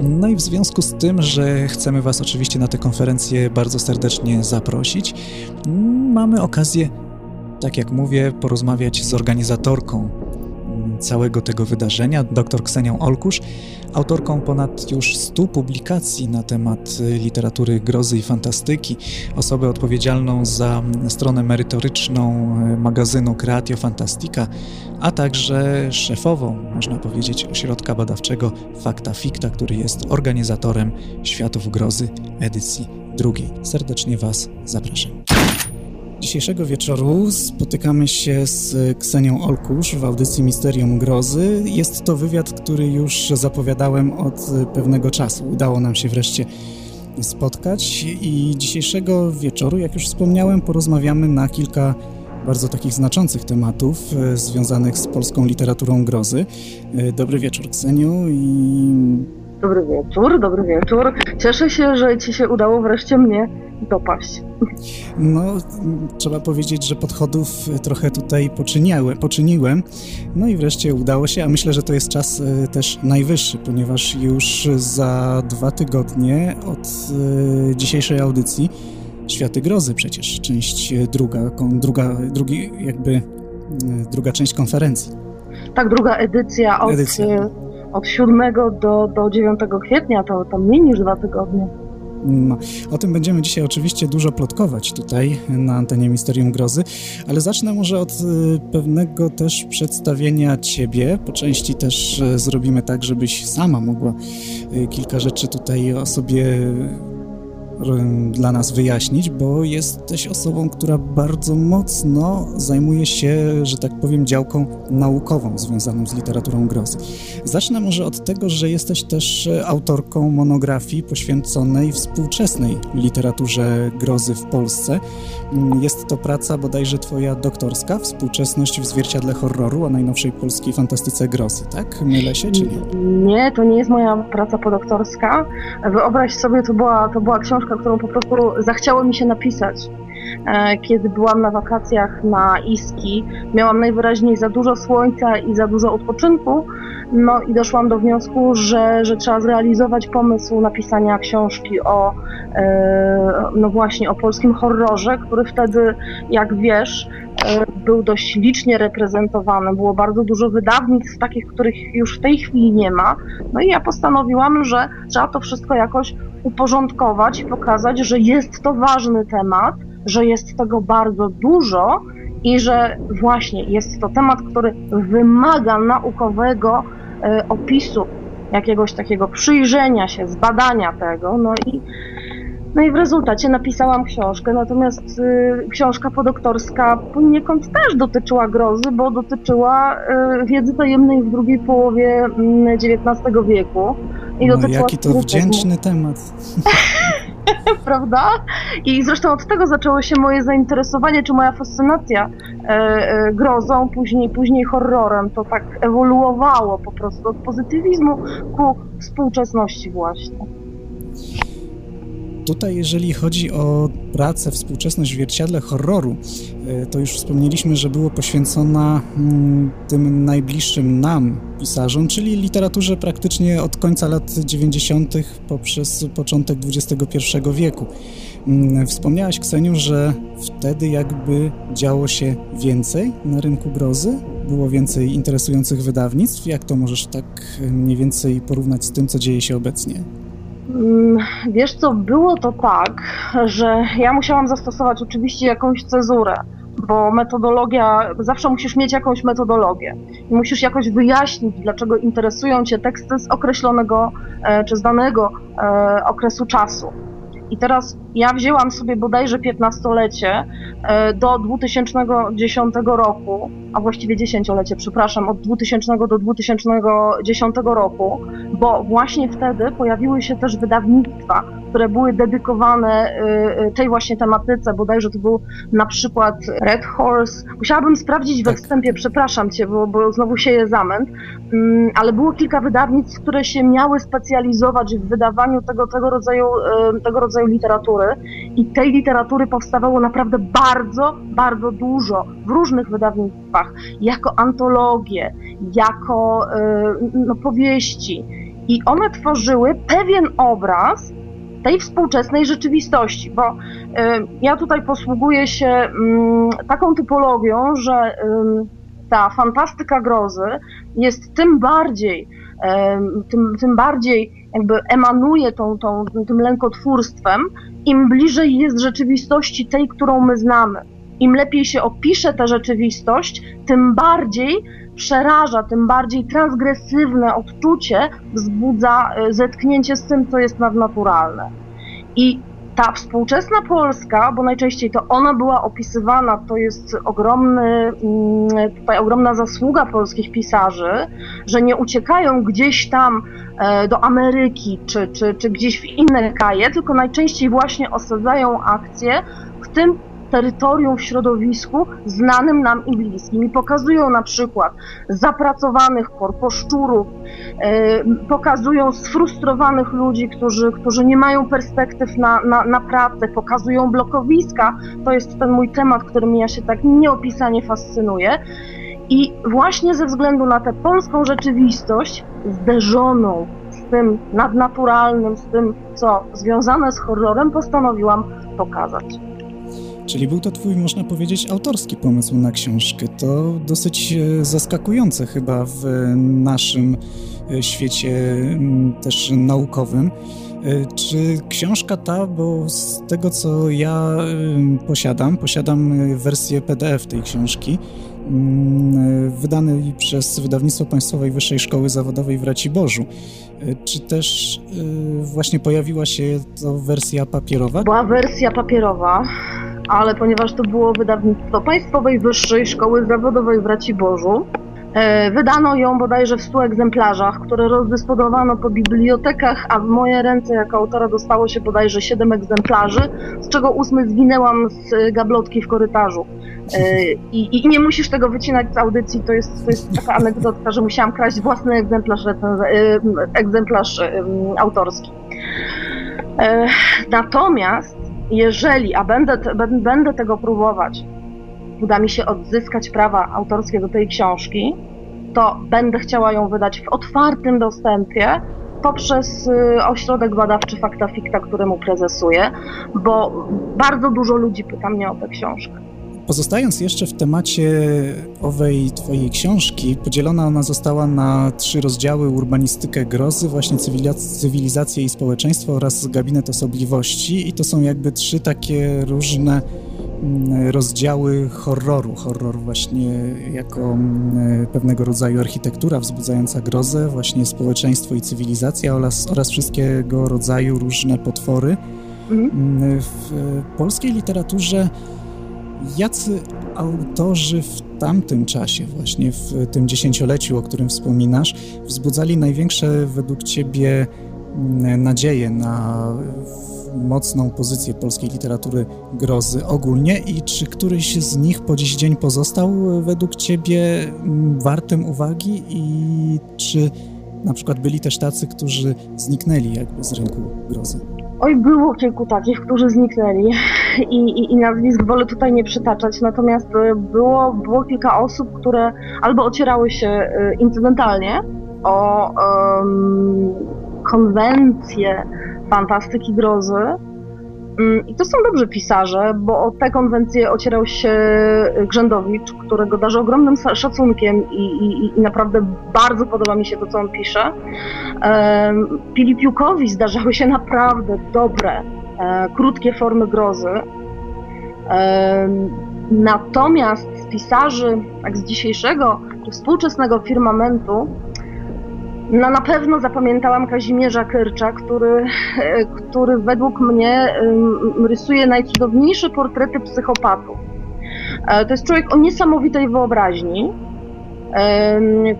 No i w związku z tym, że chcemy Was oczywiście na tę konferencję bardzo serdecznie zaprosić, mamy okazję, tak jak mówię, porozmawiać z organizatorką całego tego wydarzenia, dr Ksenią Olkusz, autorką ponad już 100 publikacji na temat literatury grozy i fantastyki, osobę odpowiedzialną za stronę merytoryczną magazynu Creatio Fantastica, a także szefową, można powiedzieć, ośrodka badawczego Fakta Ficta, który jest organizatorem Światów Grozy edycji drugiej. Serdecznie Was zapraszam. Dzisiejszego wieczoru spotykamy się z Ksenią Olkusz w audycji Misterium Grozy. Jest to wywiad, który już zapowiadałem od pewnego czasu. Udało nam się wreszcie spotkać i dzisiejszego wieczoru, jak już wspomniałem, porozmawiamy na kilka bardzo takich znaczących tematów e, związanych z polską literaturą grozy. E, dobry wieczór, Kseniu. I...
Dobry wieczór, dobry wieczór. Cieszę się, że Ci się udało wreszcie mnie dopaść.
No, trzeba powiedzieć, że podchodów trochę tutaj poczyniałem, poczyniłem. No i wreszcie udało się, a myślę, że to jest czas e, też najwyższy, ponieważ już za dwa tygodnie od e, dzisiejszej audycji Światy Grozy przecież, część druga, druga drugi jakby e, druga część konferencji.
Tak, druga edycja od, edycja. od 7 do, do 9 kwietnia, to, to mniej niż dwa tygodnie.
No, o tym będziemy dzisiaj oczywiście dużo plotkować tutaj na antenie Misterium Grozy, ale zacznę może od y, pewnego też przedstawienia Ciebie. Po części też y, zrobimy tak, żebyś sama mogła y, kilka rzeczy tutaj o sobie dla nas wyjaśnić, bo jesteś osobą, która bardzo mocno zajmuje się, że tak powiem, działką naukową związaną z literaturą grozy. Zacznę może od tego, że jesteś też autorką monografii poświęconej współczesnej literaturze grozy w Polsce. Jest to praca bodajże twoja doktorska, Współczesność w zwierciadle horroru, a najnowszej polskiej fantastyce grozy, tak? Mylę się, czy nie?
Nie, to nie jest moja praca podoktorska. Wyobraź sobie, to była, to była książka książka, którą po prostu zachciało mi się napisać. E, kiedy byłam na wakacjach na Iski, miałam najwyraźniej za dużo słońca i za dużo odpoczynku, no i doszłam do wniosku, że, że trzeba zrealizować pomysł napisania książki o, e, no właśnie, o polskim horrorze, który wtedy, jak wiesz, e, był dość licznie reprezentowany. Było bardzo dużo wydawnictw, takich, których już w tej chwili nie ma. No i ja postanowiłam, że trzeba to wszystko jakoś uporządkować i pokazać, że jest to ważny temat, że jest tego bardzo dużo i że właśnie jest to temat, który wymaga naukowego e, opisu, jakiegoś takiego przyjrzenia się, zbadania tego. No i, no i w rezultacie napisałam książkę, natomiast y, książka podoktorska poniekąd też dotyczyła grozy, bo dotyczyła y, wiedzy tajemnej w drugiej połowie XIX mm, wieku.
I no, jaki to wdzięczny temat. [LAUGHS] [LAUGHS]
Prawda? I zresztą od tego zaczęło się moje zainteresowanie, czy moja fascynacja e, e, grozą, później, później horrorem. To tak ewoluowało po prostu od pozytywizmu ku współczesności właśnie.
Tutaj, jeżeli chodzi o pracę współczesność w zwierciadle horroru, e, to już wspomnieliśmy, że było poświęcona mm, tym najbliższym nam pisarzom, czyli literaturze praktycznie od końca lat 90. poprzez początek XXI wieku. Mm, wspomniałaś, Kseniu, że wtedy jakby działo się więcej na rynku grozy, było więcej interesujących wydawnictw. Jak to możesz tak mniej więcej porównać z tym, co dzieje się obecnie?
Mm, wiesz co, było to tak, że ja musiałam zastosować oczywiście jakąś cezurę, bo metodologia, zawsze musisz mieć jakąś metodologię i musisz jakoś wyjaśnić, dlaczego interesują cię teksty z określonego e, czy z danego e, okresu czasu. I teraz ja wzięłam sobie bodajże 15-lecie e, do 2010 roku, a właściwie dziesięciolecie, przepraszam, od 2000 do 2010 roku, bo właśnie wtedy pojawiły się też wydawnictwa, które były dedykowane y, y, tej właśnie tematyce, bodajże to był na przykład Red Horse. Musiałabym sprawdzić we tak. wstępie, przepraszam Cię, bo, bo znowu sieje zamęt, mm, ale było kilka wydawnictw, które się miały specjalizować w wydawaniu tego, tego, rodzaju, y, tego rodzaju literatury i tej literatury powstawało naprawdę bardzo, bardzo dużo w różnych wydawnictwach, jako antologie, jako no, powieści. I one tworzyły pewien obraz tej współczesnej rzeczywistości, bo y, ja tutaj posługuję się y, taką typologią, że y, ta fantastyka grozy jest tym bardziej, tym, tym bardziej jakby emanuje tą, tą, tym lękotwórstwem, im bliżej jest rzeczywistości tej, którą my znamy. Im lepiej się opisze tę rzeczywistość, tym bardziej przeraża, tym bardziej transgresywne odczucie wzbudza e, zetknięcie z tym, co jest nadnaturalne. I ta współczesna Polska, bo najczęściej to ona była opisywana, to jest ogromny, mm, tutaj ogromna zasługa polskich pisarzy, że nie uciekają gdzieś tam e, do Ameryki czy, czy, czy gdzieś w inne kraje, tylko najczęściej właśnie osadzają akcje w tym terytorium w środowisku znanym nam i bliskim. I pokazują na przykład zapracowanych korposzczurów, pokazują sfrustrowanych ludzi, którzy, którzy nie mają perspektyw na, na, na pracę, pokazują blokowiska. To jest ten mój temat, którym ja się tak nieopisanie fascynuję. I właśnie ze względu na tę polską rzeczywistość, zderzoną z tym nadnaturalnym, z tym, co związane z horrorem, postanowiłam pokazać.
Czyli był to twój, można powiedzieć, autorski pomysł na książkę. To dosyć e, zaskakujące chyba w naszym e, świecie też naukowym. E, czy książka ta, bo z tego co ja posiadam, posiadam wersję PDF tej książki, wydanej przez Wydawnictwo Państwowej Wyższej Szkoły Zawodowej w Raciborzu. Czy też właśnie pojawiła się to wersja papierowa?
Była wersja papierowa ale ponieważ to było wydawnictwo Państwowej Wyższej Szkoły Zawodowej w Raciborzu, e, Wydano ją bodajże w 100 egzemplarzach, które rozdysponowano po bibliotekach, a w moje ręce jako autora dostało się bodajże 7 egzemplarzy, z czego ósmy zwinęłam z gablotki w korytarzu. E, I, I, nie musisz tego wycinać z audycji, to jest, to jest taka anegdotka, że musiałam kraść własny egzemplarz, e, egzemplarz autorski. Natomiast jeżeli, a będę, będę tego próbować, uda mi się odzyskać prawa autorskie do tej książki, to będę chciała ją wydać w otwartym dostępie poprzez y, ośrodek badawczy Fakta Fikta, któremu prezesuję, bo bardzo dużo ludzi pyta mnie o tę książkę.
Pozostając jeszcze w temacie owej twojej książki, podzielona ona została na trzy rozdziały urbanistykę grozy, właśnie cywilizację i społeczeństwo oraz gabinet osobliwości i to są jakby trzy takie różne mm, rozdziały horroru. Horror właśnie jako mm, pewnego rodzaju architektura wzbudzająca grozę, właśnie społeczeństwo i cywilizacja oraz, oraz wszystkiego rodzaju różne potwory. Mhm. Mm, w polskiej literaturze Jacy autorzy w tamtym czasie, właśnie w tym dziesięcioleciu, o którym wspominasz, wzbudzali największe według Ciebie mm, nadzieję na mocną pozycję polskiej literatury grozy ogólnie i czy któryś z nich po dziś dzień pozostał według Ciebie mm, wartym uwagi i czy na przykład byli też tacy, którzy zniknęli jakby z rynku grozy?
Oj, było kilku takich, którzy zniknęli. I, i, i nazwisk wolę tutaj nie przytaczać, natomiast e, było, było kilka osób, które albo ocierały się e, incydentalnie o um, konwencję fantastyki grozy, I to są dobrzy pisarze, bo o te konwencje ocierał się Grzędowicz, którego darzę ogromnym szacunkiem i, i, i naprawdę bardzo podoba mi się to, co on pisze. Pilipiukowi zdarzały się naprawdę dobre, e, krótkie formy grozy. Natomiast z pisarzy, tak z dzisiejszego czy współczesnego firmamentu, no na pewno zapamiętałam Kazimierza Kyrcza, który, który według mnie rysuje najcudowniejsze portrety psychopatów. E, to jest człowiek o niesamowitej wyobraźni,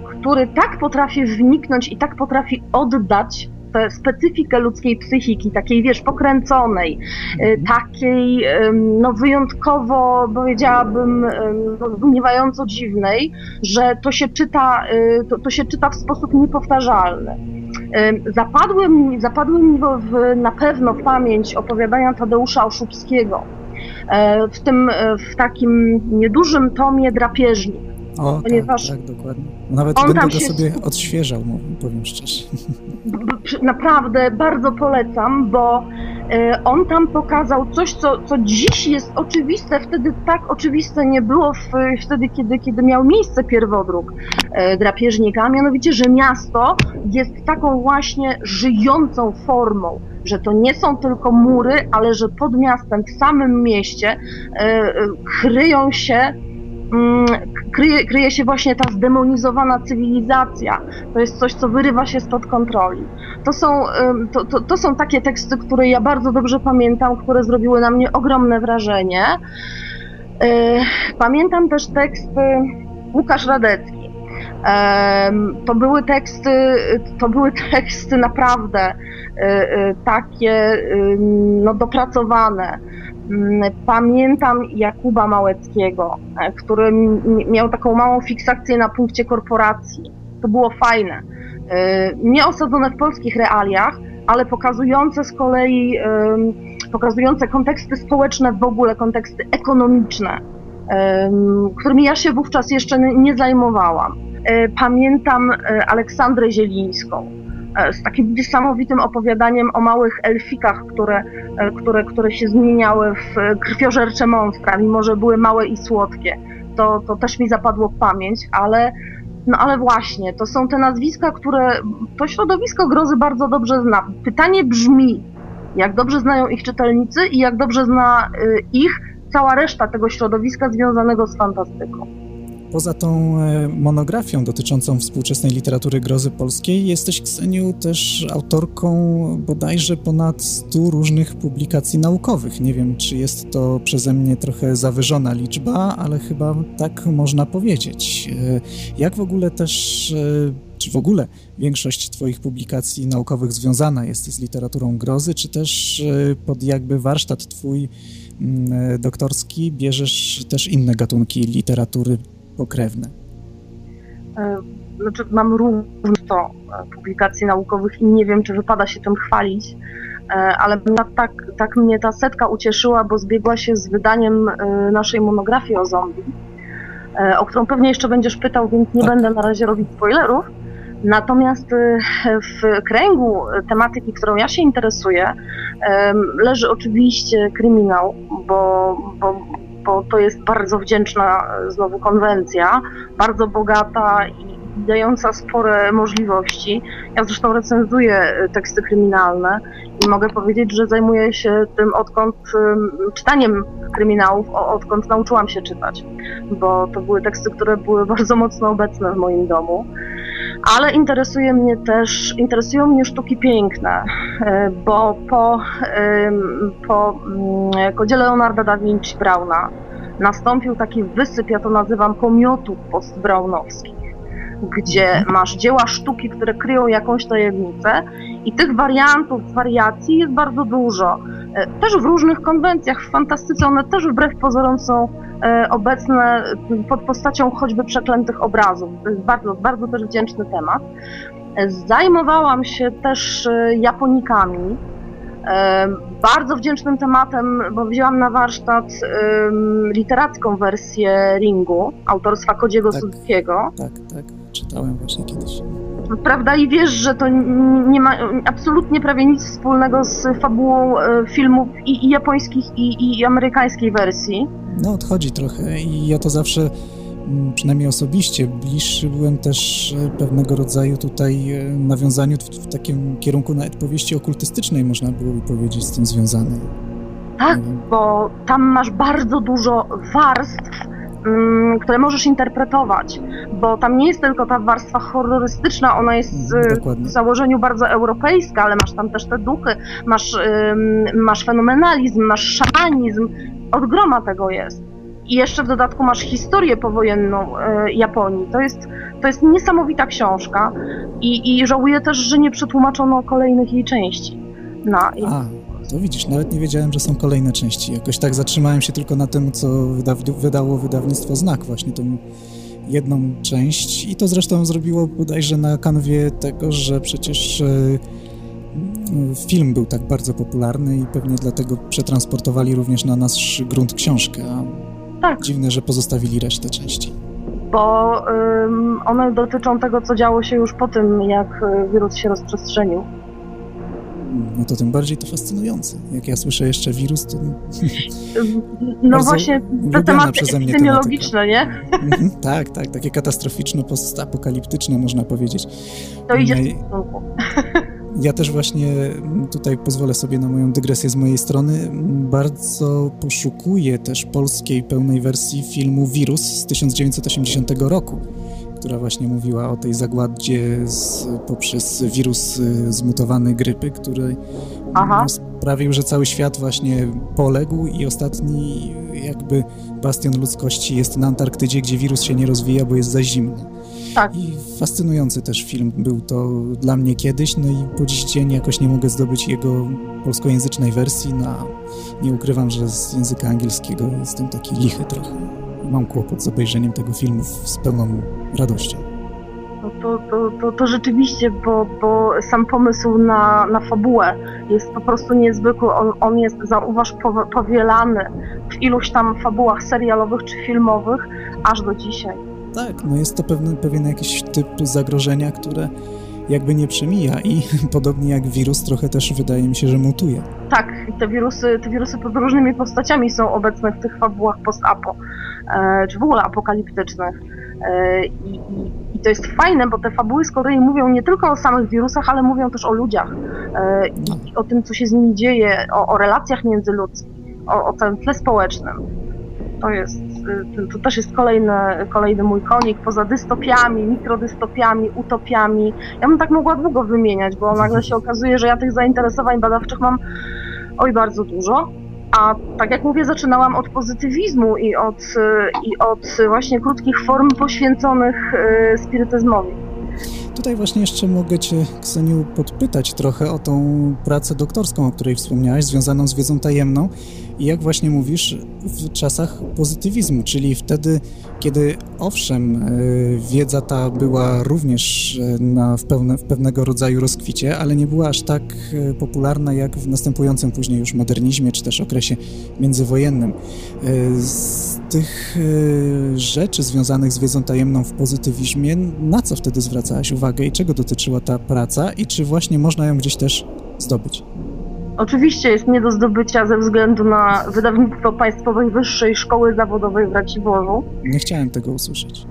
który tak potrafi wniknąć i tak potrafi oddać specyfikę ludzkiej psychiki, takiej wiesz, pokręconej, e, mhm. takiej no wyjątkowo, powiedziałabym, zdumiewająco dziwnej, że to się czyta, e, to, to się czyta w sposób niepowtarzalny. Zapadły mi, zapadły mi w, na pewno w pamięć opowiadania Tadeusza Oszubskiego, e, w tym w takim niedużym tomie drapieżnik
o, ponieważ tak, tak, dokładnie. Nawet on będę go się... sobie odświeżał, powiem szczerze.
Naprawdę bardzo polecam, bo e, on tam pokazał coś, co, co dziś jest oczywiste, wtedy tak oczywiste nie było w, wtedy, kiedy, kiedy miał miejsce pierwodruk e, drapieżnika, mianowicie, że miasto jest taką właśnie żyjącą formą, że to nie są tylko mury, ale że pod miastem, w samym mieście e, kryją się kryje, kryje się właśnie ta zdemonizowana cywilizacja. To jest coś, co wyrywa się spod kontroli. To są, to, to, to są takie teksty, które ja bardzo dobrze pamiętam, które zrobiły na mnie ogromne wrażenie. E, pamiętam też teksty Łukasz Radecki. To były teksty, to były [LAUGHS] teksty naprawdę e, e, takie no, dopracowane Mm, pamiętam Jakuba Małeckiego, e, który miał taką małą fiksację na punkcie korporacji. To było fajne. E, nie osadzone w polskich realiach, ale pokazujące z kolei, pokazujące konteksty społeczne, w ogóle konteksty ekonomiczne, którymi ja się wówczas jeszcze nie zajmowałam. E, pamiętam Aleksandrę Zielińską, z takim niesamowitym opowiadaniem o małych elfikach, które, e, które, które się zmieniały w krwiożercze monstra, mimo że były małe i słodkie. To, to też mi zapadło w pamięć, ale no ale właśnie, to są te nazwiska, które to środowisko grozy bardzo dobrze zna. Pytanie brzmi, jak dobrze znają ich czytelnicy i jak dobrze zna y, ich cała reszta tego środowiska związanego z fantastyką.
Poza tą e, monografią dotyczącą współczesnej literatury grozy polskiej, jesteś, Kseniu, też autorką bodajże ponad 100 różnych publikacji naukowych. Nie wiem, czy jest to przeze mnie trochę zawyżona liczba, ale chyba tak można powiedzieć. E, jak w ogóle też, e, czy w ogóle większość Twoich publikacji naukowych związana jest z literaturą grozy, czy też pod jakby warsztat Twój mm, doktorski bierzesz też inne gatunki literatury pokrewne?
E, znaczy, mam również to e, publikacji naukowych i nie wiem, czy wypada się tym chwalić, e, ale tak, tak mnie ta setka ucieszyła, bo zbiegła się z wydaniem naszej monografii o zombie, o którą pewnie jeszcze będziesz pytał, więc nie tak. będę na razie robić spoilerów. Natomiast w kręgu tematyki, którą ja się interesuję, leży oczywiście kryminał, bo, bo bo to jest bardzo wdzięczna e, znowu konwencja, bardzo bogata i dająca spore możliwości. Ja zresztą recenzuję e, teksty kryminalne i mogę powiedzieć, że zajmuję się tym odkąd czytaniem kryminałów, odkąd nauczyłam się czytać, bo to były teksty, które były [LAUGHS] bardzo mocno obecne w moim domu. Ale interesuje mnie też, interesują mnie sztuki piękne, e, bo po, po mm, kodzie Leonarda da Vinci Brauna nastąpił taki wysyp, ja to nazywam pomiotów postbraunowskich, gdzie mhm. masz dzieła sztuki, które kryją jakąś tajemnicę i tych wariantów, wariacji jest bardzo dużo. E, też w różnych konwencjach, w fantastyce one też wbrew pozorom są e, obecne pod postacią choćby przeklętych obrazów. To jest bardzo, bardzo też wdzięczny temat. E, zajmowałam się też Japonikami, Bardzo wdzięcznym tematem, bo wzięłam na warsztat literacką wersję Ringu, autorstwa Kodziego tak, Suzukiego.
Tak, tak, czytałem właśnie kiedyś.
Prawda i wiesz, że to nie ma absolutnie prawie nic wspólnego z fabułą e, filmów i, i japońskich, i, i amerykańskiej wersji.
No, odchodzi trochę i ja to zawsze Mm, przynajmniej osobiście, bliższy byłem też e, pewnego rodzaju tutaj e, nawiązaniu w, w takim kierunku nawet powieści okultystycznej, można byłoby powiedzieć, z tym związany.
Tak, bo tam masz bardzo dużo warstw, które możesz interpretować, bo tam nie jest tylko ta warstwa horrorystyczna, ona jest mm, Dokładnie. w założeniu bardzo europejska, ale masz tam też te duchy, masz, masz fenomenalizm, masz szamanizm, od groma tego jest i jeszcze w dodatku masz historię powojenną e, Japonii. To jest, to jest niesamowita książka i, i żałuję też, że nie przetłumaczono kolejnych jej części. Na,
A, to widzisz, nawet nie wiedziałem, że są kolejne części. Jakoś tak zatrzymałem się tylko na tym, co wyda wydało wydawnictwo Znak, właśnie tą jedną część i to zresztą zrobiło bodajże na kanwie tego, że przecież e, film był tak bardzo popularny i pewnie dlatego przetransportowali również na nasz grunt książkę. Tak. Dziwne, że pozostawili resztę części.
Bo ym, one dotyczą tego, co działo się już po tym, jak y, wirus się rozprzestrzenił.
No to tym bardziej to fascynujące. Jak ja słyszę jeszcze wirus, to...
No właśnie, te tematy epidemiologiczne, nie?
Mhm, tak, tak, takie katastroficzne, postapokaliptyczne można powiedzieć.
To idzie w tym kierunku. [LAUGHS]
Ja też właśnie tutaj pozwolę sobie na moją dygresję z mojej strony. Bardzo poszukuję też polskiej pełnej wersji filmu Wirus z 1980 roku, która właśnie mówiła o tej zagładzie z, poprzez wirus y, zmutowany grypy, który Aha. sprawił, że cały świat właśnie poległ i ostatni jakby bastion ludzkości jest na Antarktydzie, gdzie wirus się nie rozwija, bo jest za zimny. Tak. I fascynujący też film był to dla mnie kiedyś, no i po dziś dzień jakoś nie mogę zdobyć jego polskojęzycznej wersji. No, nie ukrywam, że z języka angielskiego jestem taki lichy trochę. Mam kłopot z obejrzeniem tego filmu z pełną radością.
No to, to, to, to rzeczywiście, bo, bo sam pomysł na, na fabułę jest po prostu niezwykły. On, on jest, zauważ, powielany w iluś tam fabułach serialowych czy filmowych aż do dzisiaj.
Tak, no jest to pewien, pewien jakiś typ zagrożenia, które jakby nie przemija i [LAUGHS] podobnie jak wirus trochę też wydaje mi się, że mutuje.
Tak, te wirusy, te wirusy pod różnymi postaciami są obecne w tych fabułach post-apo, e, czy w ogóle apokaliptycznych. E, i, i, I, to jest fajne, bo te fabuły z kolei mówią nie tylko o samych wirusach, ale mówią też o ludziach e, i, i o tym, co się z nimi dzieje, o, o relacjach międzyludzkich, o, o tym tle społecznym. To jest to też jest kolejny, kolejny mój konik, poza dystopiami, mikrodystopiami, utopiami. Ja bym tak mogła długo wymieniać, bo nagle się okazuje, że ja tych zainteresowań badawczych mam oj bardzo dużo. A tak jak mówię, zaczynałam od pozytywizmu i od, i od właśnie krótkich form poświęconych y, spirytyzmowi.
Tutaj właśnie jeszcze mogę Cię, Kseniu, podpytać trochę o tą pracę doktorską, o której wspomniałaś, związaną z wiedzą tajemną i jak właśnie mówisz, w czasach pozytywizmu, czyli wtedy, kiedy owszem, e, wiedza ta była również e, na, w, pełne, w pewnego rodzaju rozkwicie, ale nie była aż tak e, popularna jak w następującym później już modernizmie, czy też okresie międzywojennym. Z tych rzeczy związanych z wiedzą tajemną w pozytywizmie, na co wtedy zwracałaś uwagę i czego dotyczyła ta praca i czy właśnie można ją gdzieś też zdobyć?
Oczywiście jest nie do zdobycia ze względu na wydawnictwo Państwowej Wyższej Szkoły Zawodowej w Raciborzu.
Nie chciałem tego usłyszeć.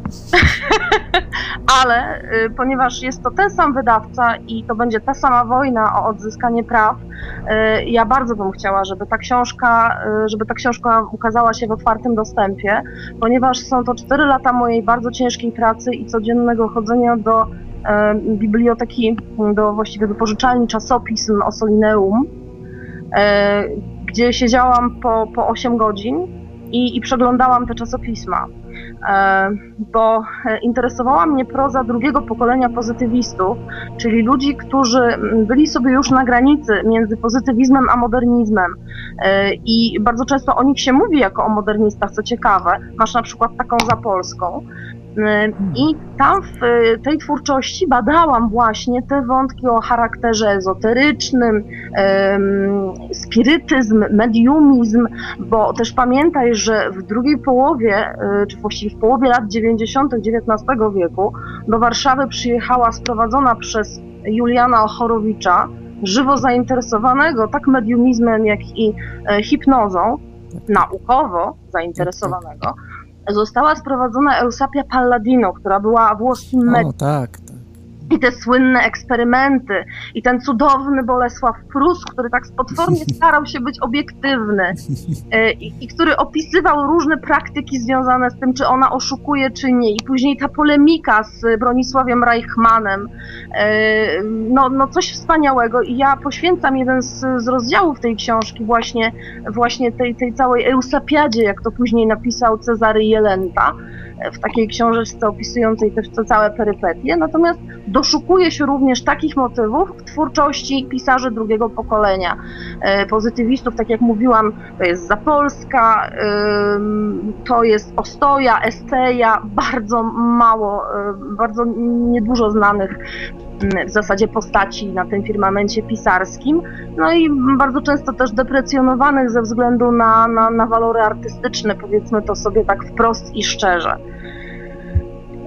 [LAUGHS]
Ale y, ponieważ jest to ten sam wydawca i to będzie ta sama wojna o odzyskanie praw, y, ja bardzo bym chciała, żeby ta książka, y, żeby ta książka ukazała się w otwartym dostępie, ponieważ są to cztery lata mojej bardzo ciężkiej pracy i codziennego chodzenia do biblioteki, do właściwie do pożyczalni czasopism Osolineum, gdzie siedziałam po, po 8 godzin i, i przeglądałam te czasopisma, e, bo interesowała mnie proza drugiego pokolenia pozytywistów, czyli ludzi, którzy byli sobie już na granicy między pozytywizmem a modernizmem. E, I bardzo często o nich się mówi jako o modernistach, co ciekawe. Masz na przykład taką za Polską. I tam w tej twórczości badałam właśnie te wątki o charakterze ezoterycznym, spirytyzm, mediumizm, bo też pamiętaj, że w drugiej połowie, e, czy właściwie w połowie lat 90. XIX wieku do Warszawy przyjechała sprowadzona przez Juliana Ochorowicza, żywo zainteresowanego tak mediumizmem, jak i e, hipnozą, naukowo zainteresowanego, została sprowadzona Eusapia Palladino, która była włoskim medium.
O, tak, tak
i te słynne eksperymenty, i ten cudowny Bolesław Prus, który tak potwornie [LAUGHS] starał się być obiektywny e, i, i, który opisywał różne praktyki związane z tym, czy ona oszukuje, czy nie. I później ta polemika z Bronisławiem Reichmanem, e, no, no coś wspaniałego. I ja poświęcam jeden z, z rozdziałów tej książki właśnie, właśnie tej, tej całej Eusapiadzie, jak to później napisał Cezary Jelenta, w takiej książeczce opisującej też te całe perypetie. Natomiast doszukuje się również takich motywów w twórczości pisarzy drugiego pokolenia. E, pozytywistów, tak jak mówiłam, to jest Zapolska, to jest Ostoja, Esteja, bardzo mało, e, bardzo niedużo znanych w zasadzie postaci na tym firmamencie pisarskim, no i bardzo często też deprecjonowanych ze względu na, na, na walory artystyczne, powiedzmy to sobie tak wprost i szczerze.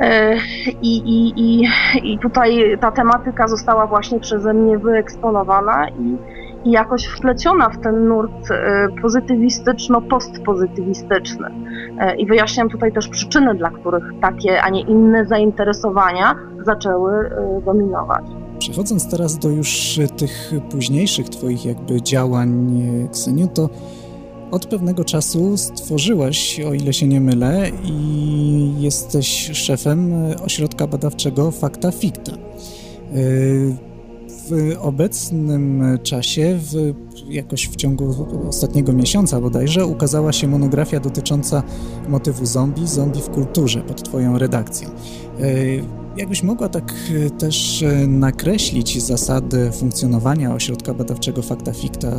E, I, i, i, I tutaj ta tematyka została właśnie przeze mnie wyeksponowana i, i jakoś wpleciona w ten nurt e, pozytywistyczno-postpozytywistyczny. E, I wyjaśniam tutaj też przyczyny, dla których takie, a nie inne zainteresowania zaczęły dominować.
Przechodząc teraz do już tych późniejszych Twoich jakby działań, Kseniu, to od pewnego czasu stworzyłaś, o ile się nie mylę, i jesteś szefem ośrodka badawczego Fakta Ficta. W obecnym czasie, w, jakoś w ciągu ostatniego miesiąca bodajże, ukazała się monografia dotycząca motywu zombie, zombie w kulturze pod Twoją redakcją. Jakbyś mogła tak też nakreślić zasady funkcjonowania ośrodka badawczego Fakta Ficta,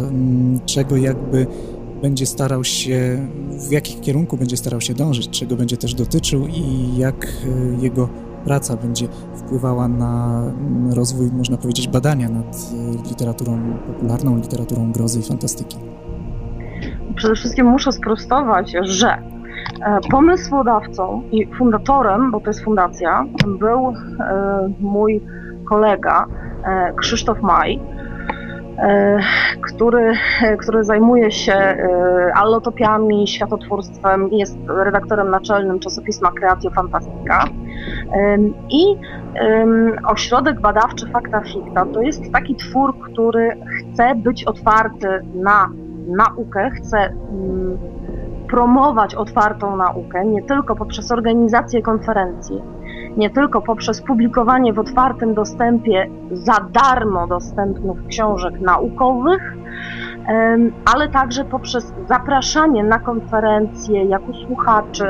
czego jakby będzie starał się, w jakim kierunku będzie starał się dążyć, czego będzie też dotyczył i jak e, jego praca będzie wpływała na rozwój, można powiedzieć, badania nad e, literaturą popularną, literaturą grozy i fantastyki.
Przede wszystkim muszę sprostować, że e, pomysłodawcą i fundatorem, bo to jest fundacja, był mój kolega Krzysztof Maj, E, który, który zajmuje się e, allotopiami, światotwórstwem jest redaktorem naczelnym czasopisma Creatio Fantastica. I ośrodek badawczy Fakta Ficta to jest taki twór, który chce być otwarty na naukę, chce promować otwartą naukę nie tylko poprzez organizację konferencji, nie tylko poprzez publikowanie w otwartym dostępie za darmo dostępnych książek naukowych, ale także poprzez zapraszanie na konferencje jako słuchaczy,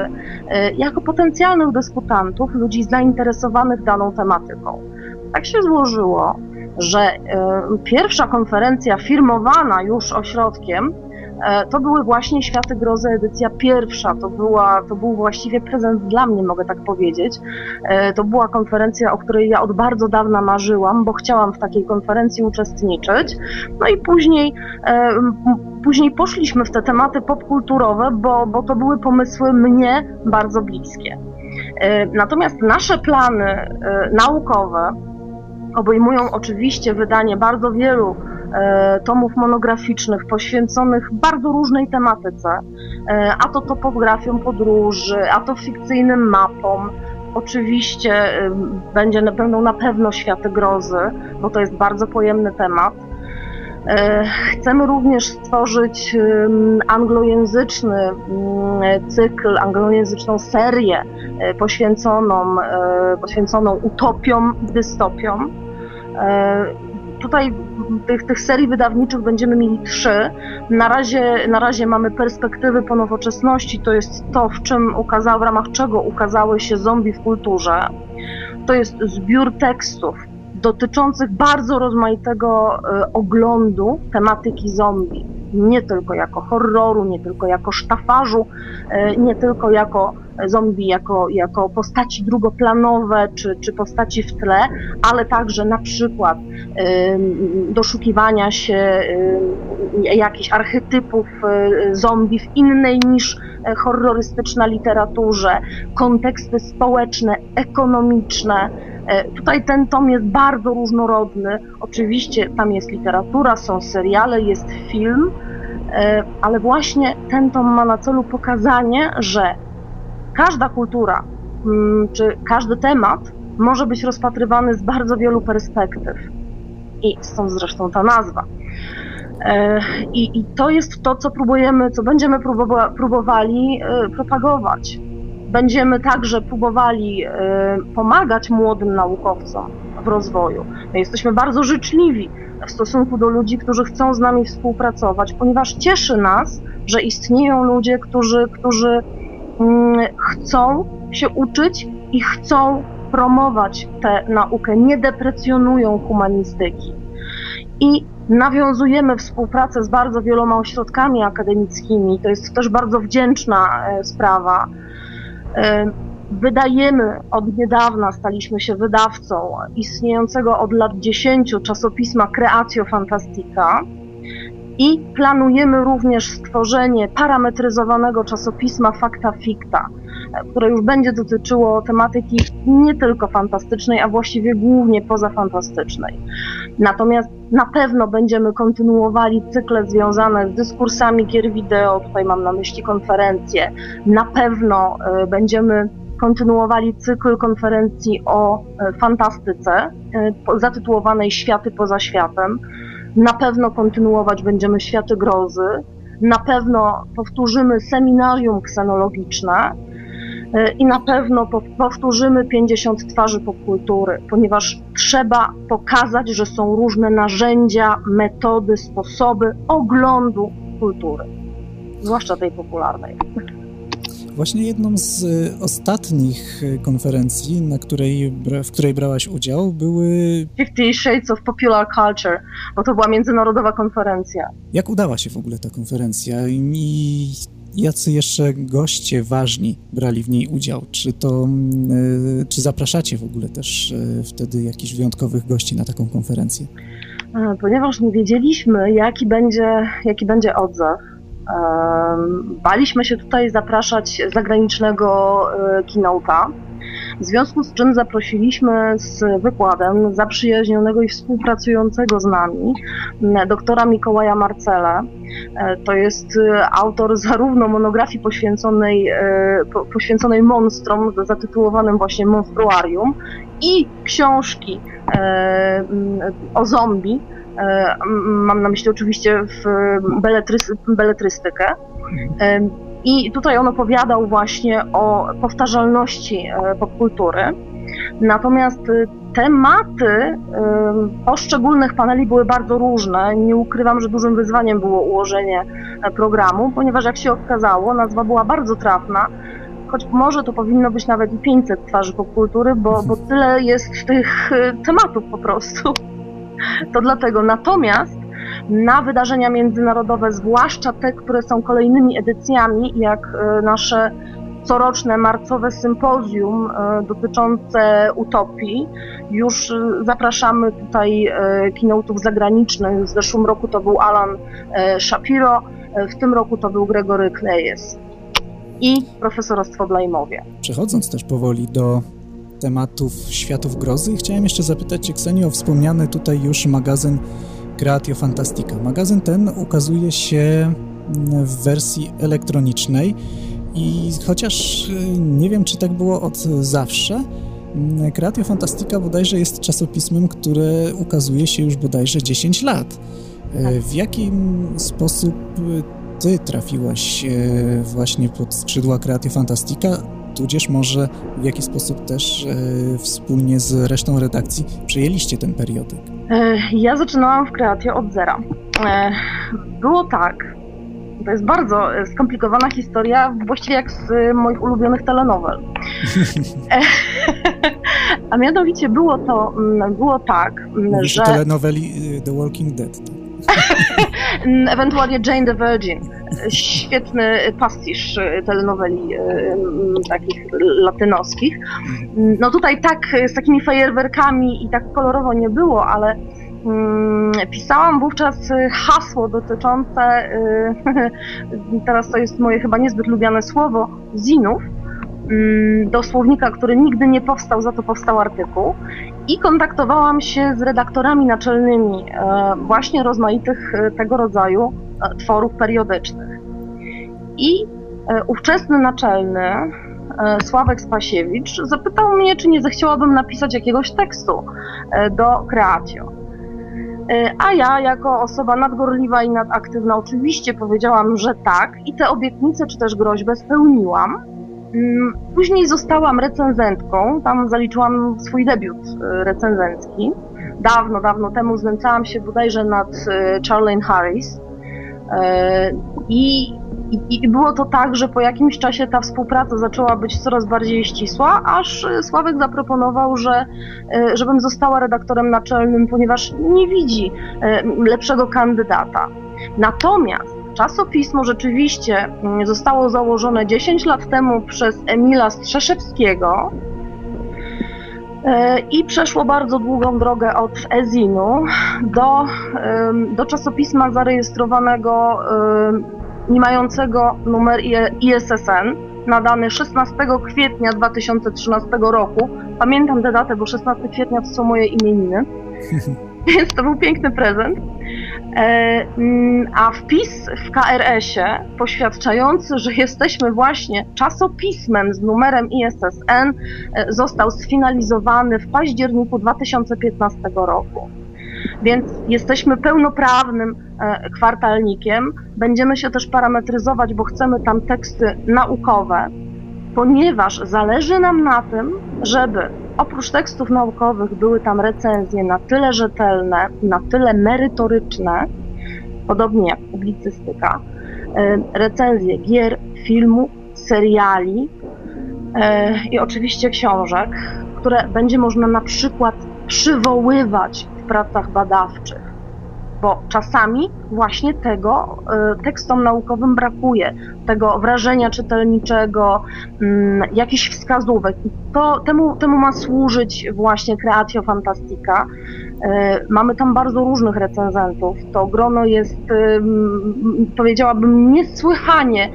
e, jako potencjalnych dyskutantów, ludzi zainteresowanych daną tematyką. Tak się złożyło, że pierwsza konferencja firmowana już ośrodkiem to były właśnie Światy Grozy edycja pierwsza. To, była, to był właściwie prezent dla mnie, mogę tak powiedzieć. E, to była konferencja, o której ja od bardzo dawna marzyłam, bo chciałam w takiej konferencji uczestniczyć. No i później, e, później poszliśmy w te tematy popkulturowe, bo, bo to były pomysły mnie bardzo bliskie. Natomiast nasze plany naukowe obejmują oczywiście wydanie bardzo wielu E, tomów monograficznych poświęconych bardzo różnej tematyce, e, a to topografią podróży, a to fikcyjnym mapom. Oczywiście e, będzie, będą na pewno światy grozy, bo to jest bardzo pojemny temat. Chcemy również stworzyć anglojęzyczny mm, cykl, anglojęzyczną serię poświęconą, poświęconą utopiom i dystopiom tutaj tych, tych serii wydawniczych będziemy mieli trzy. Na razie, na razie mamy perspektywy po nowoczesności, to jest to, w czym ukazał, w ramach czego ukazały się zombie w kulturze. To jest zbiór tekstów dotyczących bardzo rozmaitego e, oglądu tematyki zombie. Nie tylko jako horroru, nie tylko jako sztafarzu, e, nie tylko jako zombie, jako, jako postaci drugoplanowe czy, czy postaci w tle, ale także na przykład doszukiwania się jakichś archetypów zombie w innej niż horrorystyczna literaturze, konteksty społeczne, ekonomiczne, E, tutaj ten tom jest bardzo różnorodny. Oczywiście tam jest literatura, są seriale, jest film, e, ale właśnie ten tom ma na celu pokazanie, że każda kultura mm, czy każdy temat może być rozpatrywany z bardzo wielu perspektyw. I stąd zresztą ta nazwa. E, I, I, to jest to, co próbujemy, co będziemy próbowa próbowali propagować. Będziemy także próbowali e, pomagać młodym naukowcom w rozwoju. My jesteśmy bardzo życzliwi w stosunku do ludzi, którzy chcą z nami współpracować, ponieważ cieszy nas, że istnieją ludzie, którzy, którzy mm, chcą się uczyć i chcą promować tę naukę, nie deprecjonują humanistyki. I nawiązujemy współpracę z bardzo wieloma ośrodkami akademickimi. To jest też bardzo wdzięczna e, sprawa. Wydajemy od niedawna, staliśmy się wydawcą istniejącego od lat 10 czasopisma Creatio Fantastica i planujemy również stworzenie parametryzowanego czasopisma Fakta Ficta, które już będzie dotyczyło tematyki nie tylko fantastycznej, a właściwie głównie pozafantastycznej. Natomiast na pewno będziemy kontynuowali cykle związane z dyskursami gier wideo, tutaj mam na myśli konferencje. Na pewno e, będziemy kontynuowali cykl konferencji o e, fantastyce e, zatytułowanej Światy poza światem. Na pewno kontynuować będziemy Światy grozy. Na pewno powtórzymy seminarium ksenologiczne E, i na pewno powtórzymy 50 twarzy popkultury, ponieważ trzeba pokazać, że są różne narzędzia, metody, sposoby oglądu kultury, zwłaszcza tej popularnej.
Właśnie jedną z e, ostatnich e, konferencji, na której, w której brałaś udział, były...
Fifty Shades of Popular Culture, bo to była międzynarodowa konferencja.
Jak udała się w ogóle ta konferencja i jacy jeszcze goście ważni brali w niej udział? Czy to, e, czy zapraszacie w ogóle też wtedy jakichś wyjątkowych gości na taką konferencję?
E, ponieważ nie wiedzieliśmy, jaki będzie, jaki będzie odzew, baliśmy się tutaj zapraszać zagranicznego kinouta, w związku z czym zaprosiliśmy z wykładem zaprzyjaźnionego i współpracującego z nami doktora Mikołaja Marcela. E, to jest e, autor zarówno monografii poświęconej, e, poświęconej monstrom, zatytułowanym właśnie Monstruarium, i książki o zombie, mam na myśli oczywiście w beletrystykę. I tutaj on opowiadał właśnie o powtarzalności e, popkultury. Natomiast e, tematy e, poszczególnych paneli były bardzo różne. Nie ukrywam, że dużym wyzwaniem było ułożenie programu, ponieważ jak się okazało, nazwa była bardzo trafna, choć może to powinno być nawet i 500 twarzy popkultury, bo, bo tyle jest tych tematów po prostu. To dlatego. Natomiast na wydarzenia międzynarodowe, zwłaszcza te, które są kolejnymi edycjami, jak e, nasze coroczne marcowe sympozjum e, dotyczące utopii. Już e, zapraszamy tutaj keynote'ów zagranicznych. W zeszłym roku to był Alan Shapiro, w tym roku to był Gregory Kleyes i profesorostwo Blajmowie.
Przechodząc też powoli do tematów światów grozy, chciałem jeszcze zapytać Cię, Kseni, o wspomniany tutaj już magazyn Creatio Fantastica. Magazyn ten ukazuje się w wersji elektronicznej i chociaż y, nie wiem, czy tak było od zawsze, Creatio Fantastica bodajże jest czasopismem, które ukazuje się już bodajże 10 lat. Y, w jakim sposób ty trafiłaś y, właśnie pod skrzydła Creatio Fantastica, tudzież może w jaki sposób też wspólnie z resztą redakcji przejęliście ten periodyk?
E, ja zaczynałam w kreacji od zera. E, było tak, to jest bardzo skomplikowana historia, właściwie jak z moich ulubionych telenowel. [LAUGHS] E, [LAUGHS] a mianowicie było to, mm, było tak,
Mówisz że... telenoweli The Walking Dead. [LAUGHS]
Ewentualnie Jane the Virgin. Świetny pastisz telenoweli takich latynoskich. No tutaj tak z takimi fajerwerkami i tak kolorowo nie było, ale pisałam wówczas hasło dotyczące, [LAUGHS] teraz to jest moje chyba niezbyt lubiane słowo, zinów Mm, do słownika, który nigdy nie powstał, za to powstał artykuł. I kontaktowałam się z redaktorami naczelnymi e, właśnie rozmaitych e, tego rodzaju e, tworów periodycznych. I ówczesny naczelny Sławek Spasiewicz zapytał mnie, czy nie zechciałabym napisać jakiegoś tekstu do Kreatio. A ja, jako osoba nadgorliwa i nadaktywna, oczywiście powiedziałam, że tak, i te obietnice czy też groźbę spełniłam. Mm, później zostałam recenzentką, tam zaliczyłam swój debiut y, recenzencki. Dawno, dawno temu znęcałam się bodajże nad y, Charlene Harris. Y, I, i, I było to tak, że po jakimś czasie ta współpraca zaczęła być coraz bardziej ścisła, aż Sławek zaproponował, że żebym została redaktorem naczelnym, ponieważ nie widzi lepszego kandydata. Natomiast Czasopismo rzeczywiście mm, zostało założone 10 lat temu przez Emila Strzeszewskiego e, i przeszło bardzo długą drogę od Ezinu do, do czasopisma zarejestrowanego, nie mającego numer ISSN, nadany 16 kwietnia 2013 roku. Pamiętam tę datę, bo 16 kwietnia to są moje imieniny. [LAUGHS] Więc to był piękny prezent. E, mm, a wpis w KRS-ie poświadczający, że jesteśmy właśnie czasopismem z numerem ISSN e, został sfinalizowany w październiku 2015 roku. Więc jesteśmy pełnoprawnym e, kwartalnikiem. Będziemy się też parametryzować, bo chcemy tam teksty naukowe, ponieważ zależy nam na tym, żeby oprócz tekstów naukowych były tam recenzje na tyle rzetelne, na tyle merytoryczne, podobnie jak publicystyka, e, recenzje gier, filmu, seriali e, i oczywiście książek, które będzie można na przykład przywoływać w pracach badawczych bo czasami właśnie tego y, tekstom naukowym brakuje, tego wrażenia czytelniczego, mm, jakichś wskazówek. I to, temu, temu ma służyć właśnie Creatio Fantastica. Y, mamy tam bardzo różnych recenzentów. To grono jest, y, powiedziałabym, niesłychanie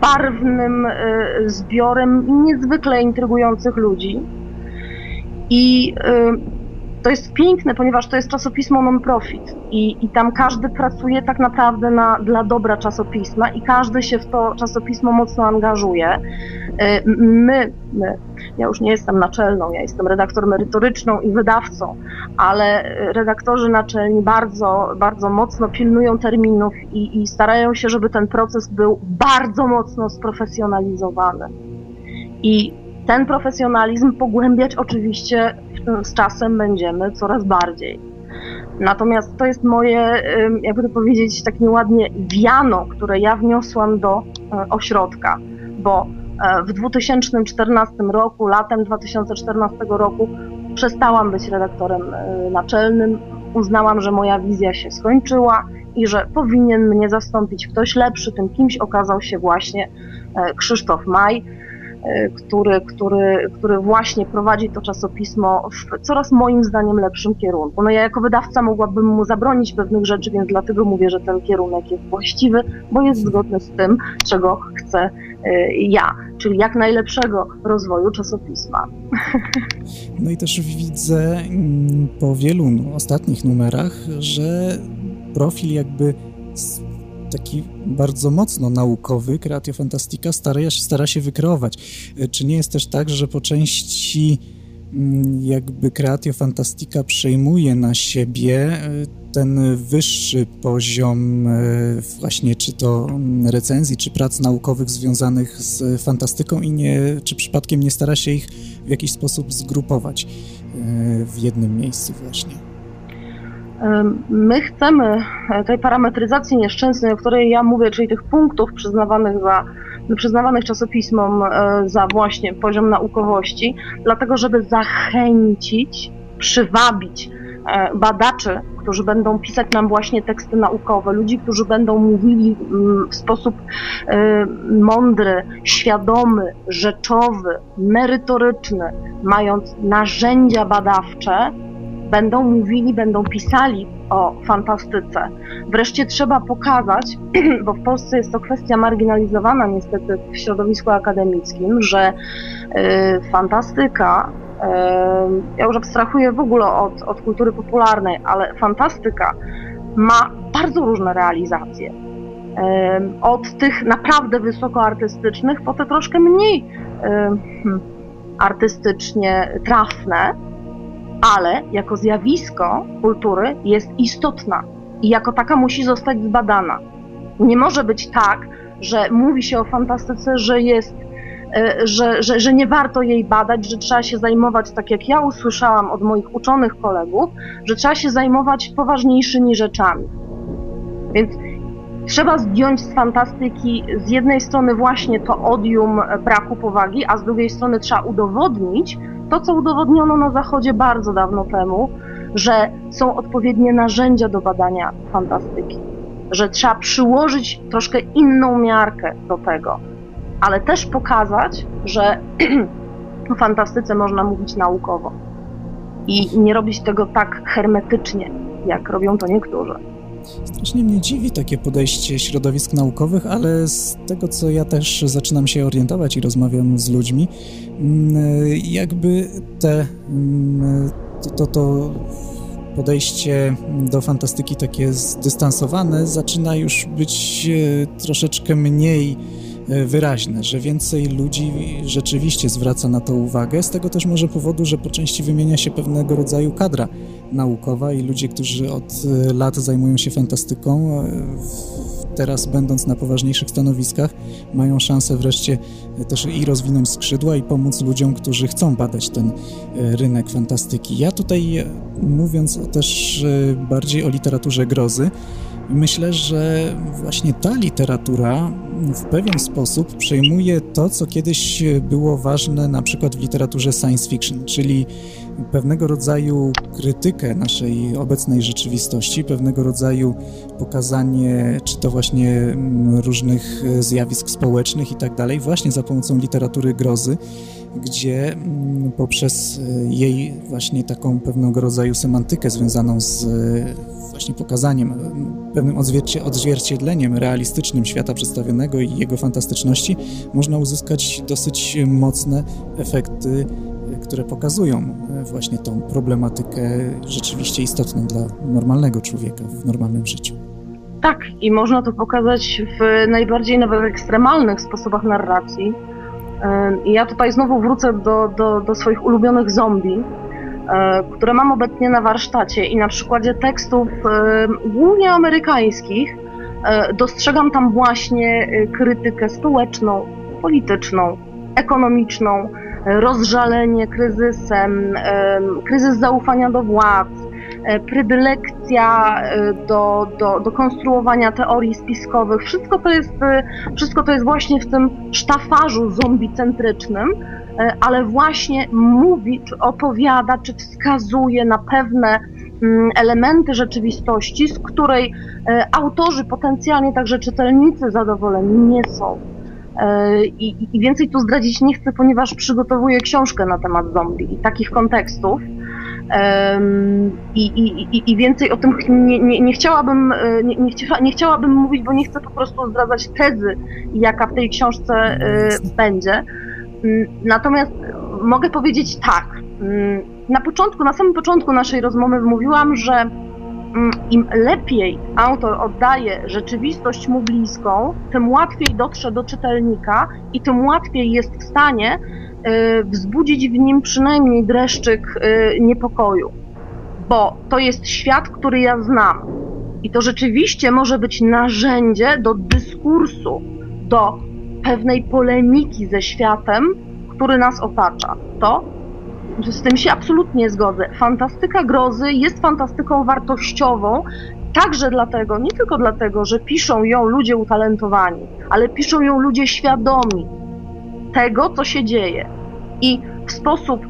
barwnym zbiorem niezwykle intrygujących ludzi. I to jest piękne, ponieważ to jest czasopismo non-profit i, i tam każdy pracuje tak naprawdę na, dla dobra czasopisma i każdy się w to czasopismo mocno angażuje. Y, my, my, ja już nie jestem naczelną, ja jestem redaktor merytoryczną i wydawcą, ale redaktorzy naczelni bardzo, bardzo mocno pilnują terminów i, i starają się, żeby ten proces był bardzo mocno sprofesjonalizowany. I ten profesjonalizm pogłębiać oczywiście z czasem będziemy coraz bardziej. Natomiast to jest moje, jakby to powiedzieć tak nieładnie, wiano, które ja wniosłam do e, ośrodka, bo e, w 2014 roku, latem 2014 roku przestałam być redaktorem e, naczelnym. Uznałam, że moja wizja się skończyła i że powinien mnie zastąpić ktoś lepszy. Tym kimś okazał się właśnie Krzysztof Maj który, który, który właśnie prowadzi to czasopismo w coraz moim zdaniem lepszym kierunku. No ja jako wydawca mogłabym mu zabronić pewnych rzeczy, więc dlatego mówię, że ten kierunek jest właściwy, bo jest zgodny z tym, czego chcę e, ja, czyli jak najlepszego rozwoju czasopisma. [LAUGHS]
No i też widzę mm, po wielu ostatnich numerach, że profil jakby taki bardzo mocno naukowy, Creatio Fantastica stara, stara się wykreować. E, czy nie jest też tak, że po części mm, jakby Creatio Fantastica przejmuje na siebie e, ten wyższy poziom e, właśnie czy to mm, recenzji, czy prac naukowych związanych z fantastyką i nie, czy przypadkiem nie stara się ich w jakiś sposób zgrupować w jednym miejscu właśnie?
My chcemy e, tej parametryzacji nieszczęsnej, o której ja mówię, czyli tych punktów przyznawanych za przyznawanych czasopismom e, za właśnie poziom naukowości, dlatego żeby zachęcić, przywabić e, badaczy, którzy będą pisać nam właśnie teksty naukowe, ludzi, którzy będą mówili mm, w sposób mądry, świadomy, rzeczowy, merytoryczny, mając narzędzia badawcze, będą mówili, będą pisali o fantastyce. Wreszcie trzeba pokazać, [CLEARS THROAT] bo w Polsce jest to kwestia marginalizowana niestety w środowisku akademickim, że y, fantastyka, y, ja już abstrahuję w ogóle od, od kultury popularnej, ale fantastyka ma bardzo różne realizacje. Y, od tych naprawdę wysokoartystycznych po te troszkę mniej hmm, artystycznie trafne, ale jako zjawisko kultury jest istotna i jako taka musi zostać zbadana. Nie może być tak, że mówi się o fantastyce, że jest, e, że, że, że nie warto jej badać, że trzeba się zajmować, tak jak ja usłyszałam od moich uczonych kolegów, że trzeba się zajmować poważniejszymi rzeczami. Więc trzeba zdjąć z fantastyki z jednej strony właśnie to odium braku powagi, a z drugiej strony trzeba udowodnić, to, co udowodniono na Zachodzie bardzo dawno temu, że są odpowiednie narzędzia do badania fantastyki, że trzeba przyłożyć troszkę inną miarkę do tego, ale też pokazać, że [CLEARS THROAT] o fantastyce można mówić naukowo i nie robić tego tak hermetycznie, jak robią to niektórzy.
Strasznie mnie dziwi takie podejście środowisk naukowych, ale z tego, co ja też zaczynam się orientować i rozmawiam z ludźmi, mm, jakby te, mm, to, to, to podejście do fantastyki takie zdystansowane zaczyna już być e, troszeczkę mniej e, wyraźne, że więcej ludzi rzeczywiście zwraca na to uwagę. Z tego też może powodu, że po części wymienia się pewnego rodzaju kadra naukowa i ludzie, którzy od e, lat zajmują się fantastyką, e, teraz będąc na poważniejszych stanowiskach, mają szansę wreszcie też i rozwinąć skrzydła i pomóc ludziom, którzy chcą badać ten e, rynek fantastyki. Ja tutaj mówiąc też bardziej o literaturze grozy, myślę, że właśnie ta literatura w pewien sposób przejmuje to, co kiedyś było ważne na przykład w literaturze science fiction, czyli pewnego rodzaju krytykę naszej obecnej rzeczywistości, pewnego rodzaju pokazanie, czy to właśnie mm, różnych zjawisk społecznych i tak dalej, właśnie za pomocą literatury grozy, gdzie mm, poprzez jej właśnie taką pewnego rodzaju semantykę związaną z właśnie pokazaniem, pewnym odzwierciedleniem realistycznym świata przedstawionego i jego fantastyczności, można uzyskać dosyć mocne efekty które pokazują e, właśnie tą problematykę rzeczywiście istotną dla normalnego człowieka w normalnym życiu.
Tak, i można to pokazać w najbardziej nawet ekstremalnych sposobach narracji. I ja tutaj znowu wrócę do, do, do swoich ulubionych zombie, e, które mam obecnie na warsztacie i na przykładzie tekstów głównie amerykańskich dostrzegam tam właśnie krytykę społeczną, polityczną, ekonomiczną, rozżalenie kryzysem, kryzys zaufania do władz, e, predylekcja e, do, do, do konstruowania teorii spiskowych. Wszystko to, jest, e, wszystko to jest właśnie w tym sztafarzu zombicentrycznym, ale właśnie mówi, czy opowiada, czy wskazuje na pewne mm, elementy rzeczywistości, z której autorzy, potencjalnie także czytelnicy zadowoleni nie są. E, I, I, więcej tu zdradzić nie chcę, ponieważ przygotowuję książkę na temat zombie i takich kontekstów. I, i, i więcej o tym nie, nie, nie chciałabym, e, nie, nie, chcia, nie chciałabym mówić, bo nie chcę po prostu zdradzać tezy, jaka w tej książce e, będzie. Mm, natomiast mogę powiedzieć tak. Mm, na początku, na samym początku naszej rozmowy mówiłam, że im lepiej autor oddaje rzeczywistość mu bliską, tym łatwiej dotrze do czytelnika i tym łatwiej jest w stanie y, wzbudzić w nim przynajmniej dreszczyk y, niepokoju. Bo to jest świat, który ja znam. I to rzeczywiście może być narzędzie do dyskursu, do pewnej polemiki ze światem, który nas otacza. To z tym się absolutnie zgodzę. Fantastyka grozy jest fantastyką wartościową, także dlatego, nie tylko dlatego, że piszą ją ludzie utalentowani, ale piszą ją ludzie świadomi tego, co się dzieje. I w sposób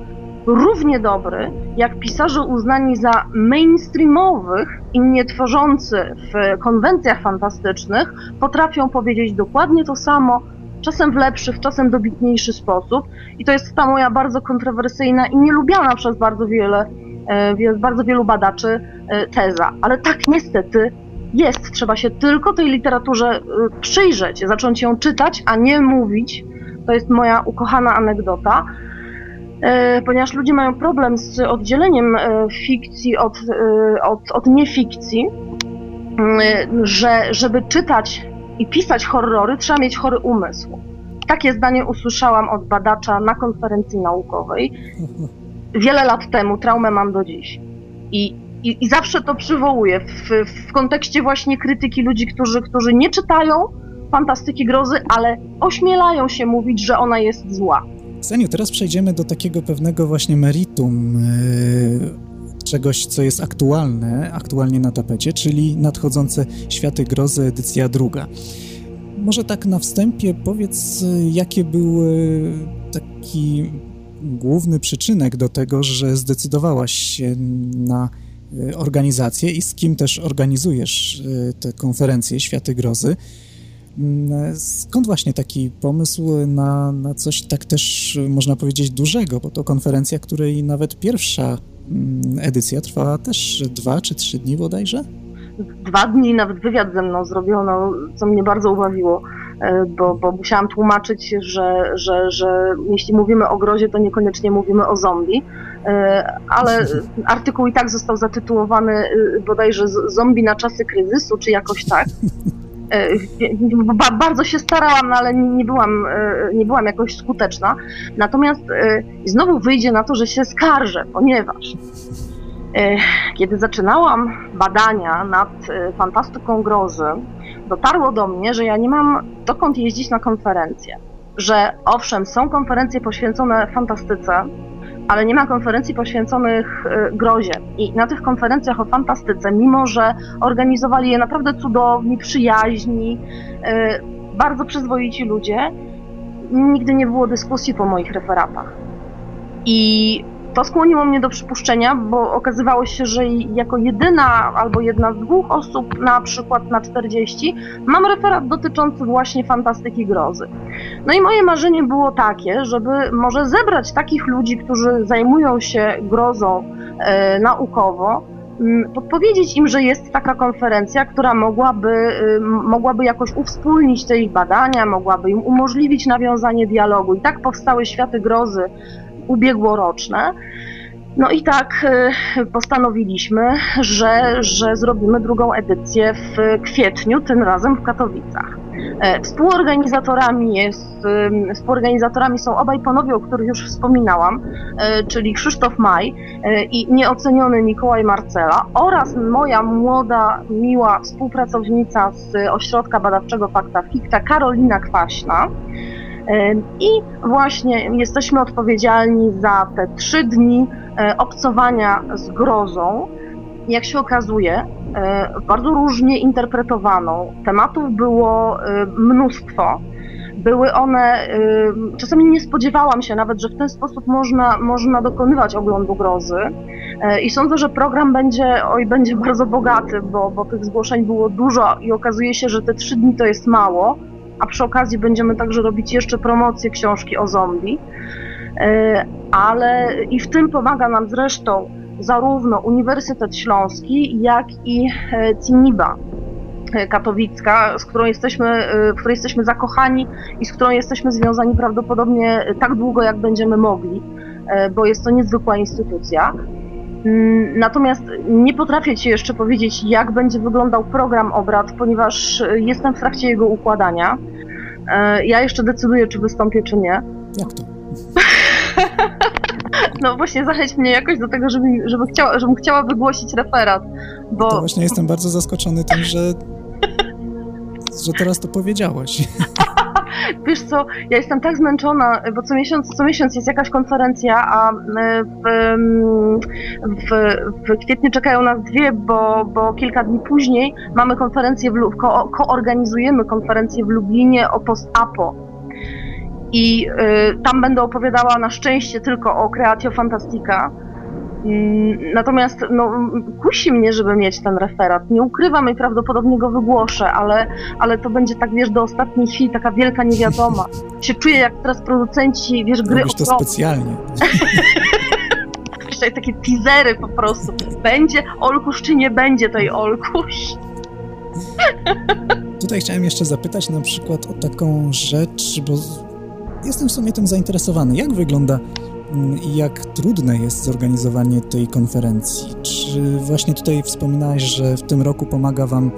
równie dobry, jak pisarze uznani za mainstreamowych i nie tworzący w konwencjach fantastycznych potrafią powiedzieć dokładnie to samo, czasem w lepszy, w czasem dobitniejszy sposób. I to jest ta moja bardzo kontrowersyjna i nielubiana przez bardzo wiele, e, bardzo wielu badaczy e, teza. Ale tak niestety jest. Trzeba się tylko tej literaturze e, przyjrzeć, zacząć ją czytać, a nie mówić. To jest moja ukochana anegdota ponieważ ludzie mają problem z oddzieleniem fikcji od, od, od niefikcji, że żeby czytać i pisać horrory, trzeba mieć chory umysł. Takie zdanie usłyszałam od badacza na konferencji naukowej wiele lat temu, traumę mam do dziś. I, i, i zawsze to przywołuję w, w kontekście właśnie krytyki ludzi, którzy, którzy nie czytają fantastyki grozy, ale ośmielają się mówić, że ona jest zła.
Seniu, teraz przejdziemy do takiego pewnego właśnie meritum yy, czegoś, co jest aktualne, aktualnie na tapecie, czyli nadchodzące Światy Grozy, edycja druga. Może tak na wstępie powiedz, jakie był taki główny przyczynek do tego, że zdecydowałaś się na e, organizację i z kim też organizujesz e, te konferencje Światy Grozy. Mm, skąd właśnie taki pomysł na, na coś tak też, można powiedzieć, dużego, bo to konferencja, której nawet pierwsza edycja trwała też dwa czy trzy dni bodajże?
dwa dni nawet wywiad ze mną zrobiono, co mnie bardzo ubawiło, e, bo, bo musiałam tłumaczyć, że, że, że jeśli mówimy o grozie, to niekoniecznie mówimy o zombie, e, ale [LAUGHS] artykuł i tak został zatytułowany e, bodajże zombie na czasy kryzysu, czy jakoś tak. [LAUGHS] Bardzo się starałam, no ale nie byłam, nie byłam jakoś skuteczna. Natomiast znowu wyjdzie na to, że się skarżę, ponieważ kiedy zaczynałam badania nad e, fantastyką grozy, dotarło do mnie, że ja nie mam dokąd jeździć na konferencje. Że owszem, są konferencje poświęcone fantastyce, ale nie ma konferencji poświęconych e, grozie. I na tych konferencjach o fantastyce, mimo że organizowali je naprawdę cudowni, przyjaźni, e, bardzo przyzwoici ludzie, nigdy nie było dyskusji po moich referatach. I to skłoniło mnie do przypuszczenia, bo okazywało się, że jako jedyna albo jedna z dwóch osób, na przykład na 40, mam referat dotyczący właśnie fantastyki grozy. No i moje marzenie było takie, żeby może zebrać takich ludzi, którzy zajmują się grozą e, naukowo, podpowiedzieć im, że jest taka konferencja, która mogłaby, y, mogłaby jakoś uwspólnić te ich badania, mogłaby im umożliwić nawiązanie dialogu. I tak powstały Światy Grozy ubiegłoroczne. No i tak y, postanowiliśmy, że, że zrobimy drugą edycję w kwietniu, tym razem w Katowicach. E, współorganizatorami, jest, współorganizatorami są obaj panowie, o których już wspominałam, e, czyli Krzysztof Maj e, i nieoceniony Mikołaj Marcela oraz moja młoda, miła współpracownica z Ośrodka Badawczego Fakta Fikta Karolina Kwaśna. I właśnie jesteśmy odpowiedzialni za te trzy dni e, obcowania z grozą. Jak się okazuje, e, bardzo różnie interpretowaną. Tematów było e, mnóstwo. Były one, czasami nie spodziewałam się nawet, że w ten sposób można, można dokonywać oglądu grozy. I sądzę, że program będzie, oj, będzie [LAUGHS] bardzo bogaty, bo, bo tych zgłoszeń było dużo i okazuje się, że te trzy dni to jest mało a przy okazji będziemy także robić jeszcze promocję książki o zombie. E, ale i w tym pomaga nam zresztą zarówno Uniwersytet Śląski, jak i e, CINIBA e, katowicka, z którą jesteśmy, w której jesteśmy zakochani i z którą jesteśmy związani prawdopodobnie tak długo, jak będziemy mogli, bo jest to niezwykła instytucja. Mm, natomiast nie potrafię Ci jeszcze powiedzieć, jak będzie wyglądał program obrad, ponieważ jestem w trakcie jego układania. E, ja jeszcze decyduję, czy wystąpię, czy nie.
Jak to? [LAUGHS]
No właśnie zachęć mnie jakoś do tego, żeby, żeby chciała, żebym chciała wygłosić referat, bo...
To właśnie jestem bardzo zaskoczony tym, że, że teraz to powiedziałaś. [LAUGHS]
Wiesz co, ja jestem tak zmęczona, bo co miesiąc, co miesiąc jest jakaś konferencja, a e, w, w, w kwietniu czekają nas dwie, bo, bo kilka dni później mamy konferencję, w, ko, koorganizujemy konferencję w Lublinie o post-apo. i y, tam będę opowiadała na szczęście tylko o Creatio Fantastica. Mm, natomiast no, kusi mnie, żeby mieć ten referat. Nie ukrywam i prawdopodobnie go wygłoszę, ale, ale to będzie tak, wiesz, do ostatniej chwili taka wielka niewiadoma. Się czuję jak teraz producenci, wiesz, gry
Robisz to specjalnie. [LAUGHS]
takie teasery po prostu. Będzie Olkusz czy nie będzie tej Olkusz? [LAUGHS]
Tutaj chciałem jeszcze zapytać na przykład o taką rzecz, bo jestem w sumie tym zainteresowany. Jak wygląda jak trudne jest zorganizowanie tej konferencji? Czy właśnie tutaj wspominałeś, że w tym roku pomaga Wam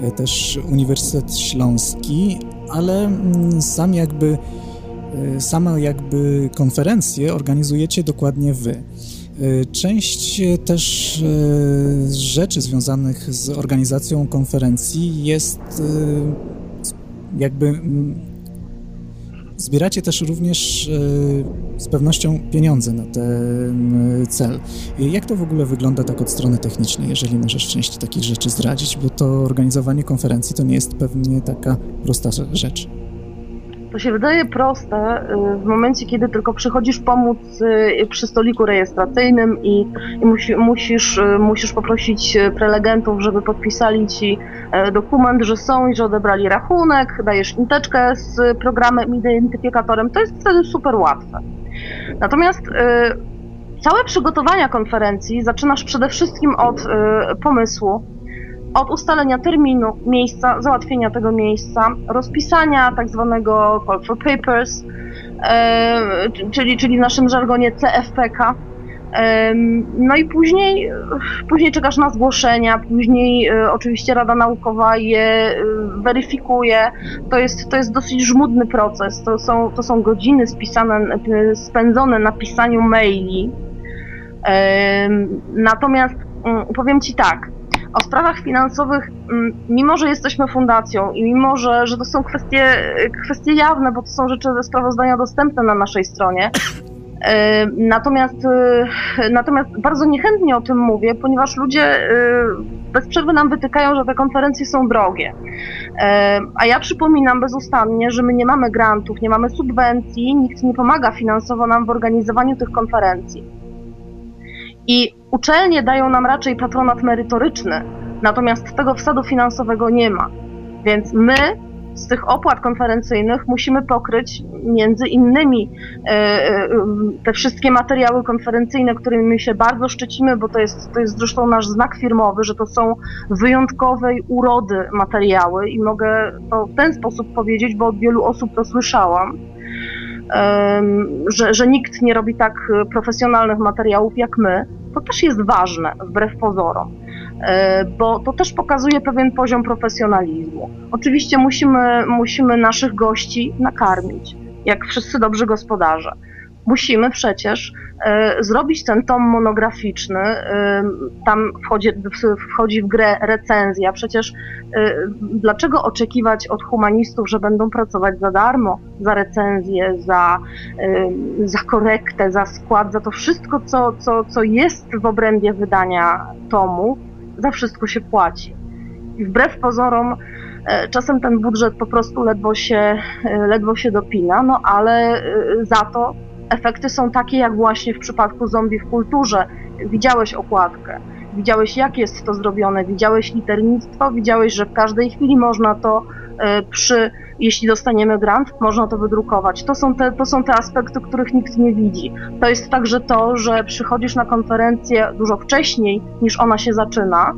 e, też Uniwersytet Śląski, ale mm, sam jakby, e, sama jakby konferencję organizujecie dokładnie Wy. E, część też rzeczy związanych z organizacją konferencji jest jakby mm, Zbieracie też również e, z pewnością pieniądze na ten cel. Jak to w ogóle wygląda tak od strony technicznej, jeżeli możesz część takich rzeczy zdradzić, bo to organizowanie konferencji to nie jest pewnie taka prosta rzecz.
To się wydaje proste y, w momencie, kiedy tylko przychodzisz pomóc y, przy stoliku rejestracyjnym i, i musi, musisz, y, musisz poprosić prelegentów, żeby podpisali ci e, dokument, że są i że odebrali rachunek, dajesz niteczkę z programem identyfikatorem. To jest wtedy super łatwe. Natomiast całe przygotowania konferencji zaczynasz przede wszystkim od pomysłu, od ustalenia terminu, miejsca, załatwienia tego miejsca, rozpisania tak zwanego call for papers, e, czyli, czyli w naszym żargonie CFPK. E, no i później, później czekasz na zgłoszenia, później e, oczywiście Rada Naukowa je weryfikuje. To jest, to jest dosyć żmudny proces. To są, to są godziny spisane, spędzone na pisaniu maili. Natomiast mm, powiem Ci tak, o sprawach finansowych, mm, mimo że jesteśmy fundacją i mimo że, że to są kwestie, kwestie jawne, bo to są rzeczy ze sprawozdania dostępne na naszej stronie, e, Natomiast, e, natomiast bardzo niechętnie o tym mówię, ponieważ ludzie e, bez przerwy nam wytykają, że te konferencje są drogie. A ja przypominam bezustannie, że my nie mamy grantów, nie mamy subwencji, nikt nie pomaga finansowo nam w organizowaniu tych konferencji. I uczelnie dają nam raczej patronat merytoryczny, natomiast tego wsadu finansowego nie ma. Więc my z tych opłat konferencyjnych musimy pokryć między innymi e, e, te wszystkie materiały konferencyjne, którymi się bardzo szczycimy, bo to jest, to jest zresztą nasz znak firmowy, że to są wyjątkowej urody materiały i mogę to w ten sposób powiedzieć, bo od wielu osób to słyszałam że, że nikt nie robi tak profesjonalnych materiałów jak my, to też jest ważne, wbrew pozorom, e, bo to też pokazuje pewien poziom profesjonalizmu. Oczywiście musimy, musimy naszych gości nakarmić, jak wszyscy dobrzy gospodarze musimy przecież e, zrobić ten tom monograficzny. E, tam wchodzi, wchodzi w grę recenzja. Przecież e, dlaczego oczekiwać od humanistów, że będą pracować za darmo, za recenzję, za, za korektę, za skład, za to wszystko, co, co, co jest w obrębie wydania tomu, za wszystko się płaci. I wbrew pozorom, czasem ten budżet po prostu ledwo się, ledwo się dopina, no ale za to efekty są takie jak właśnie w przypadku zombie w kulturze. Widziałeś okładkę, widziałeś jak jest to zrobione, widziałeś liternictwo, widziałeś, że w każdej chwili można to e, przy, jeśli dostaniemy grant, można to wydrukować. To są, te, to są te aspekty, których nikt nie widzi. To jest także to, że przychodzisz na konferencję dużo wcześniej niż ona się zaczyna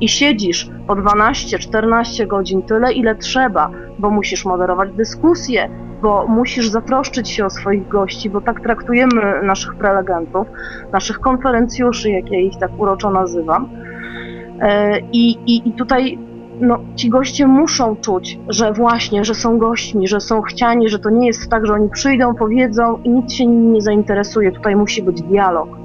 i siedzisz po 12-14 godzin, tyle ile trzeba, bo musisz moderować dyskusję, bo musisz zatroszczyć się o swoich gości, bo tak traktujemy naszych prelegentów, naszych konferencjuszy, jak ja ich tak uroczo nazywam. E, I, i, i tutaj no, ci goście muszą czuć, że właśnie, że są gośćmi, że są chciani, że to nie jest tak, że oni przyjdą, powiedzą i nikt się nimi nie zainteresuje. Tutaj musi być dialog.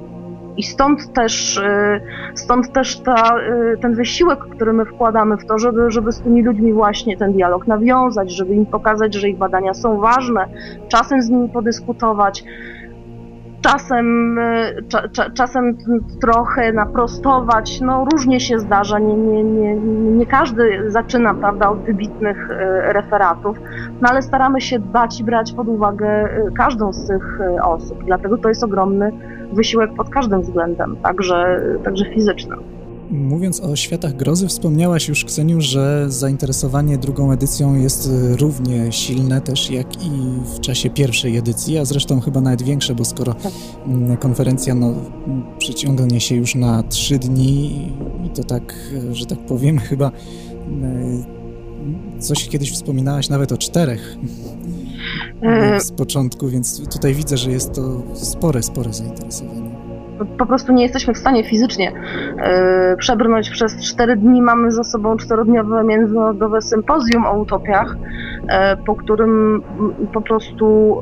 I stąd też, y, stąd też ta, y, ten wysiłek, który my wkładamy w to, żeby, żeby z tymi ludźmi właśnie ten dialog nawiązać, żeby im pokazać, że ich badania są ważne, czasem z nimi podyskutować. Czasem, cza, cza, czasem trochę naprostować, no różnie się zdarza, nie, nie, nie, nie każdy zaczyna, prawda, od wybitnych referatów, no ale staramy się dbać i brać pod uwagę każdą z tych osób, dlatego to jest ogromny wysiłek pod każdym względem, także, także fizycznym.
Mówiąc o światach grozy, wspomniałaś już, Kseniu, że zainteresowanie drugą edycją jest równie silne też jak i w czasie pierwszej edycji, a zresztą chyba nawet większe, bo skoro tak. konferencja no, przeciągnie się już na trzy dni i to tak, że tak powiem, [LAUGHS] chyba coś kiedyś wspominałaś nawet o czterech e, z początku, więc tutaj widzę, że jest to spore, spore zainteresowanie
po prostu nie jesteśmy w stanie fizycznie yy, przebrnąć przez cztery dni. Mamy za sobą czterodniowe międzynarodowe sympozjum o utopiach, yy, po którym po prostu,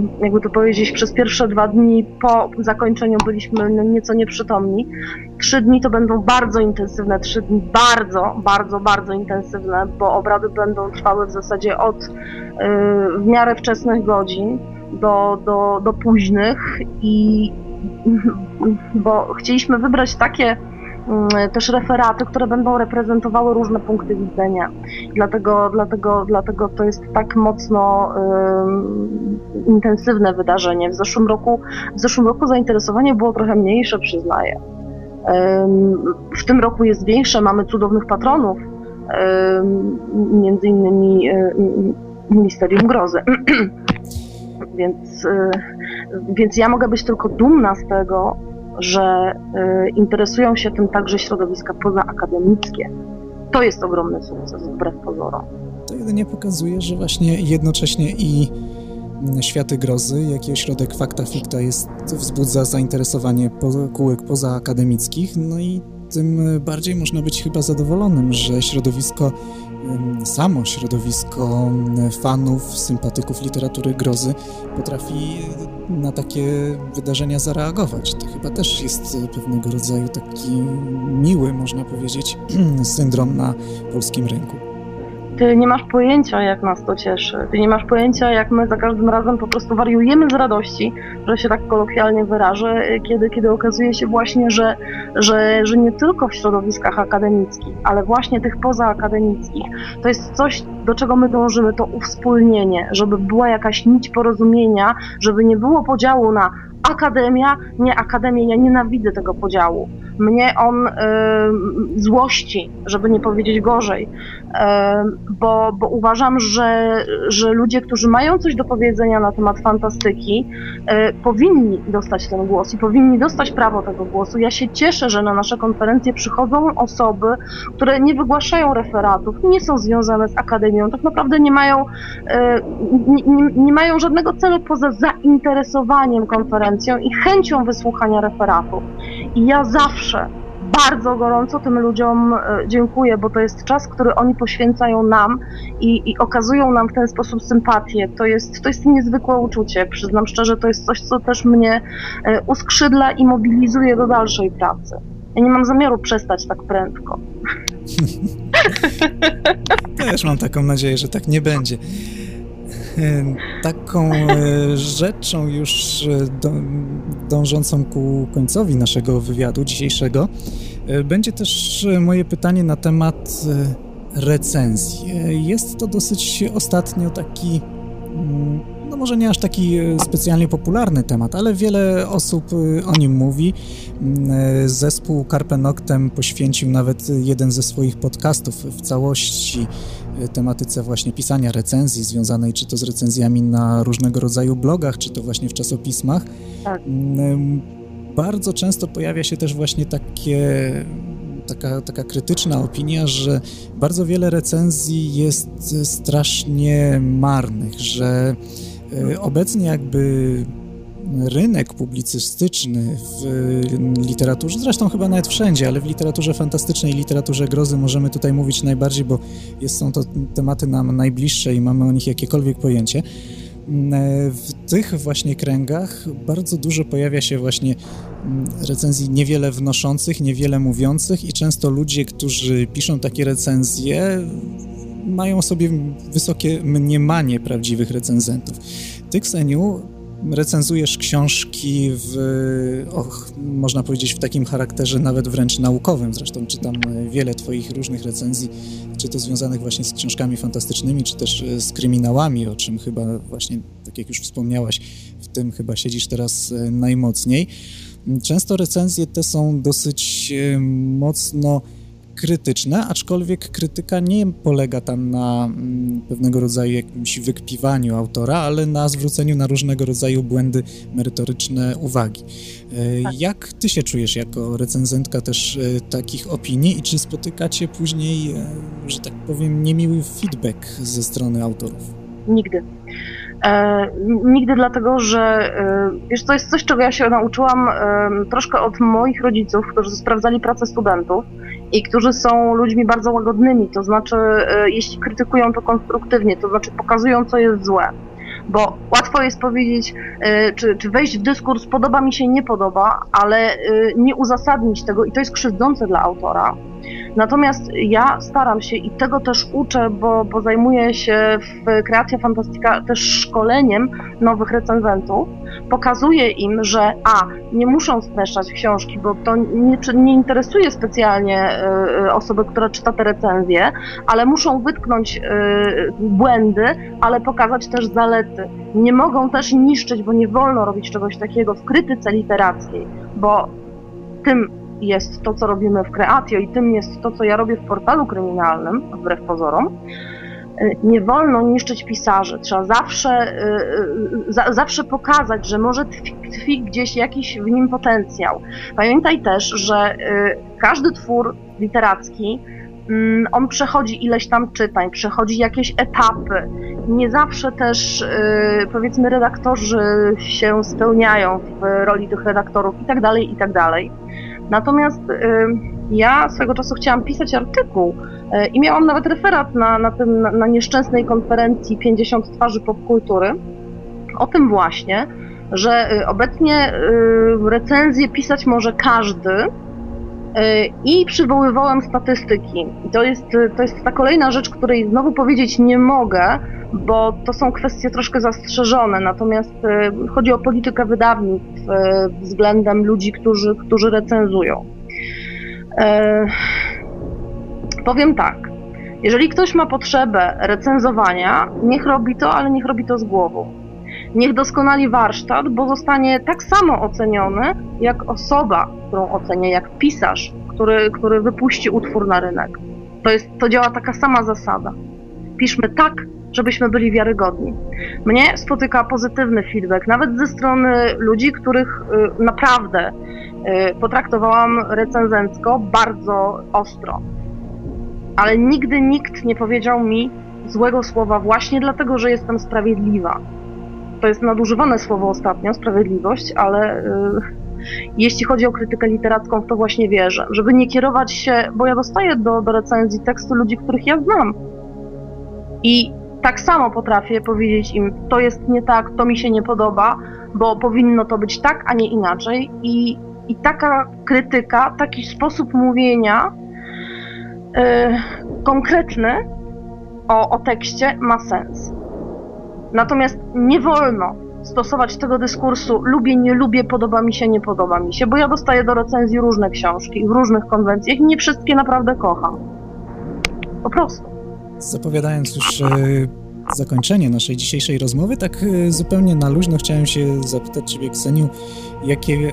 yy, jakby to powiedzieć, przez pierwsze dwa dni po zakończeniu byliśmy nieco nieprzytomni. Trzy dni to będą bardzo intensywne, trzy dni bardzo, bardzo, bardzo intensywne, bo obrady będą trwały w zasadzie od w miarę wczesnych godzin do, do, do późnych i bo chcieliśmy wybrać takie mm, też referaty, które będą reprezentowały różne punkty widzenia. Dlatego, dlatego, dlatego to jest tak mocno intensywne wydarzenie. W zeszłym roku, w zeszłym roku zainteresowanie było trochę mniejsze, przyznaję. W tym roku jest większe, mamy cudownych patronów, między innymi um, Misterium Grozy. [CLEARS THROAT] Więc, y, więc ja mogę być tylko dumna z tego, że y, interesują się tym także środowiska pozaakademickie. To jest ogromny sukces, wbrew pozorom.
To jedynie pokazuje, że właśnie jednocześnie i Światy Grozy, jak i ośrodek Fakta Ficta jest, wzbudza zainteresowanie po, kółek pozaakademickich, no i tym bardziej można być chyba zadowolonym, że środowisko samo środowisko fanów, sympatyków literatury grozy potrafi na takie wydarzenia zareagować. To chyba też jest pewnego rodzaju taki miły, można powiedzieć, [CLEARS THROAT] syndrom na polskim rynku.
Ty nie masz pojęcia, jak nas to cieszy. Ty nie masz pojęcia, jak my za każdym razem po prostu wariujemy z radości, że się tak kolokwialnie wyrażę, kiedy, kiedy okazuje się właśnie, że, że, że nie tylko w środowiskach akademickich, ale właśnie tych pozaakademickich, to jest coś, do czego my dążymy, to uwspólnienie, żeby była jakaś nić porozumienia, żeby nie było podziału na akademia, nie akademia, ja nienawidzę tego podziału. Mnie on y, złości, żeby nie powiedzieć gorzej, y, bo, bo uważam, że, że ludzie, którzy mają coś do powiedzenia na temat fantastyki, y, powinni dostać ten głos i powinni dostać prawo tego głosu. Ja się cieszę, że na nasze konferencje przychodzą osoby, które nie wygłaszają referatów, nie są związane z akademią, tak naprawdę nie mają, nie, nie, nie mają żadnego celu poza zainteresowaniem i chęcią wysłuchania referatów. I ja zawsze bardzo gorąco tym ludziom e, dziękuję, bo to jest czas, który oni poświęcają nam i, i, okazują nam w ten sposób sympatię. To jest, to jest niezwykłe uczucie. Przyznam szczerze, to jest coś, co też mnie e, uskrzydla i mobilizuje do dalszej pracy. Ja nie mam zamiaru przestać tak prędko. [LAUGHS]
Też mam taką nadzieję, że tak nie będzie. Taką e, rzeczą już e, dążącą ku końcowi naszego wywiadu dzisiejszego e, będzie też moje pytanie na temat recenzji. Jest to dosyć ostatnio taki mm, no może nie aż taki specjalnie popularny temat, ale wiele osób o nim mówi. Mm, zespół Carpe Noctem poświęcił nawet jeden ze swoich podcastów w całości tematyce właśnie pisania recenzji związanej czy to z recenzjami na różnego rodzaju blogach, czy to właśnie w czasopismach. Tak. Mm, bardzo często pojawia się też właśnie takie taka, taka krytyczna opinia, że bardzo wiele recenzji jest strasznie marnych, że e, obecnie jakby rynek publicystyczny w literaturze, zresztą chyba nawet wszędzie, ale w literaturze fantastycznej, literaturze grozy możemy tutaj mówić najbardziej, bo jest, są to tematy nam najbliższe i mamy o nich jakiekolwiek pojęcie. W tych właśnie kręgach bardzo dużo pojawia się właśnie mm, recenzji niewiele wnoszących, niewiele mówiących i często ludzie, którzy piszą takie recenzje, mają sobie wysokie mniemanie prawdziwych recenzentów. Ty, Kseniu, recenzujesz książki w, och, można powiedzieć, w takim charakterze nawet wręcz naukowym. Zresztą czytam wiele Twoich różnych recenzji, czy to związanych właśnie z książkami fantastycznymi, czy też z kryminałami, o czym chyba właśnie, tak jak już wspomniałaś, w tym chyba siedzisz teraz najmocniej. Często recenzje te są dosyć mocno krytyczne, aczkolwiek krytyka nie polega tam na mm, pewnego rodzaju jakimś wykpiwaniu autora, ale na zwróceniu na różnego rodzaju błędy merytoryczne uwagi. E, tak. Jak ty się czujesz jako recenzentka też e, takich opinii i czy spotykacie później, e, że tak powiem, niemiły feedback ze strony autorów?
Nigdy. E, nigdy dlatego, że e, wiesz, to jest coś, czego ja się nauczyłam e, troszkę od moich rodziców, którzy sprawdzali pracę studentów i którzy są ludźmi bardzo łagodnymi, to znaczy e, jeśli krytykują to konstruktywnie, to znaczy pokazują, co jest złe. Bo łatwo jest powiedzieć, e, czy, czy wejść w dyskurs, podoba mi się, nie podoba, ale e, nie uzasadnić tego i to jest krzywdzące dla autora. Natomiast ja staram się i tego też uczę, bo, bo zajmuję się w Kreacja Fantastyka też szkoleniem nowych recenzentów. Pokazuję im, że a, nie muszą streszczać książki, bo to nie, nie interesuje specjalnie y, osoby, która czyta te recenzje, ale muszą wytknąć y, błędy, ale pokazać też zalety. Nie mogą też niszczyć, bo nie wolno robić czegoś takiego w krytyce literackiej, bo tym jest to, co robimy w Kreatio i tym jest to, co ja robię w portalu kryminalnym, wbrew pozorom, nie wolno niszczyć pisarzy. Trzeba zawsze, y, y, zawsze pokazać, że może tkwi, tkwi gdzieś jakiś w nim potencjał. Pamiętaj też, że każdy twór literacki mm, on przechodzi ileś tam czytań, przechodzi jakieś etapy. Nie zawsze też, powiedzmy, redaktorzy się spełniają w roli tych redaktorów i tak dalej, i tak dalej. Natomiast ja swego czasu chciałam pisać artykuł y, i miałam nawet referat na, na, tym, na, na nieszczęsnej konferencji 50 twarzy popkultury o tym właśnie, że y, obecnie recenzję pisać może każdy, i przywoływałam statystyki. I to jest, to jest ta kolejna rzecz, której znowu powiedzieć nie mogę, bo to są kwestie troszkę zastrzeżone. Natomiast chodzi o politykę wydawnictw względem ludzi, którzy, którzy recenzują. Powiem tak. Jeżeli ktoś ma potrzebę recenzowania, niech robi to, ale niech robi to z głową. Niech doskonali warsztat, bo zostanie tak samo oceniony jak osoba, którą ocenia, jak pisarz, który, który wypuści utwór na rynek. To, jest, to działa taka sama zasada. Piszmy tak, żebyśmy byli wiarygodni. Mnie spotyka pozytywny feedback, nawet ze strony ludzi, których y, naprawdę potraktowałam recenzencko bardzo ostro. Ale nigdy nikt nie powiedział mi złego słowa właśnie dlatego, że jestem sprawiedliwa to jest nadużywane słowo ostatnio, sprawiedliwość, ale y, jeśli chodzi o krytykę literacką, w to właśnie wierzę. Żeby nie kierować się, bo ja dostaję do, do recenzji teksty ludzi, których ja znam. I tak samo potrafię powiedzieć im, to jest nie tak, to mi się nie podoba, bo powinno to być tak, a nie inaczej. I, i taka krytyka, taki sposób mówienia yy, konkretny o, o tekście ma sens. Natomiast nie wolno stosować tego dyskursu lubię, nie lubię, podoba mi się, nie podoba mi się, bo ja dostaję do recenzji różne książki w różnych konwencjach i nie wszystkie naprawdę kocham. Po prostu.
Zapowiadając już e, zakończenie naszej dzisiejszej rozmowy, tak e, zupełnie na luźno chciałem się zapytać Ciebie, Kseniu, jakie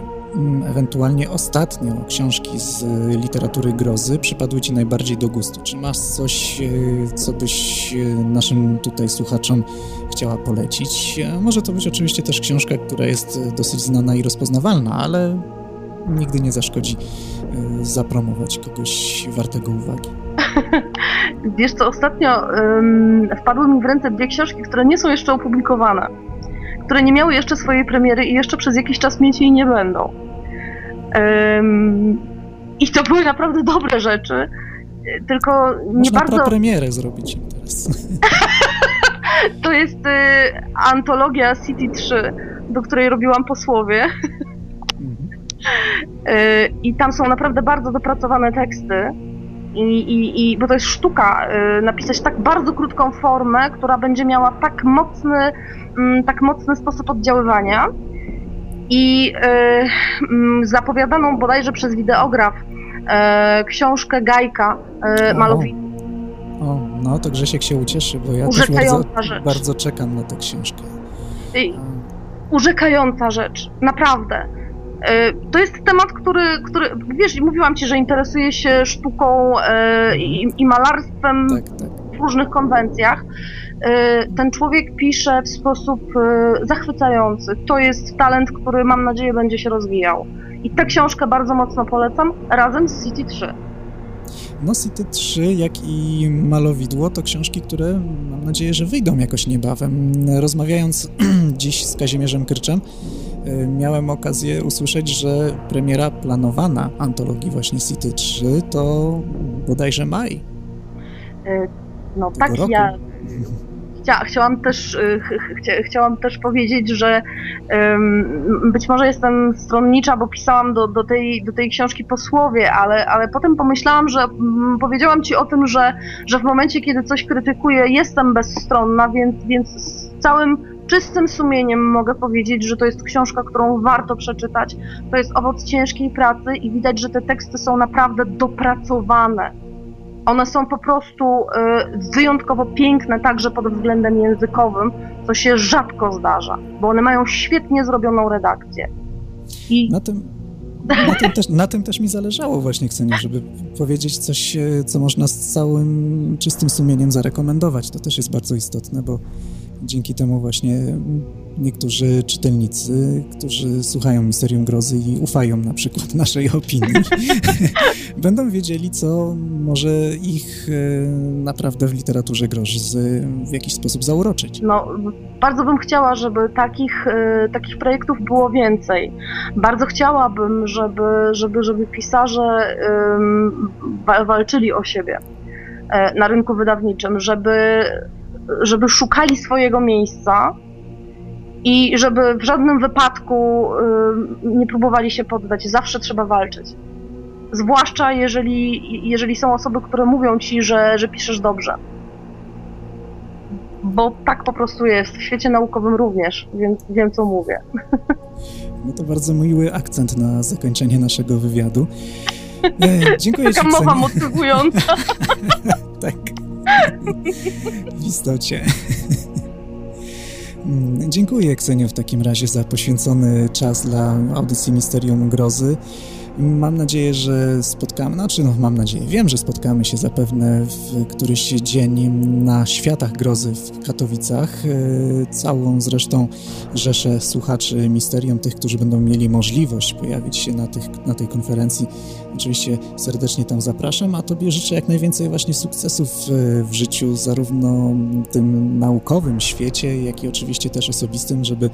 ewentualnie ostatnio książki z literatury grozy przypadły Ci najbardziej do gustu? Czy masz coś, e, co byś e, naszym tutaj słuchaczom chciała polecić? Może to być oczywiście też książka, która jest dosyć znana i rozpoznawalna, ale nigdy nie zaszkodzi zapromować kogoś wartego uwagi. [LAUGHS]
Wiesz co, ostatnio um, wpadły mi w ręce dwie książki, które nie są jeszcze opublikowane które nie miały jeszcze swojej premiery i jeszcze przez jakiś czas mieć jej nie będą. Um, I to były naprawdę dobre rzeczy, tylko nie
Można
bardzo...
premierę zrobić teraz. [LAUGHS]
to jest y, antologia City 3, do której robiłam posłowie. [LAUGHS] Mhm. y, I tam są naprawdę bardzo dopracowane teksty. I, i, i, bo to jest sztuka, y, napisać tak bardzo krótką formę, która będzie miała tak mocny, y, tak mocny sposób oddziaływania. I y, zapowiadaną bodajże przez wideograf y, książkę Gajka Malowicza.
O, no to Grzesiek się ucieszy, bo ja też bardzo, bardzo czekam na tę książkę.
I, urzekająca rzecz, naprawdę. E, to jest temat, który, który, wiesz, mówiłam ci, że interesuje się sztuką e, i, i malarstwem tak, tak. w różnych konwencjach. E, ten człowiek pisze w sposób zachwycający. To jest talent, który mam nadzieję będzie się rozwijał. I tę książkę bardzo mocno polecam razem z City 3.
No City 3, jak i Malowidło to książki, które mam nadzieję, że wyjdą jakoś niebawem. Rozmawiając [CLEARS THROAT] dziś z Kazimierzem Kryczem, y, miałem okazję usłyszeć, że premiera planowana antologii właśnie City 3 to bodajże maj.
Y, no tak, roku. ja chcia, chciałam, też, y, chcia, chciałam też powiedzieć, że um, być może jestem stronnicza, bo pisałam do, do, tej, do tej książki posłowie, ale, ale potem pomyślałam, że um, powiedziałam ci o tym, że, że w momencie, kiedy coś krytykuję, jestem bezstronna, więc, więc z całym czystym sumieniem mogę powiedzieć, że to jest książka, którą warto przeczytać. To jest owoc ciężkiej pracy i widać, że te teksty są naprawdę dopracowane one są po prostu y, wyjątkowo piękne także pod względem językowym, co się rzadko zdarza, bo one mają świetnie zrobioną redakcję.
I... Na tym, na tym, też, na tym też mi zależało właśnie, Ksenia, żeby powiedzieć coś, e, co można z całym czystym sumieniem zarekomendować. To też jest bardzo istotne, bo dzięki temu właśnie niektórzy czytelnicy, którzy słuchają Misterium Grozy i ufają na przykład [LAUGHS] naszej opinii, [LAUGHS] będą wiedzieli, co może ich e, naprawdę w literaturze grozy w jakiś sposób zauroczyć.
No, bardzo bym chciała, żeby takich, e, takich projektów było więcej. Bardzo chciałabym, żeby, żeby, żeby pisarze walczyli o siebie e, na rynku wydawniczym, żeby, żeby szukali swojego miejsca, i żeby w żadnym wypadku y, nie próbowali się poddać. Zawsze trzeba walczyć. Zwłaszcza jeżeli, jeżeli są osoby, które mówią ci, że, że piszesz dobrze. Bo tak po prostu jest. W świecie naukowym również, więc wiem, co mówię. [LAUGHS]
No to bardzo miły akcent na zakończenie naszego wywiadu. E, dziękuję
Taka
Ci,
mowa motywująca. [LAUGHS]
tak. W istocie. Mm, dziękuję Ksenio w takim razie za poświęcony czas dla audycji Misterium Grozy. Mam nadzieję, że spotkamy, znaczy no mam nadzieję, wiem, że spotkamy się zapewne w któryś dzień na Światach Grozy w Katowicach. E, całą zresztą rzeszę słuchaczy Misterium, tych, którzy będą mieli możliwość pojawić się na, tych, na tej konferencji. Oczywiście serdecznie tam zapraszam, a Tobie życzę jak najwięcej właśnie sukcesów e, w życiu, zarówno tym naukowym świecie, jak i oczywiście też osobistym, żeby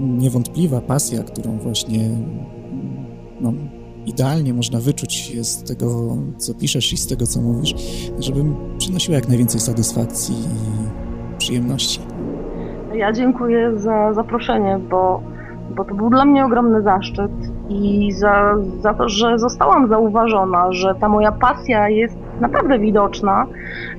niewątpliwa pasja, którą właśnie no, idealnie można wyczuć z tego, co piszesz i z tego, co mówisz, żeby przynosiła jak najwięcej satysfakcji i przyjemności.
Ja dziękuję za zaproszenie, bo, bo to był dla mnie ogromny zaszczyt i za, za to, że zostałam zauważona, że ta moja pasja jest naprawdę widoczna.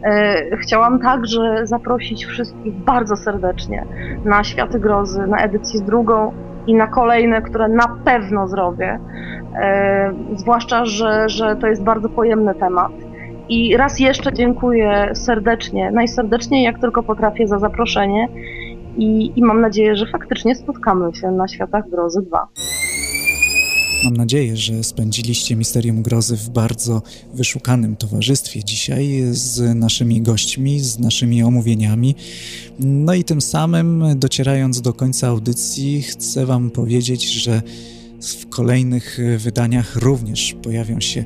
E, chciałam także zaprosić wszystkich bardzo serdecznie na Światy Grozy, na edycję drugą i na kolejne, które na pewno zrobię. E, zwłaszcza, że, że to jest bardzo pojemny temat. I raz jeszcze dziękuję serdecznie, najserdeczniej jak tylko potrafię za zaproszenie i, i mam nadzieję, że faktycznie spotkamy się na Światach Grozy 2.
Mam nadzieję, że spędziliście Misterium Grozy w bardzo wyszukanym towarzystwie dzisiaj z naszymi gośćmi, z naszymi omówieniami. No i tym samym, docierając do końca audycji, chcę Wam powiedzieć, że w kolejnych wydaniach również pojawią się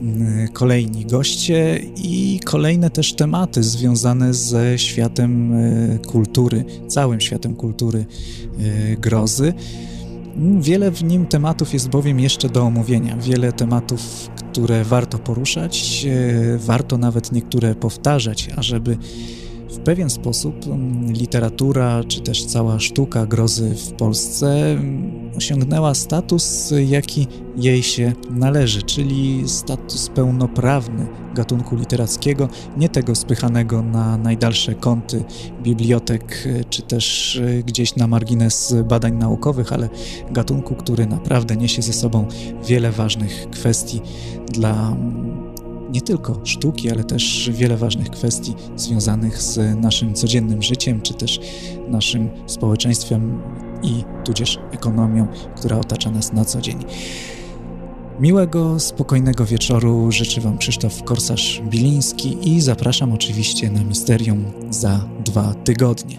mm, kolejni goście i kolejne też tematy związane ze światem e, kultury, całym światem kultury e, grozy. Wiele w nim tematów jest bowiem jeszcze do omówienia, wiele tematów, które warto poruszać, e, warto nawet niektóre powtarzać, ażeby W pewien sposób mm, literatura, czy też cała sztuka grozy w Polsce mm, osiągnęła status, jaki jej się należy, czyli status pełnoprawny gatunku literackiego, nie tego spychanego na najdalsze kąty bibliotek, czy też gdzieś na margines badań naukowych, ale gatunku, który naprawdę niesie ze sobą wiele ważnych kwestii dla nie tylko sztuki, ale też wiele ważnych kwestii związanych z naszym codziennym życiem, czy też naszym społeczeństwem i tudzież ekonomią, która otacza nas na co dzień. Miłego, spokojnego wieczoru życzę Wam Krzysztof Korsarz-Biliński i zapraszam oczywiście na Misterium za dwa tygodnie.